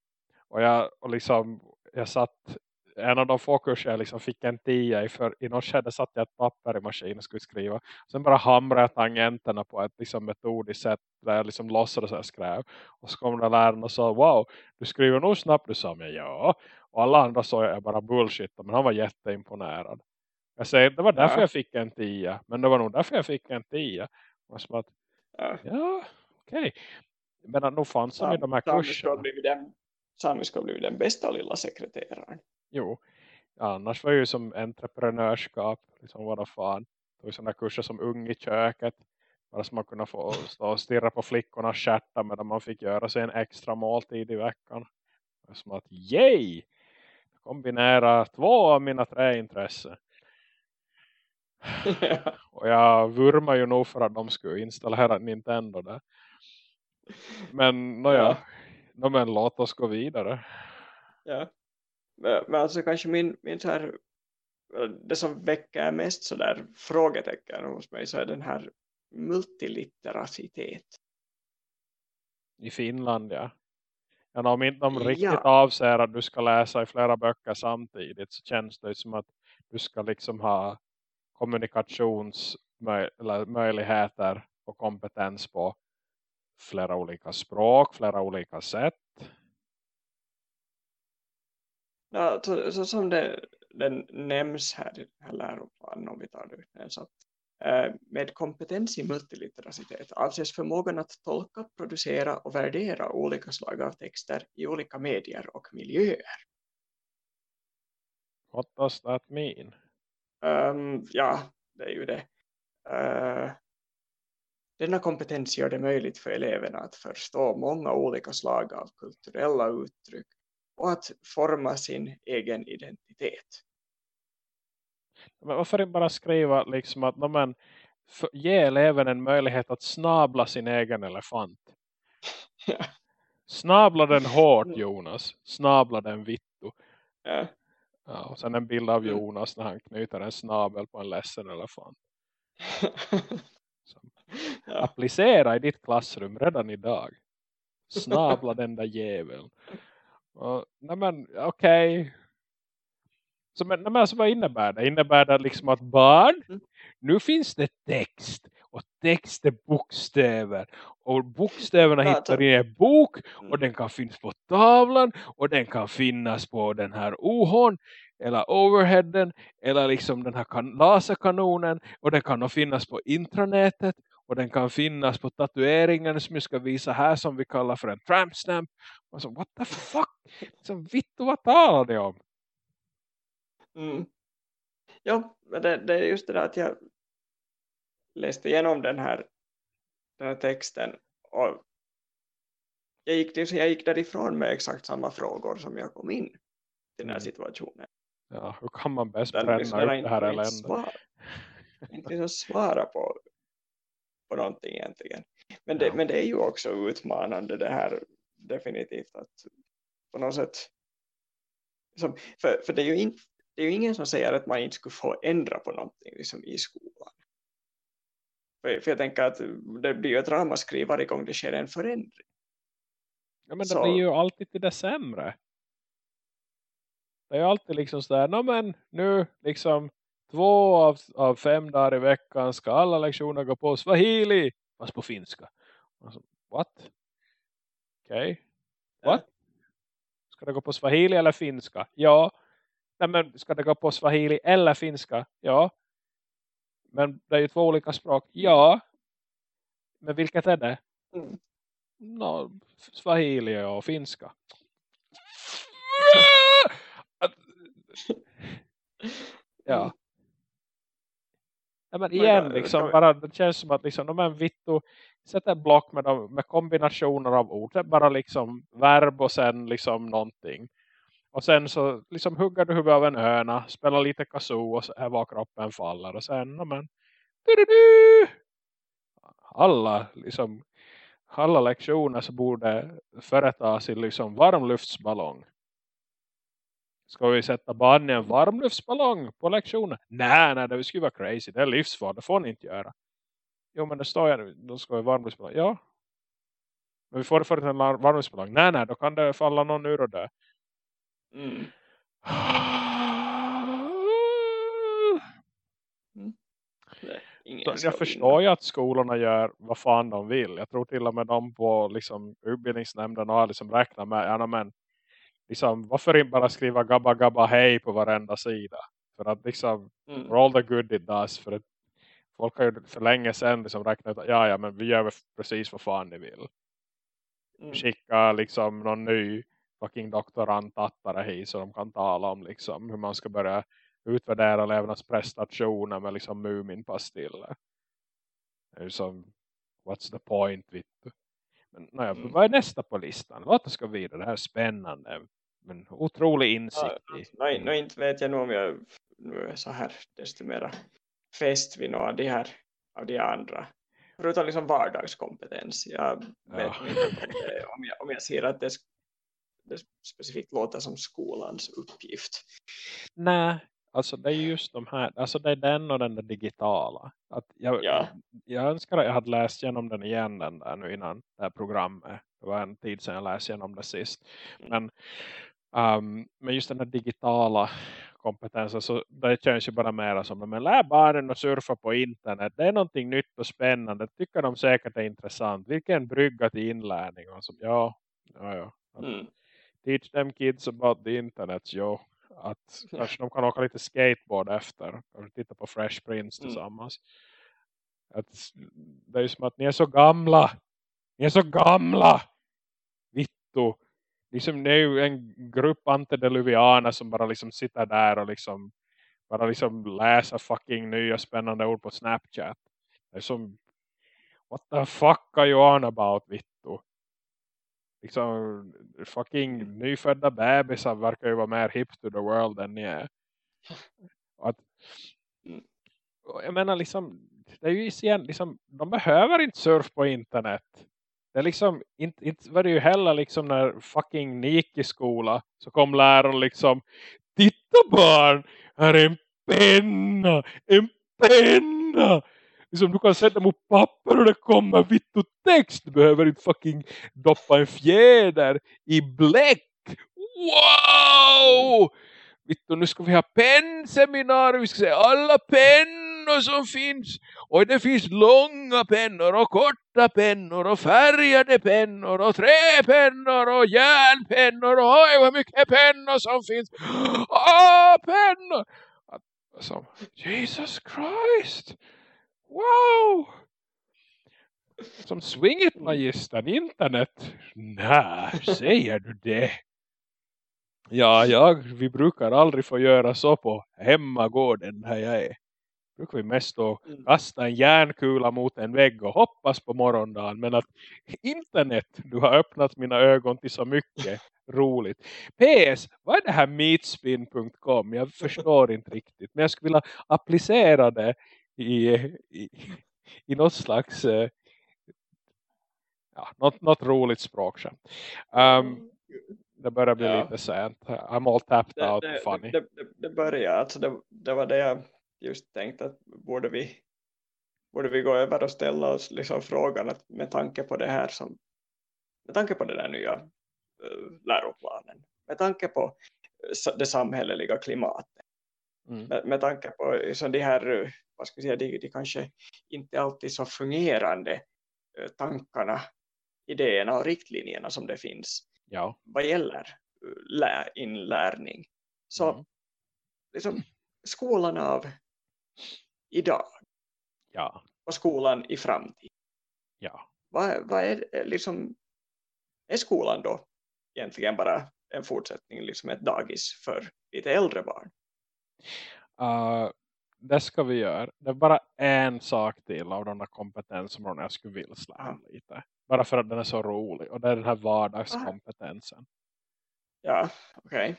Speaker 1: Och jag, och liksom, jag satt, en av de få kurser jag liksom fick en tia i, för i något skede satt jag ett papper i maskinen och skulle skriva. Sen bara hamrade jag tangenterna på ett liksom metodiskt sätt där jag liksom låtsades att jag skrev. Och så kom den läraren och sa, wow, du skriver nog snabbt. Du sa, men ja. Och alla andra sa jag bara bullshit, men han var jätteimponerad. Jag säger, det var därför
Speaker 2: Ja.
Speaker 1: jag fick en tia. Men det var nog därför jag fick en tia. Och som att,
Speaker 2: ja.
Speaker 1: ja, okej. Men att nog fanns de i de här kurserna.
Speaker 2: Sami ha blivit den bästa lilla sekreteraren.
Speaker 1: Jo, annars var ju som entreprenörskap. Liksom vad fan. Det var sådana kurser som ung i köket. Bara så man kunde få stå och stirra på flickornas stjärtar medan man fick göra sig en extra måltid i veckan. Som att, yay! Kombinera två av mina tre intressen.
Speaker 2: ja.
Speaker 1: Och jag vurmar ju nog för att de skulle installera Nintendo där. Men nåja,
Speaker 2: Ja.
Speaker 1: no, men låt oss gå vidare.
Speaker 2: ja. Men, men alltså kanske min, min så här det som väcker mest så där frågetecken hos mig så är den här multiliteracitet.
Speaker 1: I Finland, ja. ja om inte de riktigt
Speaker 2: Ja.
Speaker 1: avser att du ska läsa i flera böcker samtidigt så känns det som att du ska liksom ha kommunikationsmöjligheter och kompetens på flera olika språk, flera olika sätt.
Speaker 2: Ja, så, så som det, den nämns här i den här läroplanen om vi tar det ut så att, eh, med kompetens i multiliteracitet avses förmågan att tolka, producera och värdera olika slag av texter i olika medier och miljöer.
Speaker 1: What does that mean?
Speaker 2: Ehm, ja, det är ju det. Eh, denna kompetens gör det möjligt för eleverna att förstå många olika slag av kulturella uttryck och att forma sin egen identitet.
Speaker 1: Men varför inte bara skriva liksom att men, för, ge eleven en möjlighet att snabla sin egen elefant. Snabla den hårt Jonas. Snabla den vittu.
Speaker 2: Ja.
Speaker 1: Ja, och sen en bild av
Speaker 2: Mm.
Speaker 1: Jonas när han knyter en snabel på en ledsen elefant.
Speaker 2: Ja.
Speaker 1: applicera i ditt klassrum redan idag. Snabla den där jäveln. Och, nej men okej. Så, men, nej, men, alltså, vad innebär det? Innebär det liksom att barn,
Speaker 2: Mm.
Speaker 1: nu finns det text. Och text är bokstäver. Och bokstäverna
Speaker 2: Ja,
Speaker 1: hittar
Speaker 2: så-
Speaker 1: i en bok.
Speaker 2: Mm.
Speaker 1: Och den kan finnas på tavlan. Och den kan finnas på den här ohån. Eller overheaden. Eller liksom den här kan- laserkanonen. Och den kan finnas på intranätet. Och den kan finnas på tatueringen som jag ska visa här som vi kallar för en tramp stamp. Och så, what the fuck? Så vitt vad talar ni om?
Speaker 2: Mm. Ja, men det, det är just det där att jag läste igenom den här, den här texten och jag gick, jag gick därifrån med exakt samma frågor som jag kom in till den här
Speaker 1: Mm.
Speaker 2: situationen.
Speaker 1: Ja, hur kan man bäst bränna
Speaker 2: liksom,
Speaker 1: upp det här
Speaker 2: inte
Speaker 1: eländet?
Speaker 2: svara, inte liksom svara på, på någonting egentligen. Men det,
Speaker 1: Ja.
Speaker 2: men det är ju också utmanande det här definitivt att på något sätt som, för, för det, är ju in, det är ju ingen som säger att man inte skulle få ändra på någonting liksom, i skolan. För, för jag tänker att det blir ju ett ramaskri varje gång det sker en förändring.
Speaker 1: Ja, men det
Speaker 2: Så-
Speaker 1: blir ju alltid till det sämre. Det är ju alltid liksom sådär, no, men nu liksom två av, av fem dagar i veckan ska alla lektioner gå på swahili, fast på finska. Alltså, what? Okej. Okay. What? Ska det gå på swahili eller finska? Ja. Nej, men ska det gå på swahili eller finska? Ja. Men det är ju två olika språk. Ja. Men vilket är det?
Speaker 2: Mm.
Speaker 1: No, swahili och finska. Ja. Ja men igen,
Speaker 2: äh,
Speaker 1: liksom, bara, det känns som att liksom, de är en vittu, sätt en block med, dem, med kombinationer av ord. Bara liksom verb och sen liksom någonting. Och sen så liksom huggar du huvudet av en höna, spelar lite kazoo och så är var kroppen faller. Och sen, men, alla liksom alla lektioner så borde företas i liksom varmluftsballong. Ska vi sätta barn i en varmluftsballong på lektionen? Nej, nej, det skulle vara crazy. Det är livsfarligt, det får ni inte göra. Jo, men det står ju nu, då ska vi varmluftsballong. Ja. Men vi får det för en varmluftsballong. Nej, nej, då kan det falla någon ur och dö.
Speaker 2: Mm. Nej,
Speaker 1: jag förstår ju att skolorna gör vad fan de vill. Jag tror till och med de på liksom, utbildningsnämnden har liksom räknat med, ja men liksom, varför inte bara skriva gabba gabba hej på varenda sida? För att liksom.
Speaker 2: Mm.
Speaker 1: for all the good it does. För att folk har ju för länge sedan liksom räknat ut, ja ja men vi gör precis vad fan ni vill.
Speaker 2: Mm.
Speaker 1: Skicka liksom någon ny fucking doktorandtattare hit så de kan tala om liksom hur man ska börja utvärdera elevernas prestationer med liksom Mumin-pastiller. Det är ju som, what's the point, vittu? Men naja,
Speaker 2: Mm.
Speaker 1: vad är nästa på listan? Låt oss gå vidare, det här är spännande. Men otrolig insikt i.
Speaker 2: Nej, nej, inte vet jag nu om jag nu är så här desto mera fäst vid några av de här av de andra. Förutom liksom vardagskompetens. Jag vet
Speaker 1: Ja.
Speaker 2: inte om, det, om, jag, om jag ser att det, det specifikt låter som skolans uppgift.
Speaker 1: Nej, alltså det är just de här, alltså det är den och den där digitala. Att jag,
Speaker 2: Ja.
Speaker 1: jag önskar att jag hade läst igenom den igen den där nu innan det här programmet. Det var en tid sedan jag läste igenom det sist.
Speaker 2: Mm.
Speaker 1: Men, um, men just den här digitala kompetensen så det känns ju bara mera som men lär barnen att surfa på internet. Det är någonting nytt och spännande. Tycker de säkert är intressant. Vilken brygga till inlärning. Och så, ja, ja, ja.
Speaker 2: Mm.
Speaker 1: Teach them kids about the internet. Jo, att kanske de kan åka lite skateboard efter. Och titta på Fresh Prince
Speaker 2: Mm.
Speaker 1: tillsammans. Att, det är ju som att ni är så gamla. Ni är så gamla. Vittu. Liksom, det är ju en grupp antediluvianer som bara liksom sitter där och liksom bara liksom läser fucking nya spännande ord på Snapchat. Det är som what the fuck are you on about, Vittu? Liksom fucking nyfödda bebisar verkar ju vara mer hip to the world än ni är. Att, jag menar liksom, det är ju igen, liksom, de behöver inte surf på internet. Det är liksom, inte, inte var det ju heller liksom när fucking ni gick i skola så kom läraren liksom, titta barn, här är en penna, en penna. Liksom, du kan sätta mot papper och det kommer vitt och text. Du behöver inte fucking doppa en fjäder i bläck. Wow! Vittu, nu ska vi ha pennseminarium. Vi ska se alla pennor som finns. Och det finns långa pennor och korta pennor och färgade pennor och träpennor och järnpennor. Och oj vad mycket pennor som finns. Ah, pennor! Som, Jesus Christ! Wow! Som swing it magistern, internet. När säger du det? Ja, jag, vi brukar aldrig få göra så på hemmagården där jag är. Brukar vi mest då
Speaker 2: Mm.
Speaker 1: kasta en järnkula mot en vägg och hoppas på morgondagen. Men att internet, du har öppnat mina ögon till så mycket roligt. PS, vad är det här meetspin.com? Jag förstår inte riktigt. Men jag skulle vilja applicera det i, i, i något slags eh, ja, något, något roligt språk. Um, det börjar bli
Speaker 2: Ja.
Speaker 1: lite sent. I'm all tapped
Speaker 2: det,
Speaker 1: out
Speaker 2: det,
Speaker 1: funny.
Speaker 2: det, det, det börjar, alltså det, det var det jag just tänkte att borde vi, borde vi gå över och ställa oss liksom frågan att med tanke på det här som, med tanke på den där nya uh, läroplanen, med tanke på eh, det samhälleliga klimatet,
Speaker 1: Mm.
Speaker 2: med, med tanke på liksom de här, vad ska vi säga, de, de kanske inte alltid så fungerande eh, tankarna, idéerna och riktlinjerna som det finns
Speaker 1: Ja.
Speaker 2: vad gäller lä- inlärning. Så
Speaker 1: Mm.
Speaker 2: liksom, skolan av idag
Speaker 1: Ja.
Speaker 2: och skolan i framtiden.
Speaker 1: Ja.
Speaker 2: Vad, vad är, är liksom, är skolan då egentligen bara en fortsättning, liksom ett dagis för lite äldre barn?
Speaker 1: Uh, det ska vi göra. Det är bara en sak till av de där kompetensområdena jag skulle vilja släppa lite. Bara för att den är så rolig. Och det är den här vardagskompetensen.
Speaker 2: Ja, okej.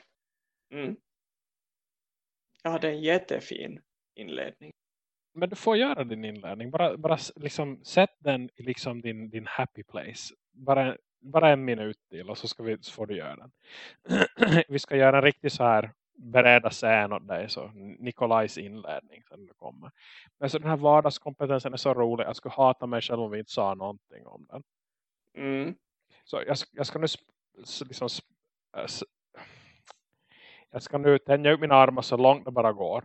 Speaker 2: Mm. Ja, det är en jättefin inledning.
Speaker 1: Men du får göra din inlärning. Bara, bara liksom, sätt den i liksom din, din happy place. Bara, bara en minut till och så, ska vi, så får du göra den. vi ska göra en riktig så här bereda scen åt dig. Så Nikolajs inledning. Sen det kommer. Men så den här vardagskompetensen är så rolig. Jag skulle hata mig själv om vi inte sa någonting om den.
Speaker 2: Mm.
Speaker 1: Så jag, ska- jag ska nu liksom, äh, jag ska nu tänja ut mina armar så långt det bara går.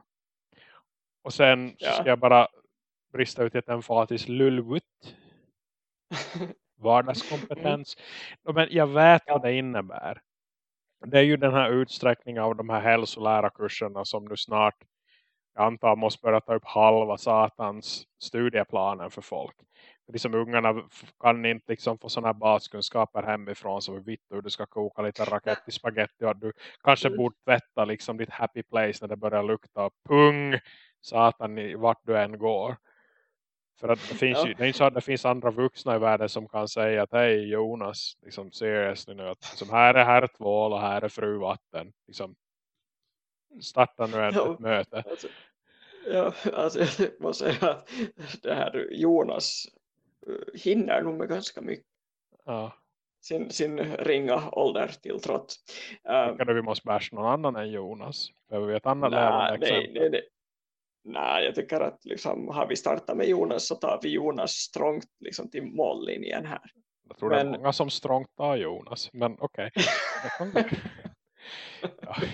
Speaker 1: Och sen
Speaker 2: Ja.
Speaker 1: ska jag bara brista ut i ett emfatiskt lullvutt. Vardagskompetens. Ja, Men jag vet vad det innebär. Det är ju den här utsträckningen av de här hälsolärarkurserna som nu snart jag antar måste börja ta upp halva satans studieplanen för folk. För liksom ungarna kan inte liksom få sådana här baskunskaper hemifrån som vitt hur du ska koka lite raket i spaghetti och du kanske
Speaker 2: Mm.
Speaker 1: borde tvätta liksom ditt happy place när det börjar lukta pung satan vart du än går. För att det finns ju, det är inte så att det finns andra vuxna i världen som kan säga att hej Jonas, liksom seriously nu att liksom, här är herr tvål och här är fru vatten. Liksom, starta nu ett,
Speaker 2: Ja.
Speaker 1: ett möte.
Speaker 2: Alltså, ja, alltså jag måste säga att det här Jonas eh, hinner nog med ganska mycket.
Speaker 1: Ja.
Speaker 2: sin, sin ringa ålder till trots.
Speaker 1: Uh, Tycker du vi måste basha någon annan än Jonas? Behöver vi ett annat lärande exempel? Nej, nej,
Speaker 2: nej, jag tycker att liksom, har vi startat med Jonas så tar vi Jonas strångt liksom, till mållinjen här.
Speaker 1: Jag tror men... det är många som strångt tar Jonas, men okej. Okay. ja.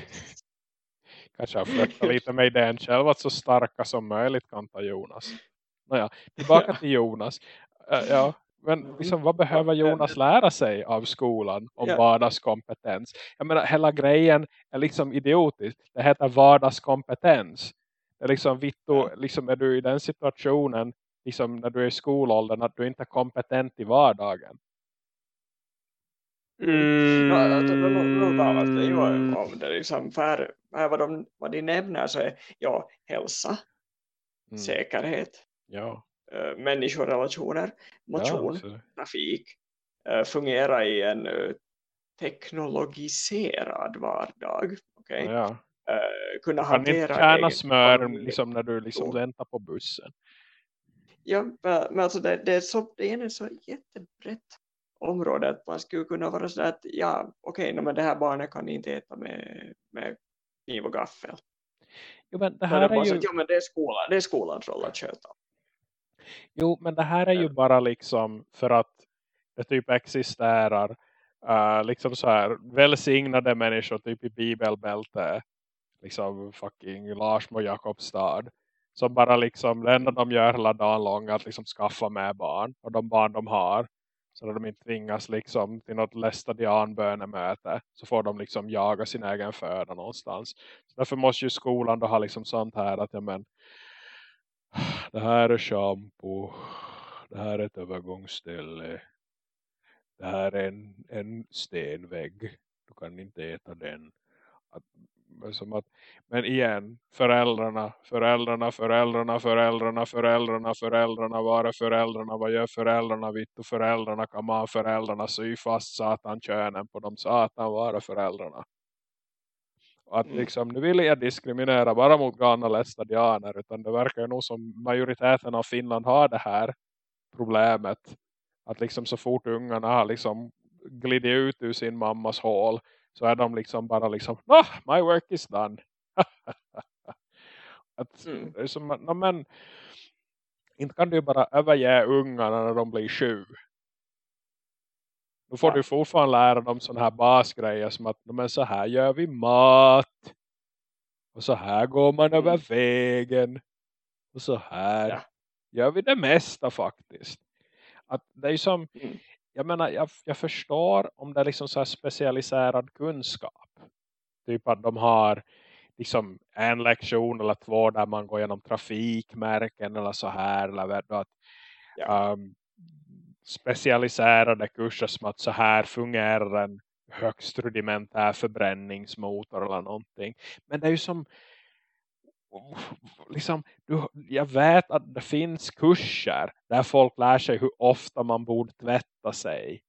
Speaker 1: Kanske har flörtat lite med idén själv att så starka som möjligt kan ta Jonas. Nåja, tillbaka till Jonas. Uh, ja, men liksom, vad behöver Jonas lära sig av skolan om ja. vardagskompetens? Jag menar, hela grejen är liksom idiotisk. Det heter vardagskompetens. Liksom, Vitto, liksom är du i den situationen liksom när du är i skolåldern att du inte är kompetent i vardagen.
Speaker 2: Mm. Ja, det ju om det liksom för vad de, vad de nämner så är ja, hälsa, mm. säkerhet,
Speaker 1: ja.
Speaker 2: äh, människorelationer, motion, ja, trafik, äh, fungera i en äh, teknologiserad vardag. Okay?
Speaker 1: Ja.
Speaker 2: Äh, kunna kan hantera inte
Speaker 1: tjäna smör liksom, när du liksom väntar på bussen.
Speaker 2: Ja, men alltså det, det, är så, det är en så jättebrett område att man skulle kunna vara så att ja, okej, okay, men det här barnet kan inte äta med, med kniv och gaffel.
Speaker 1: Jo, men det här
Speaker 2: är,
Speaker 1: är ju...
Speaker 2: Att, ja, men det är, skolan, det är skolans roll att köta.
Speaker 1: Jo, men det här är ju bara liksom för att det typ existerar uh, liksom så här välsignade människor typ i bibelbälte liksom fucking Larsmo Jakobstad som bara liksom det enda de gör hela dagen lång att liksom skaffa med barn och de barn de har så att de inte tvingas liksom till något lästadianbönemöte. Så får de liksom jaga sin egen föda någonstans. Så därför måste ju skolan då ha liksom sånt här att ja men. Det här är shampoo. Det här är ett övergångsställe. Det här är en, en stenvägg. Du kan inte äta den. Att som att, men igen, föräldrarna, föräldrarna, föräldrarna, föräldrarna, föräldrarna, föräldrarna, var är föräldrarna, vad gör föräldrarna, vitt och föräldrarna, kan man föräldrarna sy fast satan könen på dem, satan vara föräldrarna. Och att mm. liksom, nu vill jag diskriminera bara mot galna lästadianer, utan det verkar nog som majoriteten av Finland har det här problemet. Att liksom så fort ungarna har liksom glidit ut ur sin mammas hål så är de liksom bara liksom, ah, my work is done. att, mm. det är som, no, men, inte kan du bara överge ungarna när de blir sju. Då får ja. du fortfarande lära dem sådana här basgrejer som att men så här gör vi mat. Och så här går man mm. över vägen. Och så här ja. gör vi det mesta faktiskt. Att det är som, mm jag menar, jag, jag förstår om det är liksom så här specialiserad kunskap. Typ att de har liksom en lektion eller två där man går igenom trafikmärken eller så här. Eller att, ja. um, specialiserade kurser som att så här fungerar en högst rudimentär förbränningsmotor eller någonting. Men det är ju som liksom, du, jag vet att det finns kurser där folk lär sig hur ofta man borde tvätta sig.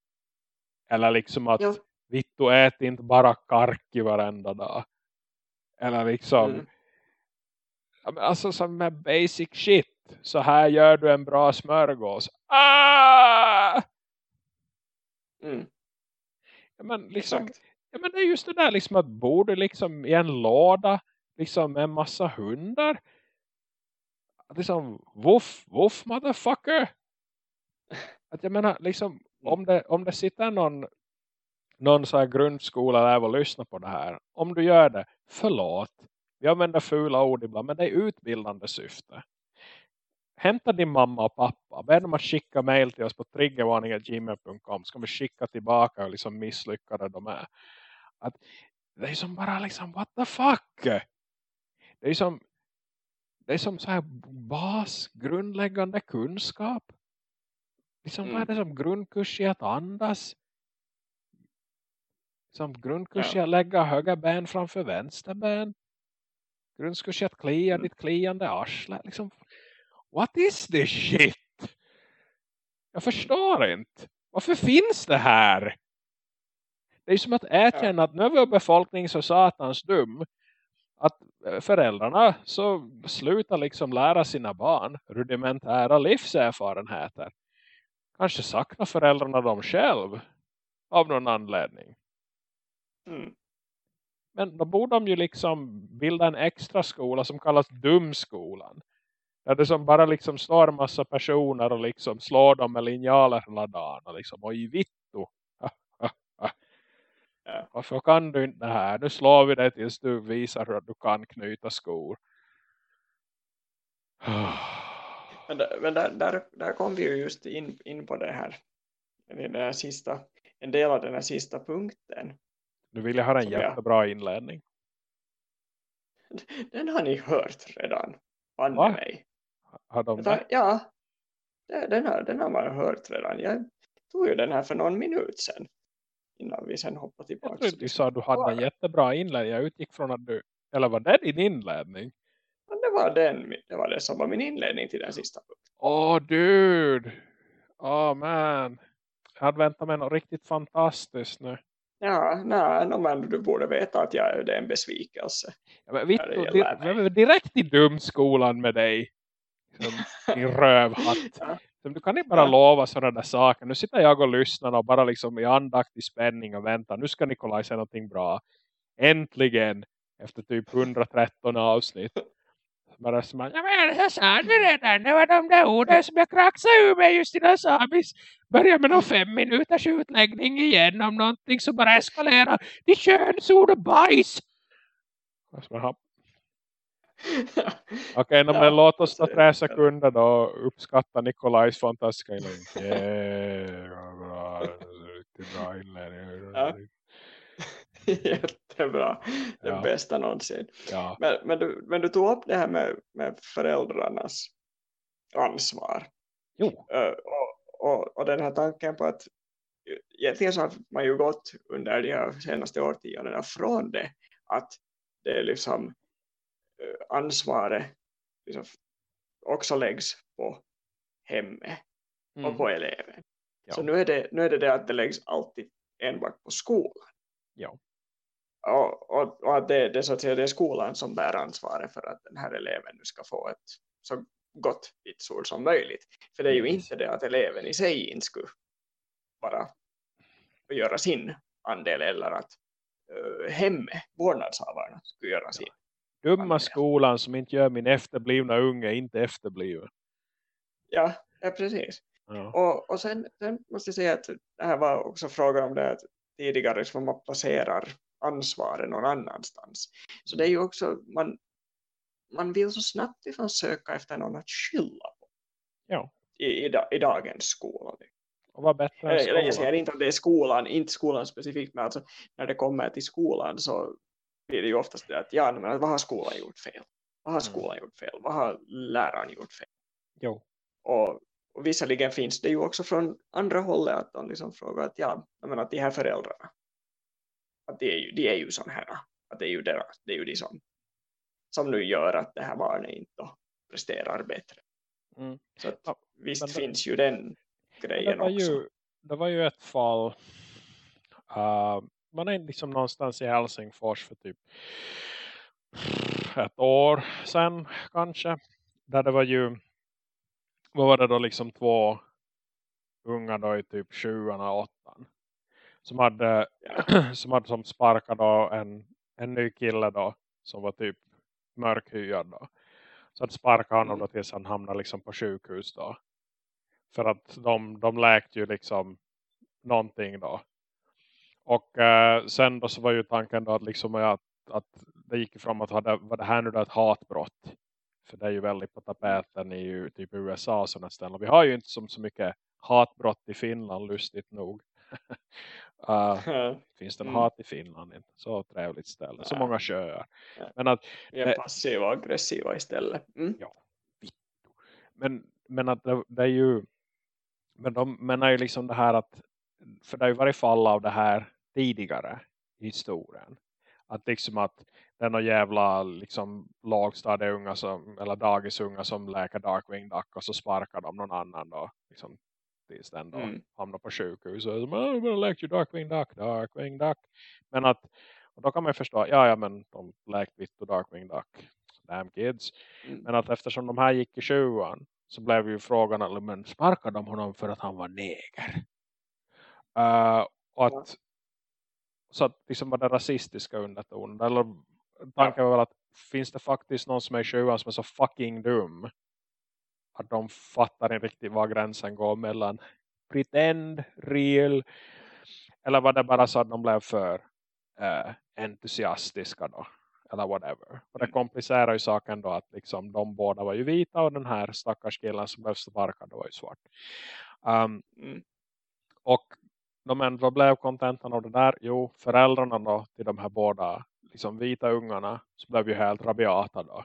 Speaker 1: Eller liksom att ja. Vittu ät inte bara karki varenda dag. Eller liksom mm. alltså som med basic shit. Så här gör du en bra smörgås. Ah! Mm. Ja, men liksom, ja, men det är just det där liksom att borde liksom i en låda liksom en massa hundar. Liksom, woof, woof motherfucker. Att jag menar, liksom, om det, om det sitter någon, någon så här grundskola där och lyssnar på det här. Om du gör det, förlåt. Vi använder fula ord ibland, men det är utbildande syfte. Hämta din mamma och pappa. Be dem att skicka mail till oss på triggervarning.gmail.com. Ska vi skicka tillbaka hur liksom misslyckade de är. Att det är som bara liksom, what the fuck? Det är som, det är som så här bas, grundläggande kunskap. Liksom, mm. Vad är mm. det som grundkurs i att andas? Som grundkurs ja. i att lägga höger ben framför vänster ben. Grundkurs i att klia mm. ditt kliande arsle. Liksom, what is this shit? Jag förstår inte. Varför finns det här? Det är som att erkänna ja. att nu är vår befolkning så satans dum att föräldrarna så slutar liksom lära sina barn rudimentära livserfarenheter. Kanske saknar föräldrarna dem själv. Av någon anledning.
Speaker 2: Mm.
Speaker 1: Men då borde de ju liksom bilda en extra skola som kallas dumskolan. Där det som bara liksom står en massa personer och liksom slår dem med linjaler hela dagen. Och liksom, oj vittu.
Speaker 2: Ja.
Speaker 1: Varför kan du inte det här? Nu slår vi det tills du visar hur du kan knyta skor.
Speaker 2: Men, där, men där, där, där kom vi ju just in, in på det här. Den här sista, en del av den här sista punkten.
Speaker 1: Nu vill jag ha en
Speaker 2: Som jag-
Speaker 1: jättebra inledning.
Speaker 2: Den har ni hört redan.
Speaker 1: Va?
Speaker 2: mig.
Speaker 1: Har de
Speaker 2: tar- Ja, den har, den har man hört redan. Jag tog ju den här för någon minut sedan. Innan vi sen hoppade
Speaker 1: Jag
Speaker 2: tillbaka.
Speaker 1: trodde du sa att du hade en jättebra inledning. Jag utgick från att du... Eller var det din inledning?
Speaker 2: Men det var den, det var det som var min inledning till den sista punkten.
Speaker 1: Åh, dude! Åh, man. Jag hade väntat mig något riktigt fantastiskt nu.
Speaker 2: Ja, nej, no, men du borde veta att jag, det är en besvikelse.
Speaker 1: Ja, men Vittu, di- direkt i dumskolan med dig. Som din rövhatt.
Speaker 2: Ja.
Speaker 1: Du kan inte bara
Speaker 2: Ja.
Speaker 1: lova sådana där saker. Nu sitter jag och lyssnar och bara liksom i andakt i spänning och väntar. Nu ska Nikolaj säga någonting bra. Äntligen. Efter typ 113 avsnitt. Bara som att, ja men jag sa det redan. Det var de där orden som jag kraxade ur mig just innan Sabis började med någon fem minuters utläggning igen om någonting som bara eskalerar. Det är könsord och bajs. Och så bara, Okej, no,
Speaker 2: Ja,
Speaker 1: men låt oss ta tre sekunder då uppskatta Nikolajs fantastiska inledning. Yeah, bra, riktigt bra inledning.
Speaker 2: Ja. Jättebra. Det
Speaker 1: Ja.
Speaker 2: bästa någonsin.
Speaker 1: Ja,
Speaker 2: Men, men, du, men du tog upp det här med, med föräldrarnas ansvar.
Speaker 1: jo.
Speaker 2: Ö, och, och, och den här tanken på att egentligen så har man ju gått under de här senaste årtiondena från det att det är liksom ansvaret liksom också läggs på hemmet och
Speaker 1: Mm.
Speaker 2: på eleven.
Speaker 1: Ja.
Speaker 2: Så nu är, det, nu är det det att det läggs alltid enbart på skolan.
Speaker 1: Ja.
Speaker 2: Och, och, och att det, det, så att säga, det är skolan som bär ansvaret för att den här eleven nu ska få ett så gott vitsord som möjligt. För det är ju
Speaker 1: Precis.
Speaker 2: inte det att eleven i sig inte skulle bara göra sin andel eller att uh, hemme, vårdnadshavarna, skulle göra sin.
Speaker 1: Dumma skolan som inte gör min efterblivna unge inte efterbliven.
Speaker 2: Ja, ja precis.
Speaker 1: Ja.
Speaker 2: Och, och sen, sen måste jag säga att det här var också frågan om det att tidigare som man placerar ansvaret någon annanstans. Så det är ju också, man, man vill så snabbt ifrån söka efter någon att skylla på
Speaker 1: Ja.
Speaker 2: i, i, i dagens skola.
Speaker 1: Och vad bättre än
Speaker 2: eller jag
Speaker 1: skolan.
Speaker 2: säger inte att det är skolan, inte skolan specifikt, men alltså när det kommer till skolan så blir det ju oftast det att ja, men vad har skolan gjort fel? Vad har
Speaker 1: Mm.
Speaker 2: skolan gjort fel? Vad har läraren gjort fel?
Speaker 1: Jo.
Speaker 2: Och, och visserligen finns det ju också från andra hållet att de liksom frågar att ja, jag menar att de här föräldrarna att de är ju, de är ju sån här att det är ju deras, det är ju de som som nu gör att det här barnet inte presterar bättre.
Speaker 1: Mm.
Speaker 2: Så att,
Speaker 1: Ja,
Speaker 2: visst
Speaker 1: det-
Speaker 2: finns ju den grejen
Speaker 1: det, var
Speaker 2: också.
Speaker 1: ju, det var ju ett fall. Uh, man är liksom någonstans i Helsingfors för typ ett år sedan kanske. Där det var ju vad var det då liksom två unga då i typ sjuan och åttan. Som hade, som hade som sparkat då en, en ny kille då. Som var typ mörkhyad då. Så att sparka honom
Speaker 2: Mm.
Speaker 1: då tills han hamnade liksom på sjukhus då. För att de, de läkte ju liksom någonting då. Och eh, sen då så var ju tanken då att liksom att, att det gick ifrån att hade, var det här nu då ett hatbrott. För det är ju väldigt på tapeten i ju typ USA och sådana ställen. Och vi har ju inte som så mycket hatbrott i Finland lustigt nog. uh, finns det
Speaker 2: Mm.
Speaker 1: hat i Finland? Inte så trevligt ställe. Så många sjöar.
Speaker 2: Ja.
Speaker 1: Men att
Speaker 2: Vi är passiva och aggressiva istället. Mm.
Speaker 1: men, men att det, det är ju men de menar ju liksom det här att för det har ju varit fall av det här tidigare i historien. Att liksom att är några jävla liksom lågstadieunga som, eller dagisunga som läker Darkwing Duck och så sparkar de någon annan då. Liksom tills den då
Speaker 2: Mm.
Speaker 1: hamnar på sjukhus. Och så, "Ah, bara läkte ju Darkwing Duck, Darkwing Duck. Men att, och då kan man förstå, ja ja men de läkte vitt och Darkwing Duck. Damn kids.
Speaker 2: Mm.
Speaker 1: Men att eftersom de här gick i sjuan så blev ju frågan, men sparkade de honom för att han var neger? Uh, Och att, så att liksom var det rasistiska undertonen. Eller tanken var väl att finns det faktiskt någon som är i sjuan som är så fucking dum att de fattar inte riktigt var gränsen går mellan pretend, real eller var det bara så att de blev för uh, entusiastiska då eller whatever. Och det mm. komplicerar ju saken då att liksom de båda var ju vita och den här stackars killen som blev sparkad var ju svart. Um. Och men vad blev kontentan av det där? Jo, föräldrarna då till de här båda liksom vita ungarna så blev ju helt rabiata då.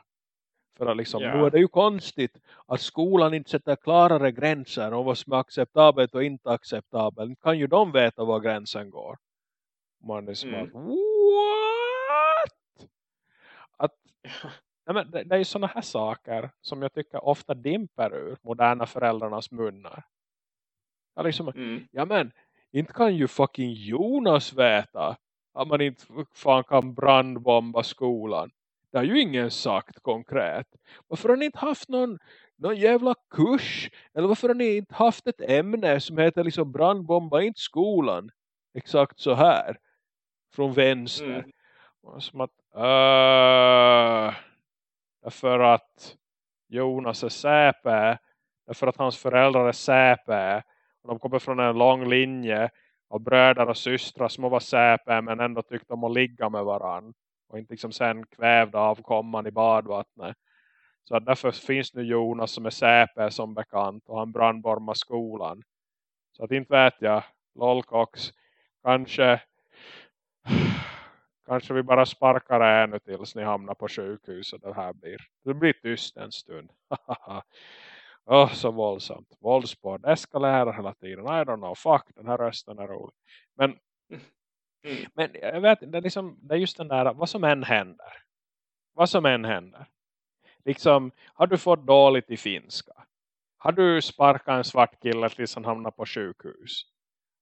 Speaker 1: För att liksom, yeah. nu är det ju konstigt att skolan inte sätter klarare gränser om vad som är acceptabelt och inte acceptabelt. Kan ju de veta var gränsen går? Man är som mm. att, what? Att, nej men det, det är ju sådana här saker som jag tycker ofta dimper ur moderna föräldrarnas munnar. Ja, liksom, mm. ja men, inte kan ju fucking Jonas veta att man inte fan kan brandbomba skolan. Det har ju ingen sagt konkret. Varför har ni inte haft någon, någon jävla kurs? Eller varför har ni inte haft ett ämne som heter liksom brandbomba inte skolan? Exakt så här. Från vänster. Mm. Som att, uh, därför att Jonas är säpe. Därför att hans föräldrar är säpe. Och de kommer från en lång linje av bröder och systrar som var säpe men ändå tyckte om att ligga med varann och inte liksom sen kvävda avkomman i badvattnet. Så därför finns nu Jonas som är säpe som bekant och han brandbormar skolan. Så att inte vet jag, lolkox, kanske kanske vi bara sparkar ännu tills ni hamnar på sjukhuset. Det här blir, det blir tyst en stund. Oh, så våldsamt. Våldsport eskalerar hela tiden. I don't know, fuck, den här rösten är rolig. Men Mm. Men jag vet, det är, liksom, det är just den där, vad som än händer. Vad som än händer. Liksom, har du fått dåligt i finska? Har du sparkat en svart kille tills han hamnar på sjukhus?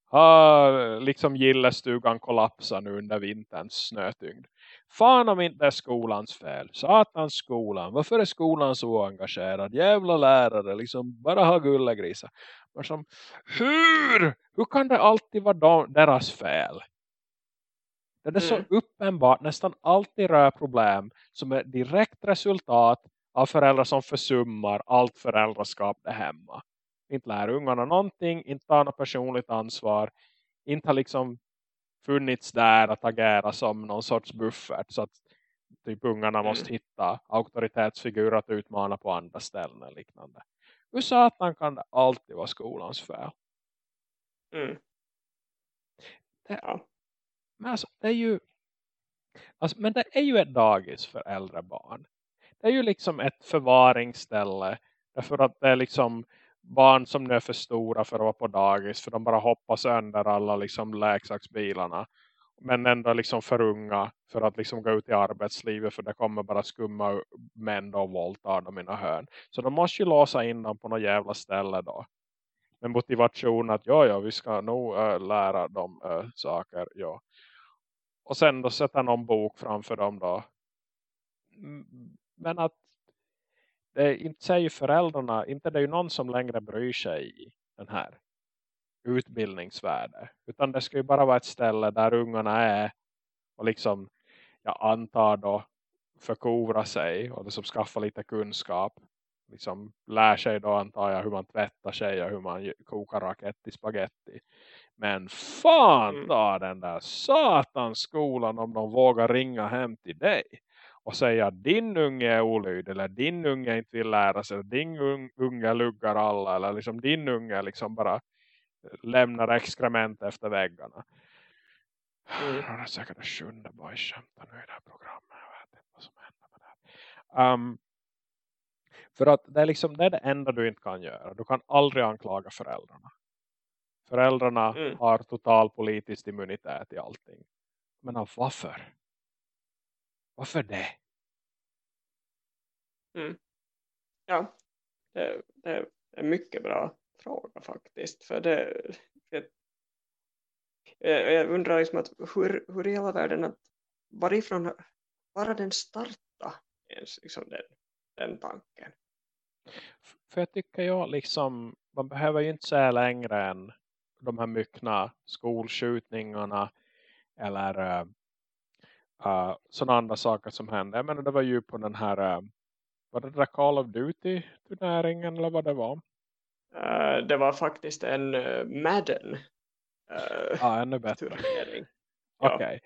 Speaker 1: Har liksom gillestugan kollapsat nu under vinterns snötyngd? Fan om inte är skolans fel. Satans skolan. Varför är skolan så engagerad? Jävla lärare. Liksom bara ha gullegrisar. Som, hur? Hur kan det alltid vara deras fel? Det är mm. så uppenbart nästan alltid rör problem som är direkt resultat av föräldrar som försummar allt föräldraskap där hemma. Inte lär ungarna någonting, inte tar något personligt ansvar, inte har liksom funnits där att agera som någon sorts buffert så att typ ungarna måste mm. hitta auktoritetsfigurer att utmana på andra ställen eller liknande. Hur satan kan det alltid vara skolans fel? Mm. Det, ja. Men alltså, det är ju alltså, men det är ju ett dagis för äldre barn. Det är ju liksom ett förvaringsställe. Därför att det är liksom barn som nu är för stora för att vara på dagis. För de bara hoppar sönder alla liksom leksaksbilarna. Men ändå liksom för unga för att liksom gå ut i arbetslivet. För det kommer bara skumma män och våldtar dem i några hörn. Så de måste ju låsa in dem på något jävla ställe då. Med motivation att ja, ja vi ska nog äh, lära dem äh, saker. Ja. Och sen då sätta någon bok framför dem då. Men att det inte säger föräldrarna, inte det är ju någon som längre bryr sig i den här utbildningsvärde. Utan det ska ju bara vara ett ställe där ungarna är och liksom, jag antar då, förkovra sig och liksom skaffa lite kunskap. Liksom lär sig då antar jag hur man tvättar sig och hur man kokar raket i spaghetti. Men fan mm. ta den där satans skolan om de vågar ringa hem till dig. Och säga att din unge är olydig. Eller din unge inte vill lära sig. Eller din unge luggar alla. Eller liksom din unge liksom bara lämnar exkrement efter väggarna. Mm. Det är säkert det sjunde bajskämta nu i det här programmet. Jag vet inte vad som händer med det um, För att det är, liksom, det är det enda du inte kan göra. Du kan aldrig anklaga föräldrarna. Föräldrarna mm. har total politisk immunitet i allting. Men varför? Varför det?
Speaker 2: Mm. Ja, det, det, är en mycket bra fråga faktiskt. För det, det jag undrar liksom att hur, hur i hela världen att varifrån bara den starta ens liksom den, den tanken.
Speaker 1: För jag tycker jag liksom man behöver ju inte säga längre än de här myckna skolskjutningarna eller uh, uh, sådana andra saker som hände. Jag menar det var ju på den här uh, var det där Call of Duty turneringen eller vad det var?
Speaker 2: Uh, det var faktiskt en Madden
Speaker 1: ja, ännu bättre.
Speaker 2: turnering.
Speaker 1: Ja. Okej. Okay.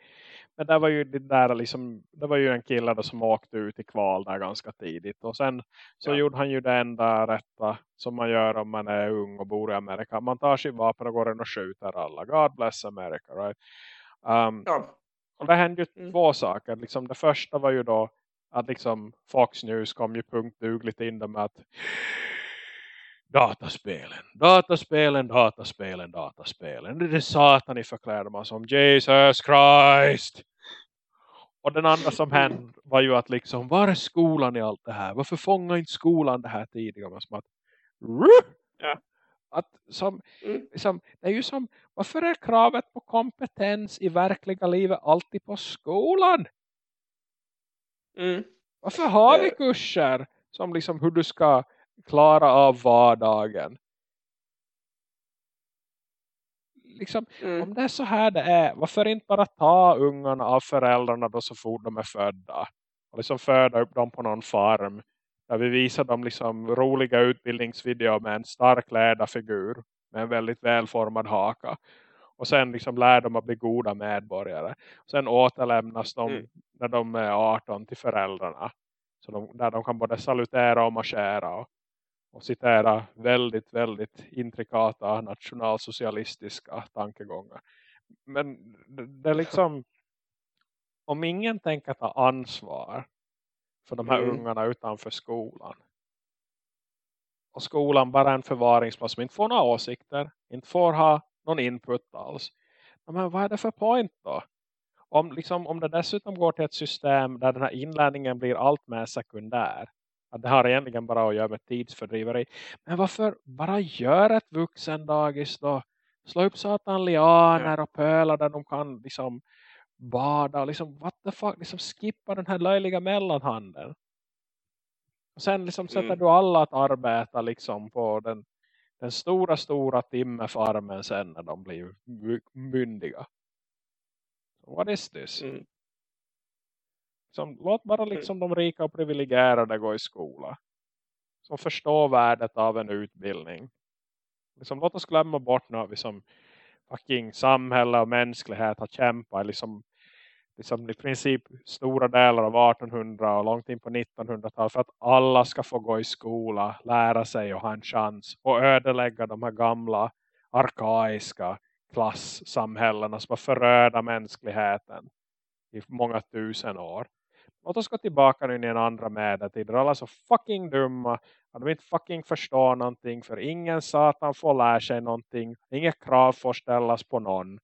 Speaker 1: Men det var ju det där liksom, det var ju en kille som åkte ut i kval där ganska tidigt. Och sen så ja. gjorde han ju det enda rätta som man gör om man är ung och bor i Amerika. Man tar sin vapen och går in och skjuter alla. God bless America, right? Um, ja. Och det hände ju mm. två saker. Liksom det första var ju då att liksom Fox News kom ju punktdugligt in med att dataspelen, dataspelen, dataspelen, dataspelen. Det är satan i förkläder man som Jesus Christ. Och den andra som hände var ju att liksom, var är skolan i allt det här? Varför fångar inte skolan det här tidigare? Som att, ja. Att som, mm. liksom, det är ju som, varför är kravet på kompetens i verkliga livet alltid på skolan?
Speaker 2: Mm.
Speaker 1: Varför har vi kurser som liksom hur du ska klara av vardagen? Liksom, mm. om det är så här det är, varför inte bara ta ungarna av föräldrarna då så fort de är födda? Och liksom föda upp dem på någon farm. Där vi visar dem liksom roliga utbildningsvideor med en stark ledarfigur. Med en väldigt välformad haka. Och sen liksom lär dem att bli goda medborgare. Sen återlämnas de mm. när de är 18 till föräldrarna. Så de, där de kan både salutera och marschera och, och citera väldigt, väldigt intrikata nationalsocialistiska tankegångar. Men det, det är liksom om ingen tänker ta ansvar för de här mm. ungarna utanför skolan och skolan bara en förvaringsplats som inte får några åsikter, inte får ha någon input alls. Men vad är det för point då? Om, liksom, om det dessutom går till ett system där den här inlärningen blir allt mer sekundär. Att det har egentligen bara att göra med tidsfördriveri. Men varför bara gör ett vuxen dagis då? Slå upp satan lianer och pölar där de kan liksom bada. Liksom, what the fuck? Liksom skippa den här löjliga mellanhanden. Och sen liksom sätter mm. du alla att arbeta liksom på den den stora, stora timmefarmen sen när de blir myndiga. What is this? Mm. Som, låt bara mm. liksom de rika och privilegierade gå i skola. Som förstår värdet av en utbildning. Liksom, låt oss glömma bort nu vi som fucking samhälle och mänsklighet har kämpat liksom liksom i princip stora delar av 1800 och långt in på 1900-talet för att alla ska få gå i skola, lära sig och ha en chans och ödelägga de här gamla arkaiska klassamhällena som har föröda mänskligheten i många tusen år. Låt oss gå tillbaka nu i en andra medeltid. Där alla är så fucking dumma. Att de inte fucking förstår någonting. För ingen satan får lära sig någonting. Inget krav får ställas på någon.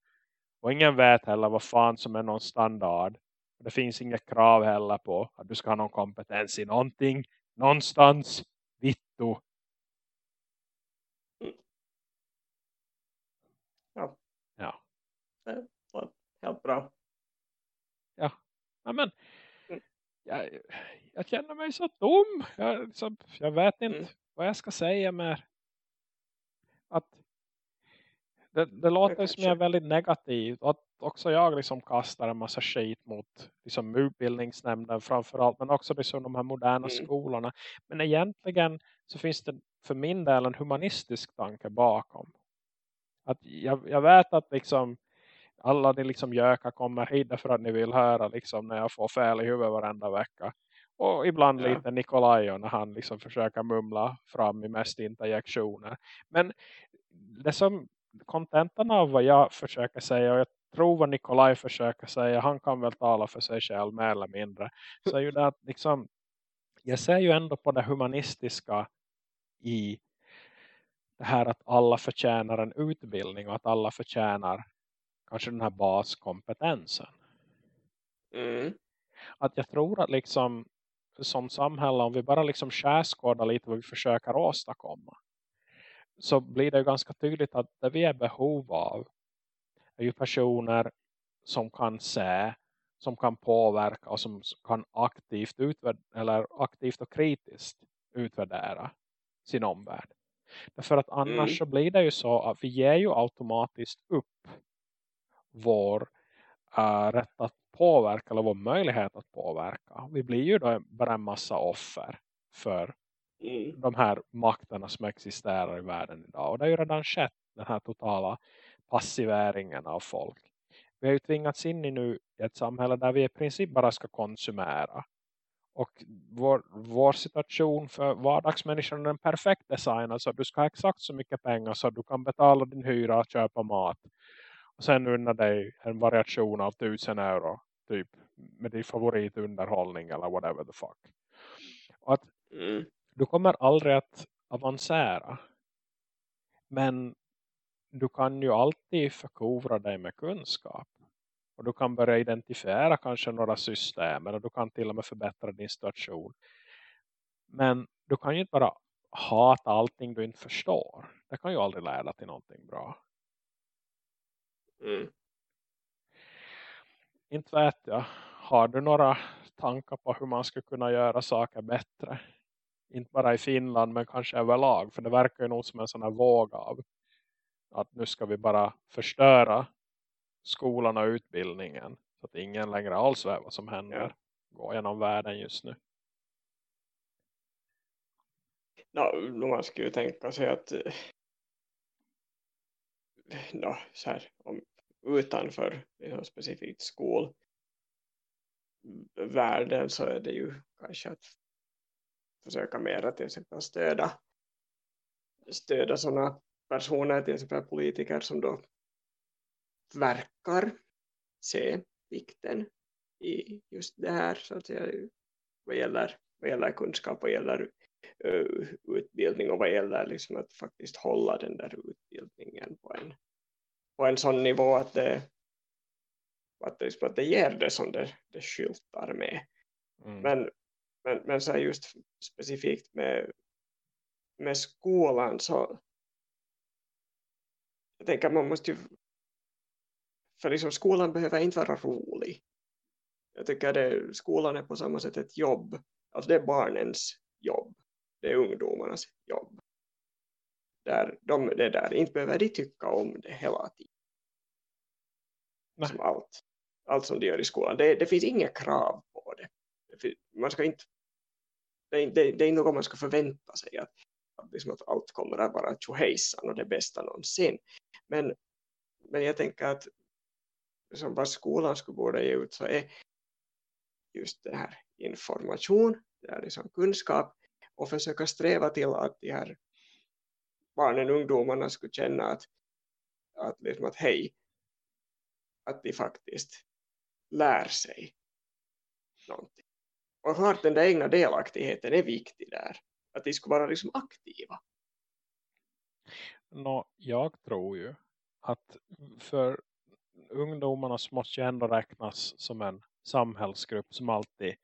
Speaker 1: Och ingen vet heller vad fan som är någon standard. Det finns inget krav heller på att du ska ha någon kompetens i någonting. Någonstans. Vittu.
Speaker 2: Ja.
Speaker 1: Ja.
Speaker 2: Det var helt bra.
Speaker 1: Ja. ja men mm. jag, jag känner mig så dum. Jag, liksom, jag vet inte mm. vad jag ska säga mer. Att det, det låter som jag är väldigt negativ. Att också jag liksom kastar en massa skit mot liksom, utbildningsnämnden framförallt. Men också liksom, de här moderna mm. skolorna. Men egentligen så finns det för min del en humanistisk tanke bakom. Att jag, jag vet att liksom alla ni liksom gökar kommer hit för att ni vill höra liksom när jag får fel i huvudet varenda vecka. Och ibland ja. lite Nikolaj när han liksom försöker mumla fram i mest interjektioner. Men det som kontentan av vad jag försöker säga och jag tror vad Nikolaj försöker säga, han kan väl tala för sig själv mer eller mindre. Så är ju det att liksom, jag ser ju ändå på det humanistiska i det här att alla förtjänar en utbildning och att alla förtjänar kanske den här baskompetensen.
Speaker 2: Mm.
Speaker 1: Att jag tror att liksom som samhälle om vi bara liksom skärskådar lite vad vi försöker åstadkomma så blir det ganska tydligt att det vi är behov av är ju personer som kan se, som kan påverka och som kan aktivt, eller aktivt och kritiskt utvärdera sin omvärld. Därför att annars mm. så blir det ju så att vi ger ju automatiskt upp vår uh, rätt att påverka eller vår möjlighet att påverka. Vi blir ju då bara en massa offer för mm. de här makterna som existerar i världen idag. Och det har ju redan skett den här totala passiveringen av folk. Vi har ju tvingats in i nu ett samhälle där vi i princip bara ska konsumera. Och vår, vår situation för vardagsmänniskan är den perfekt designad så att du ska ha exakt så mycket pengar så att du kan betala din hyra och köpa mat. Och sen unna dig en variation av tusen euro typ med din favoritunderhållning eller whatever the fuck. Och att mm. Du kommer aldrig att avancera. Men du kan ju alltid förkovra dig med kunskap. Och du kan börja identifiera kanske några system. Eller du kan till och med förbättra din situation. Men du kan ju inte bara hata allting du inte förstår. Det kan ju aldrig leda till någonting bra. Mm. Inte vet jag. Har du några tankar på hur man ska kunna göra saker bättre? Inte bara i Finland men kanske överlag. För det verkar ju nog som en sån här våg av att nu ska vi bara förstöra skolan och utbildningen så att ingen längre alls vet vad som händer ja. gå genom världen just nu.
Speaker 2: Ja, man skulle ju tänka sig att no, så här, om, utanför liksom specifikt skolvärlden så är det ju kanske att försöka mera till exempel stöda stöda sådana personer, till exempel politiker som då verkar se vikten i just det här så att säga, vad gäller, vad gäller kunskap, vad gäller uh, utbildning och vad gäller liksom att faktiskt hålla den där utbildningen på en, på en sån nivå att det, att det, att det ger det som det, det skyltar med. Mm. Men, men, men så just specifikt med, med skolan så jag tänker att man måste ju för liksom skolan behöver inte vara rolig. Jag tycker att skolan är på samma sätt ett jobb. Alltså det är barnens jobb. Det är ungdomarnas jobb. Där de, det där, inte behöver de tycka om det hela tiden. Som allt, allt som de gör i skolan. Det, det finns inga krav på det. Man ska inte, det, det, det är något man ska förvänta sig. Att, att, liksom att allt kommer att vara tjohejsan och det bästa någonsin. Men, men jag tänker att som vad skolan skulle borde ge ut så är just det här information, det är liksom kunskap och försöka sträva till att de här barnen och ungdomarna skulle känna att, att, liksom att hej, att de faktiskt lär sig någonting. Och klart den där egna delaktigheten är viktig där. Att de skulle vara liksom aktiva.
Speaker 1: No, jag tror ju att för ungdomarna måste ju ändå räknas som en samhällsgrupp som alltid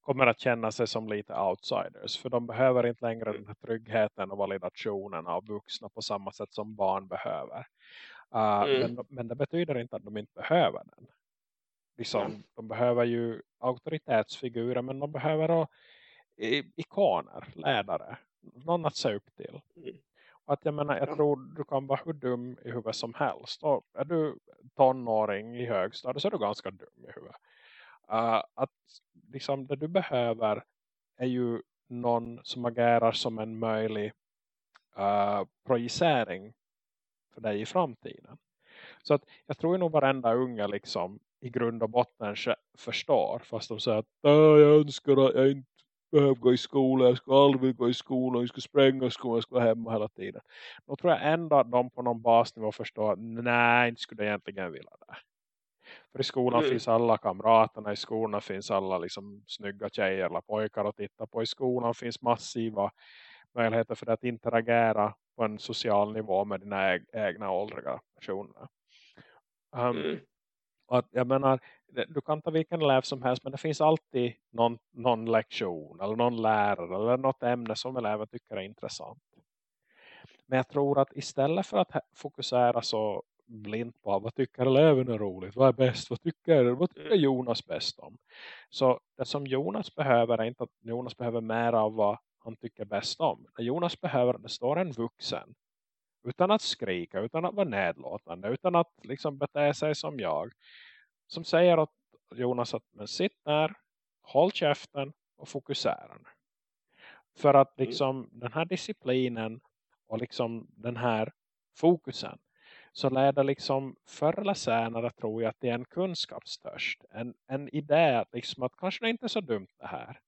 Speaker 1: kommer att känna sig som lite outsiders. För de behöver inte längre den här tryggheten och validationen av vuxna på samma sätt som barn behöver. Uh, mm. men, men det betyder inte att de inte behöver den. Liksom, mm. De behöver ju auktoritetsfigurer men de behöver också ikoner, ledare. Någon att se upp till. Mm. Att jag menar, jag ja. tror du kan vara hur dum i huvudet som helst. Och är du tonåring i högstadiet så är du ganska dum i huvudet. Uh, att liksom det du behöver är ju någon som agerar som en möjlig uh, projicering för dig i framtiden. Så att jag tror nog varenda unga liksom i grund och botten förstår. Fast de säger att jag önskar att jag inte behöver gå i skolan, jag ska aldrig gå i skolan, jag ska spränga skolan, jag ska vara hemma hela tiden. Då tror jag ändå att de på någon basnivå förstår att nej, inte skulle jag egentligen vilja det. För i skolan mm. finns alla kamraterna, i skolan finns alla liksom snygga tjejer eller pojkar att titta på. I skolan finns massiva möjligheter för att interagera på en social nivå med dina egna åldriga personer. Um, mm att jag menar, du kan ta vilken elev som helst men det finns alltid någon, någon lektion eller någon lärare eller något ämne som eleven tycker är intressant. Men jag tror att istället för att fokusera så blint på vad tycker eleven är roligt, vad är bäst, vad tycker, vad tycker Jonas bäst om. Så det som Jonas behöver är inte att Jonas behöver mer av vad han tycker bäst om. Det Jonas behöver det står en vuxen. Utan att skrika, utan att vara nedlåtande, utan att liksom bete sig som jag. Som säger åt Jonas att men sitt där, håll käften och fokusera. För att mm. liksom den här disciplinen och liksom den här fokusen så leder liksom förr eller senare tror jag att det är en kunskapstörst. En, en idé liksom att kanske det inte är så dumt det här.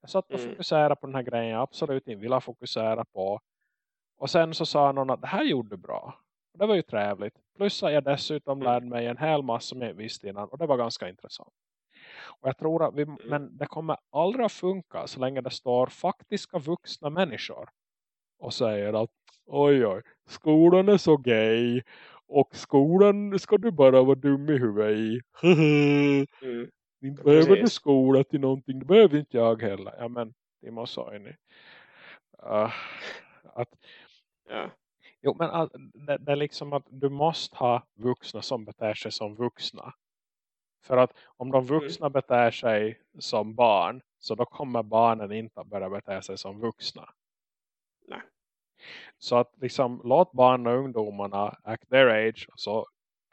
Speaker 1: Jag satt och mm. fokuserade på den här grejen jag absolut inte ville fokusera på. Och sen så sa någon att det här gjorde bra. Och det var ju trevligt. Plus att jag dessutom mm. lärde mig en hel massa som jag visste innan. Och det var ganska intressant. Och jag tror att vi, mm. men det kommer aldrig att funka så länge det står faktiska vuxna människor. Och säger att oj oj, skolan är så gay. Och skolan ska du bara vara dum i huvudet i. mm. Inte behöver du skola till någonting. Det behöver inte jag heller. Ja men, det måste ni. Uh, att, ja. Jo men att, det, det, är liksom att du måste ha vuxna som beter sig som vuxna. För att om de mm. vuxna mm. beter sig som barn så då kommer barnen inte att börja bete sig som vuxna. Nej. Så att liksom låt barn och ungdomarna act their age och så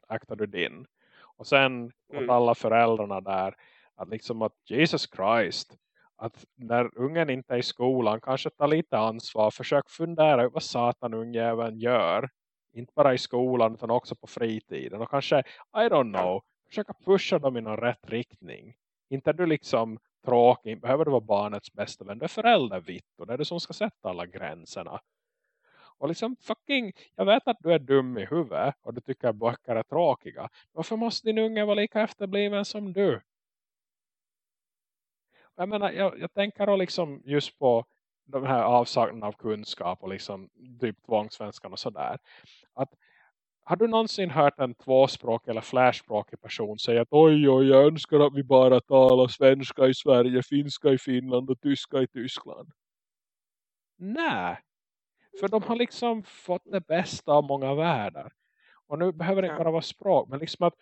Speaker 1: aktar du din. Och sen mm. åt alla föräldrarna där att liksom att Jesus Christ att när ungen inte är i skolan kanske ta lite ansvar. Försök fundera över vad satan ungjäveln gör. Inte bara i skolan utan också på fritiden. Och kanske, I don't know, försöka pusha dem i någon rätt riktning. Inte är du liksom tråkig, behöver du vara barnets bästa vän. Du är förälder vitt och det är du som ska sätta alla gränserna. Och liksom fucking, jag vet att du är dum i huvudet och du tycker att böcker är tråkiga. Varför måste din unge vara lika efterbliven som du? Jag menar, jag, jag tänker liksom just på de här avsaknaden av kunskap och liksom typ tvångsvenskan och sådär. Att har du någonsin hört en tvåspråkig eller flärspråkig person säga att oj oj jag önskar att vi bara talar svenska i Sverige, finska i Finland och tyska i Tyskland? Nej, för de har liksom fått det bästa av många världar. Och nu behöver det inte bara vara språk. Men liksom att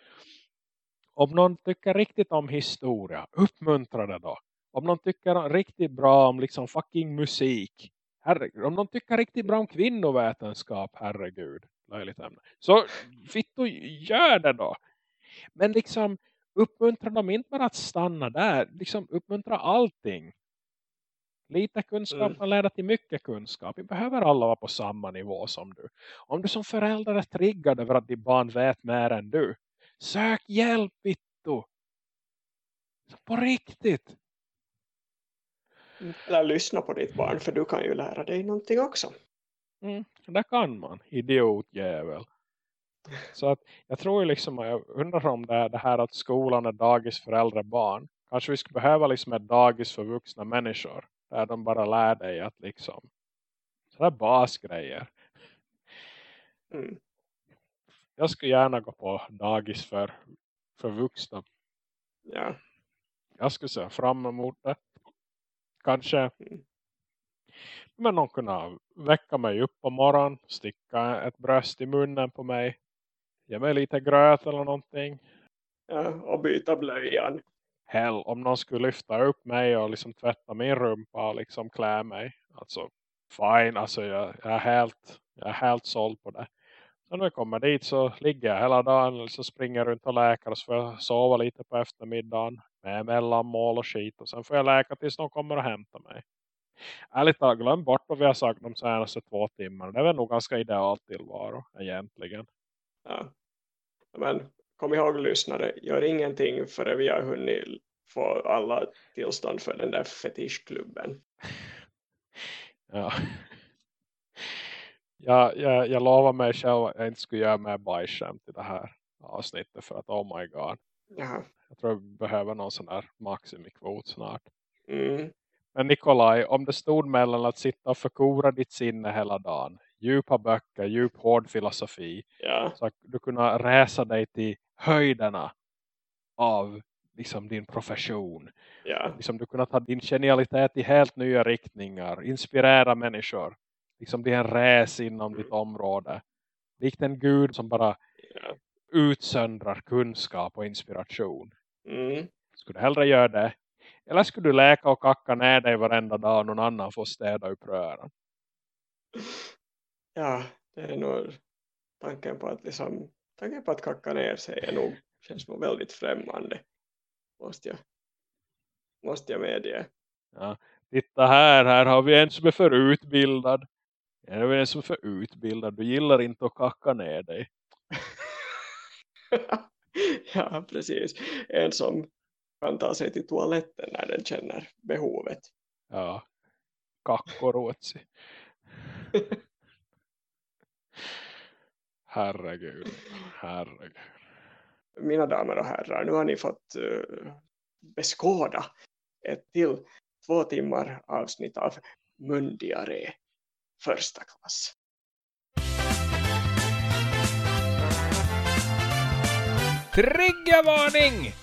Speaker 1: om någon tycker riktigt om historia, uppmuntra det då. Om någon tycker riktigt bra om liksom fucking musik. Herregud. Om någon tycker riktigt bra om kvinnovetenskap, herregud. Löjligt ämne. Så fitto, gör det då. Men liksom uppmuntra dem inte bara att stanna där. Liksom uppmuntra allting. Lite kunskap mm. kan leda till mycket kunskap. Vi behöver alla vara på samma nivå som du. Om du som förälder är triggad över att ditt barn vet mer än du. Sök hjälp, Vittu. På riktigt.
Speaker 2: Eller lyssna på ditt barn för du kan ju lära dig någonting också.
Speaker 1: Mm, det kan man. Idiotjävel. Så att jag tror liksom, jag undrar om det, är det här att skolan är dagis för äldre barn. Kanske vi skulle behöva liksom ett dagis för vuxna människor. Där de bara lär dig att liksom sådana basgrejer. Mm. Jag skulle gärna gå på dagis för, för vuxna. Ja. Jag skulle se fram emot det. Kanske. Men någon kunna väcka mig upp på morgonen. Sticka ett bröst i munnen på mig. Ge mig lite gröt eller någonting.
Speaker 2: Ja, och byta blöjan
Speaker 1: hell om någon skulle lyfta upp mig och liksom tvätta min rumpa och liksom klä mig. Alltså fine, alltså jag, jag, är helt jag är helt såld på det. Så när jag kommer dit så ligger jag hela dagen och så springer jag runt och läkar så får jag sova lite på eftermiddagen med mellanmål och skit och sen får jag läka tills någon kommer och hämta mig. Ärligt talat, glöm bort vad vi har sagt de senaste två timmarna. Det är väl nog ganska idealt tillvaro egentligen.
Speaker 2: Ja. Men kom ihåg lyssnare, gör ingenting förrän vi har hunnit få alla tillstånd för den där fetischklubben.
Speaker 1: Ja. Jag, jag, jag lovar mig själv att jag inte skulle göra med bajsskämt i det här avsnittet för att oh my god. Jaha. Jag tror vi behöver någon sån där maximikvot snart. Mm. Men Nikolaj, om det stod mellan att sitta och förkora ditt sinne hela dagen, djupa böcker, djup hård filosofi, ja. så att du kunna resa dig till höjderna av liksom din profession. Ja. Liksom du kunna ta din genialitet i helt nya riktningar. Inspirera människor. Liksom bli en räs inom mm. ditt område. Likt en gud som bara ja. utsöndrar kunskap och inspiration. Mm. Skulle du hellre göra det? Eller skulle du läka och kacka ner dig varenda dag och någon annan får städa upp röran?
Speaker 2: Ja, det är nog tanken på att liksom tanken på att kacka ner sig är nog, känns nog väldigt främmande. Måste jag, måste jag medge.
Speaker 1: Ja, titta här, här har vi en som är för utbildad. Här har vi en som är för utbildad. Du gillar inte att kacka ner dig.
Speaker 2: ja, precis. En som kan ta sig till toaletten när den känner behovet.
Speaker 1: Ja, sig. Herregud, herregud.
Speaker 2: Mina damer och herrar, nu har ni fått uh, beskåda ett till två timmar avsnitt av mundiaré första klass.
Speaker 3: Triggervarning!